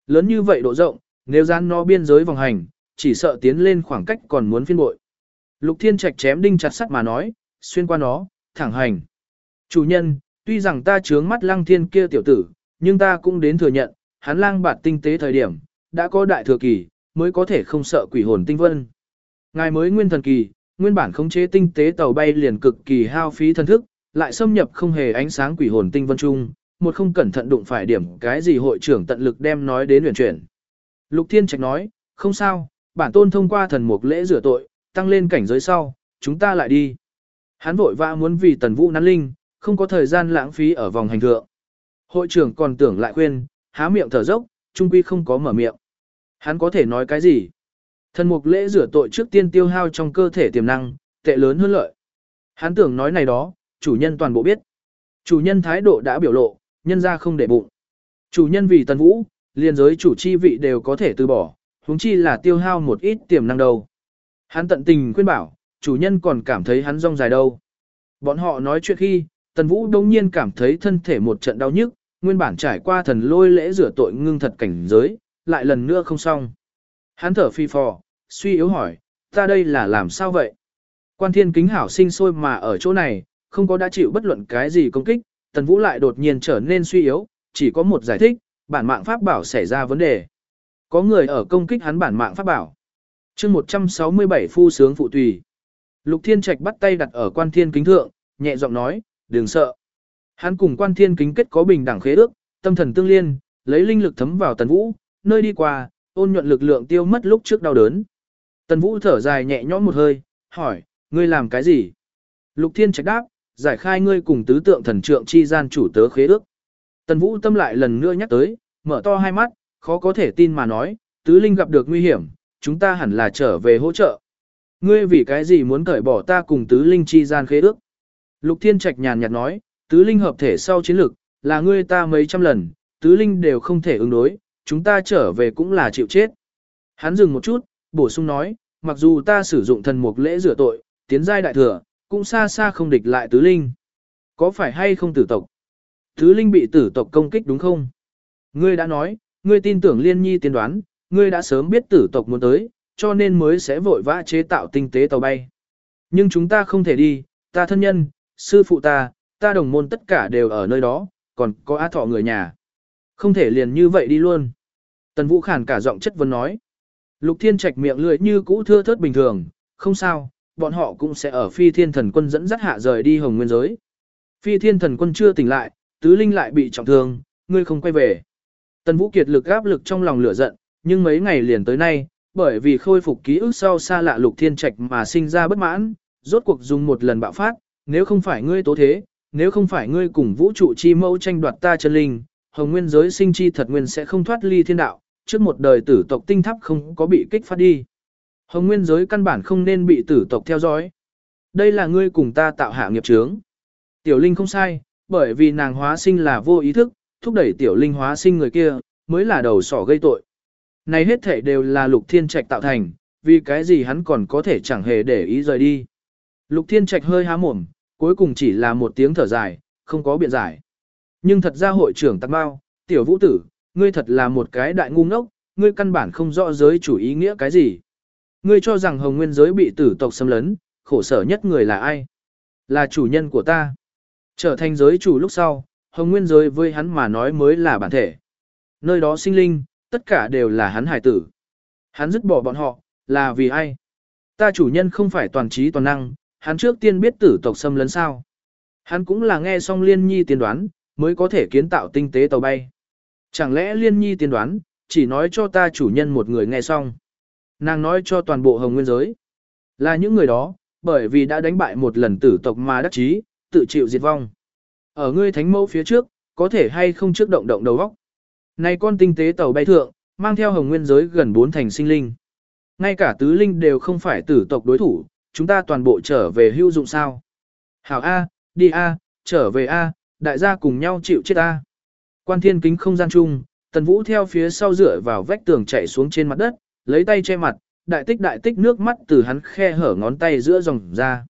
Lớn như vậy độ rộng, nếu gian nó biên giới vòng hành, chỉ sợ tiến lên khoảng cách còn muốn phiên bội. Lục Thiên Trạch chém đinh chặt sắt mà nói, xuyên qua nó, thẳng hành. Chủ nhân, tuy rằng ta chướng mắt lăng thiên kia tiểu tử, nhưng ta cũng đến thừa nhận, hắn lang bạt tinh tế thời điểm, đã có đại thừa kỳ, mới có thể không sợ quỷ hồn tinh vân. Ngài mới nguyên thần kỳ, nguyên bản khống chế tinh tế tàu bay liền cực kỳ hao phí thân thức, lại xâm nhập không hề ánh sáng quỷ hồn tinh vân trung. một không cẩn thận đụng phải điểm cái gì hội trưởng tận lực đem nói đến huyền chuyển. Lục Thiên Trạch nói, không sao, bản tôn thông qua thần mục lễ rửa tội, tăng lên cảnh giới sau, chúng ta lại đi. Hắn vội vã muốn vì tần vũ nắn linh, không có thời gian lãng phí ở vòng hành thượng. Hội trưởng còn tưởng lại khuyên, há miệng thở dốc, trung quy không có mở miệng. Hắn có thể nói cái gì? Thần mục lễ rửa tội trước tiên tiêu hao trong cơ thể tiềm năng, tệ lớn hơn lợi. Hắn tưởng nói này đó, chủ nhân toàn bộ biết. Chủ nhân thái độ đã biểu lộ, nhân ra không để bụng. Chủ nhân vì tần vũ, liền giới chủ chi vị đều có thể từ bỏ, huống chi là tiêu hao một ít tiềm năng đâu. Hắn tận tình khuyên bảo, chủ nhân còn cảm thấy hắn rong dài đâu. Bọn họ nói chuyện khi, tần vũ đông nhiên cảm thấy thân thể một trận đau nhức, nguyên bản trải qua thần lôi lễ rửa tội ngưng thật cảnh giới, lại lần nữa không xong. Hắn thở phi phò, suy yếu hỏi, ta đây là làm sao vậy? Quan thiên kính hảo sinh sôi mà ở chỗ này, không có đã chịu bất luận cái gì công kích, tần vũ lại đột nhiên trở nên suy yếu, chỉ có một giải thích, bản mạng pháp bảo xảy ra vấn đề. Có người ở công kích hắn bản mạng pháp bảo. chương 167 phu sướng phụ tùy. Lục Thiên Trạch bắt tay đặt ở quan thiên kính thượng, nhẹ giọng nói, đừng sợ. Hắn cùng quan thiên kính kết có bình đẳng khế ước, tâm thần tương liên, lấy linh lực thấm vào tần vũ, nơi đi qua, ôn nhuận lực lượng tiêu mất lúc trước đau đớn. Tần vũ thở dài nhẹ nhõm một hơi, hỏi, ngươi làm cái gì? Lục Thiên Trạch đáp, giải khai ngươi cùng tứ tượng thần trượng chi gian chủ tớ khế ước. Tần Vũ tâm lại lần nữa nhắc tới, mở to hai mắt, khó có thể tin mà nói, tứ linh gặp được nguy hiểm, chúng ta hẳn là trở về hỗ trợ. Ngươi vì cái gì muốn cởi bỏ ta cùng tứ linh chi gian khế ước? Lục Thiên Trạch nhàn nhạt nói, tứ linh hợp thể sau chiến lực, là ngươi ta mấy trăm lần, tứ linh đều không thể ứng đối, chúng ta trở về cũng là chịu chết. Hắn dừng một chút, bổ sung nói, mặc dù ta sử dụng thần mục lễ rửa tội, tiến giai đại thừa, cũng xa xa không địch lại tứ linh. Có phải hay không tử tộc? Tứ linh bị tử tộc công kích đúng không? Ngươi đã nói, ngươi tin tưởng liên nhi tiên đoán, ngươi đã sớm biết tử tộc muốn tới, cho nên mới sẽ vội vã chế tạo tinh tế tàu bay. Nhưng chúng ta không thể đi, ta thân nhân, sư phụ ta, ta đồng môn tất cả đều ở nơi đó, còn có á thọ người nhà. Không thể liền như vậy đi luôn. Tần Vũ Khản cả giọng chất vấn nói. Lục Thiên Trạch miệng lưỡi như cũ thưa thớt bình thường, không sao, bọn họ cũng sẽ ở phi thiên thần quân dẫn dắt hạ rời đi hồng nguyên giới. Phi thiên thần quân chưa tỉnh lại, tứ linh lại bị trọng thương, ngươi không quay về. Tần Vũ Kiệt lực áp lực trong lòng lửa giận, nhưng mấy ngày liền tới nay, bởi vì khôi phục ký ức sau xa lạ lục thiên trạch mà sinh ra bất mãn, rốt cuộc dùng một lần bạo phát, nếu không phải ngươi tố thế, nếu không phải ngươi cùng vũ trụ chi mẫu tranh đoạt ta chân linh, hồng nguyên giới sinh chi thật nguyên sẽ không thoát ly thiên đạo, trước một đời tử tộc tinh thắp không có bị kích phát đi. Hồng nguyên giới căn bản không nên bị tử tộc theo dõi. Đây là ngươi cùng ta tạo hạ nghiệp chướng. Tiểu linh không sai, bởi vì nàng hóa sinh là vô ý thức, thúc đẩy tiểu linh hóa sinh người kia, mới là đầu sỏ gây tội. Này hết thể đều là lục thiên trạch tạo thành, vì cái gì hắn còn có thể chẳng hề để ý rời đi. Lục thiên trạch hơi há mồm, cuối cùng chỉ là một tiếng thở dài, không có biện giải. Nhưng thật ra hội trưởng tạc bao, tiểu vũ tử, ngươi thật là một cái đại ngu ngốc, ngươi căn bản không rõ giới chủ ý nghĩa cái gì. Ngươi cho rằng hồng nguyên giới bị tử tộc xâm lấn, khổ sở nhất người là ai? Là chủ nhân của ta. Trở thành giới chủ lúc sau, hồng nguyên giới với hắn mà nói mới là bản thể. Nơi đó sinh linh, tất cả đều là hắn hải tử. Hắn dứt bỏ bọn họ, là vì ai? Ta chủ nhân không phải toàn trí toàn năng, hắn trước tiên biết tử tộc xâm lấn sao. Hắn cũng là nghe xong liên nhi tiên đoán, mới có thể kiến tạo tinh tế tàu bay. Chẳng lẽ liên nhi tiên đoán, chỉ nói cho ta chủ nhân một người nghe xong. Nàng nói cho toàn bộ hồng nguyên giới. Là những người đó, bởi vì đã đánh bại một lần tử tộc mà đắc chí, tự chịu diệt vong. Ở ngươi thánh mẫu phía trước, có thể hay không trước động động đầu óc. Này con tinh tế tàu bay thượng, mang theo hồng nguyên giới gần bốn thành sinh linh. Ngay cả tứ linh đều không phải tử tộc đối thủ, chúng ta toàn bộ trở về hưu dụng sao. Hảo A, đi a, trở về a, đại gia cùng nhau chịu chết ta. Quan thiên kính không gian chung, tần vũ theo phía sau dựa vào vách tường chạy xuống trên mặt đất, lấy tay che mặt, đại tích đại tích nước mắt từ hắn khe hở ngón tay giữa dòng ra.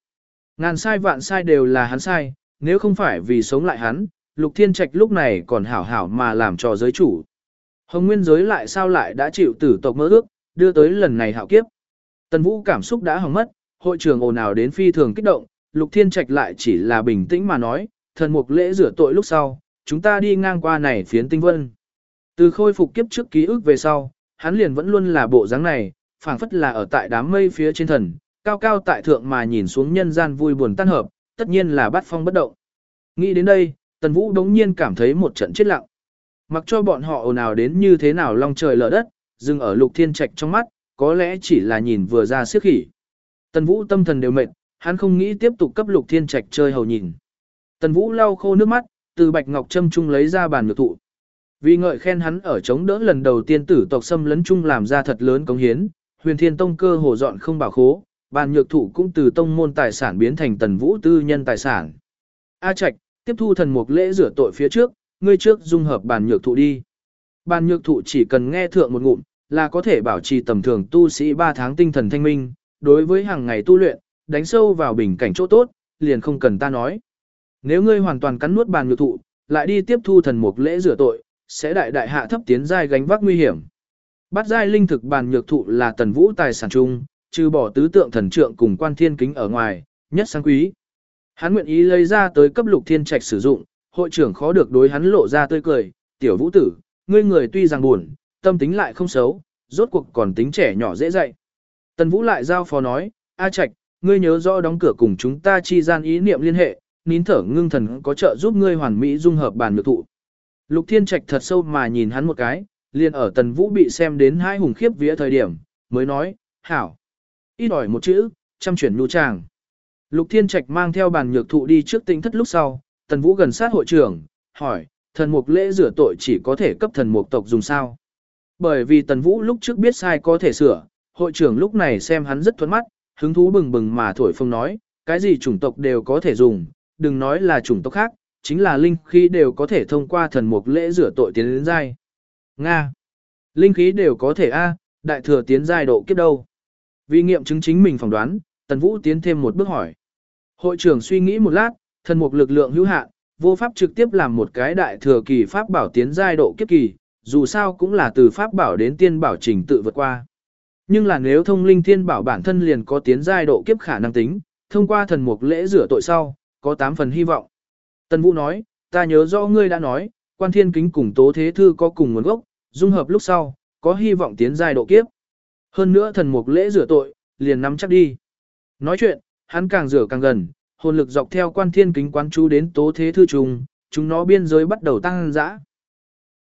Ngàn sai vạn sai đều là hắn sai, nếu không phải vì sống lại hắn, lục thiên trạch lúc này còn hảo hảo mà làm trò giới chủ. Hồng nguyên giới lại sao lại đã chịu tử tộc mơ ước, đưa tới lần này hạo kiếp. Tần vũ cảm xúc đã hỏng mất, hội trường ồn ào đến phi thường kích động, lục thiên trạch lại chỉ là bình tĩnh mà nói, thần mục lễ rửa tội lúc sau, chúng ta đi ngang qua này phiến tinh vân. Từ khôi phục kiếp trước ký ức về sau, hắn liền vẫn luôn là bộ dáng này, phảng phất là ở tại đám mây phía trên thần, cao cao tại thượng mà nhìn xuống nhân gian vui buồn tan hợp, tất nhiên là bắt phong bất động. Nghĩ đến đây, Tần Vũ đống nhiên cảm thấy một trận chết lặng. Mặc cho bọn họ ồn ào đến như thế nào long trời lở đất, dừng ở lục thiên trạch trong mắt, có lẽ chỉ là nhìn vừa ra siếc khỉ. Tần Vũ tâm thần đều mệt, hắn không nghĩ tiếp tục cấp lục thiên trạch chơi hầu nhìn. Tần Vũ lau khô nước mắt, từ bạch ngọc châm trung lấy ra bàn nhược thụ. Vì ngợi khen hắn ở chống đỡ lần đầu tiên tử tộc xâm lấn chung làm ra thật lớn công hiến, huyền thiên tông cơ hồ dọn không bảo khố, bàn nhược thụ cũng từ tông môn tài sản biến thành tần vũ tư nhân tài sản. A Trạch, tiếp thu thần mục lễ rửa tội phía trước, ngươi trước dung hợp bàn nhược thụ đi. Bàn nhược thụ chỉ cần nghe thượng một ngụm, là có thể bảo trì tầm thường tu sĩ 3 tháng tinh thần thanh minh, đối với hàng ngày tu luyện, đánh sâu vào bình cảnh chỗ tốt, liền không cần ta nói. Nếu ngươi hoàn toàn cắn nuốt bàn nhược thụ, lại đi tiếp thu thần mục lễ rửa tội, sẽ đại đại hạ thấp tiến giai gánh vác nguy hiểm. Bắt giai linh thực bàn nhược thụ là tần vũ tài sản chung, trừ bỏ tứ tượng thần trượng cùng quan thiên kính ở ngoài, nhất sáng quý. Hắn nguyện ý lấy ra tới cấp lục thiên trạch sử dụng, hội trưởng khó được đối hắn lộ ra tươi cười, tiểu vũ tử, ngươi người tuy rằng buồn, tâm tính lại không xấu, rốt cuộc còn tính trẻ nhỏ dễ dạy. Tần vũ lại giao phó nói, A Trạch, ngươi nhớ rõ đóng cửa cùng chúng ta chi gian ý niệm liên hệ, nín thở ngưng thần có trợ giúp ngươi hoàn mỹ dung hợp bàn nhược thụ. Lục Thiên Trạch thật sâu mà nhìn hắn một cái, liền ở Tần Vũ bị xem đến hai hùng khiếp vía thời điểm, mới nói, hảo. Ít đòi một chữ, chăm chuyển nụ tràng. Lục Thiên Trạch mang theo bàn nhược thụ đi trước tinh thất lúc sau, Tần Vũ gần sát hội trưởng, hỏi, thần mục lễ rửa tội chỉ có thể cấp thần mục tộc dùng sao? Bởi vì Tần Vũ lúc trước biết sai có thể sửa, hội trưởng lúc này xem hắn rất thuẫn mắt, hứng thú bừng bừng mà thổi phồng nói, cái gì chủng tộc đều có thể dùng, đừng nói là chủng tộc khác, chính là linh khí đều có thể thông qua thần mục lễ rửa tội tiến đến giai. Nga. Linh khí đều có thể A, đại thừa tiến giai độ kiếp đâu. Vì nghiệm chứng chính mình phỏng đoán, Tần Vũ tiến thêm một bước hỏi. Hội trưởng suy nghĩ một lát, thần mục lực lượng hữu hạn, vô pháp trực tiếp làm một cái đại thừa kỳ pháp bảo tiến giai độ kiếp kỳ, dù sao cũng là từ pháp bảo đến tiên bảo trình tự vượt qua. Nhưng là nếu thông linh thiên bảo bản thân liền có tiến giai độ kiếp khả năng tính, thông qua thần mục lễ rửa tội sau, có tám phần hy vọng. Tần Vũ nói, ta nhớ rõ ngươi đã nói, quan thiên kính cùng tố thế thư có cùng nguồn gốc, dung hợp lúc sau, có hy vọng tiến giai độ kiếp. Hơn nữa thần mục lễ rửa tội, liền nắm chắc đi. Nói chuyện, hắn càng rửa càng gần, hồn lực dọc theo quan thiên kính quán chú đến tố thế thư trùng, chúng nó biên giới bắt đầu tăng dã.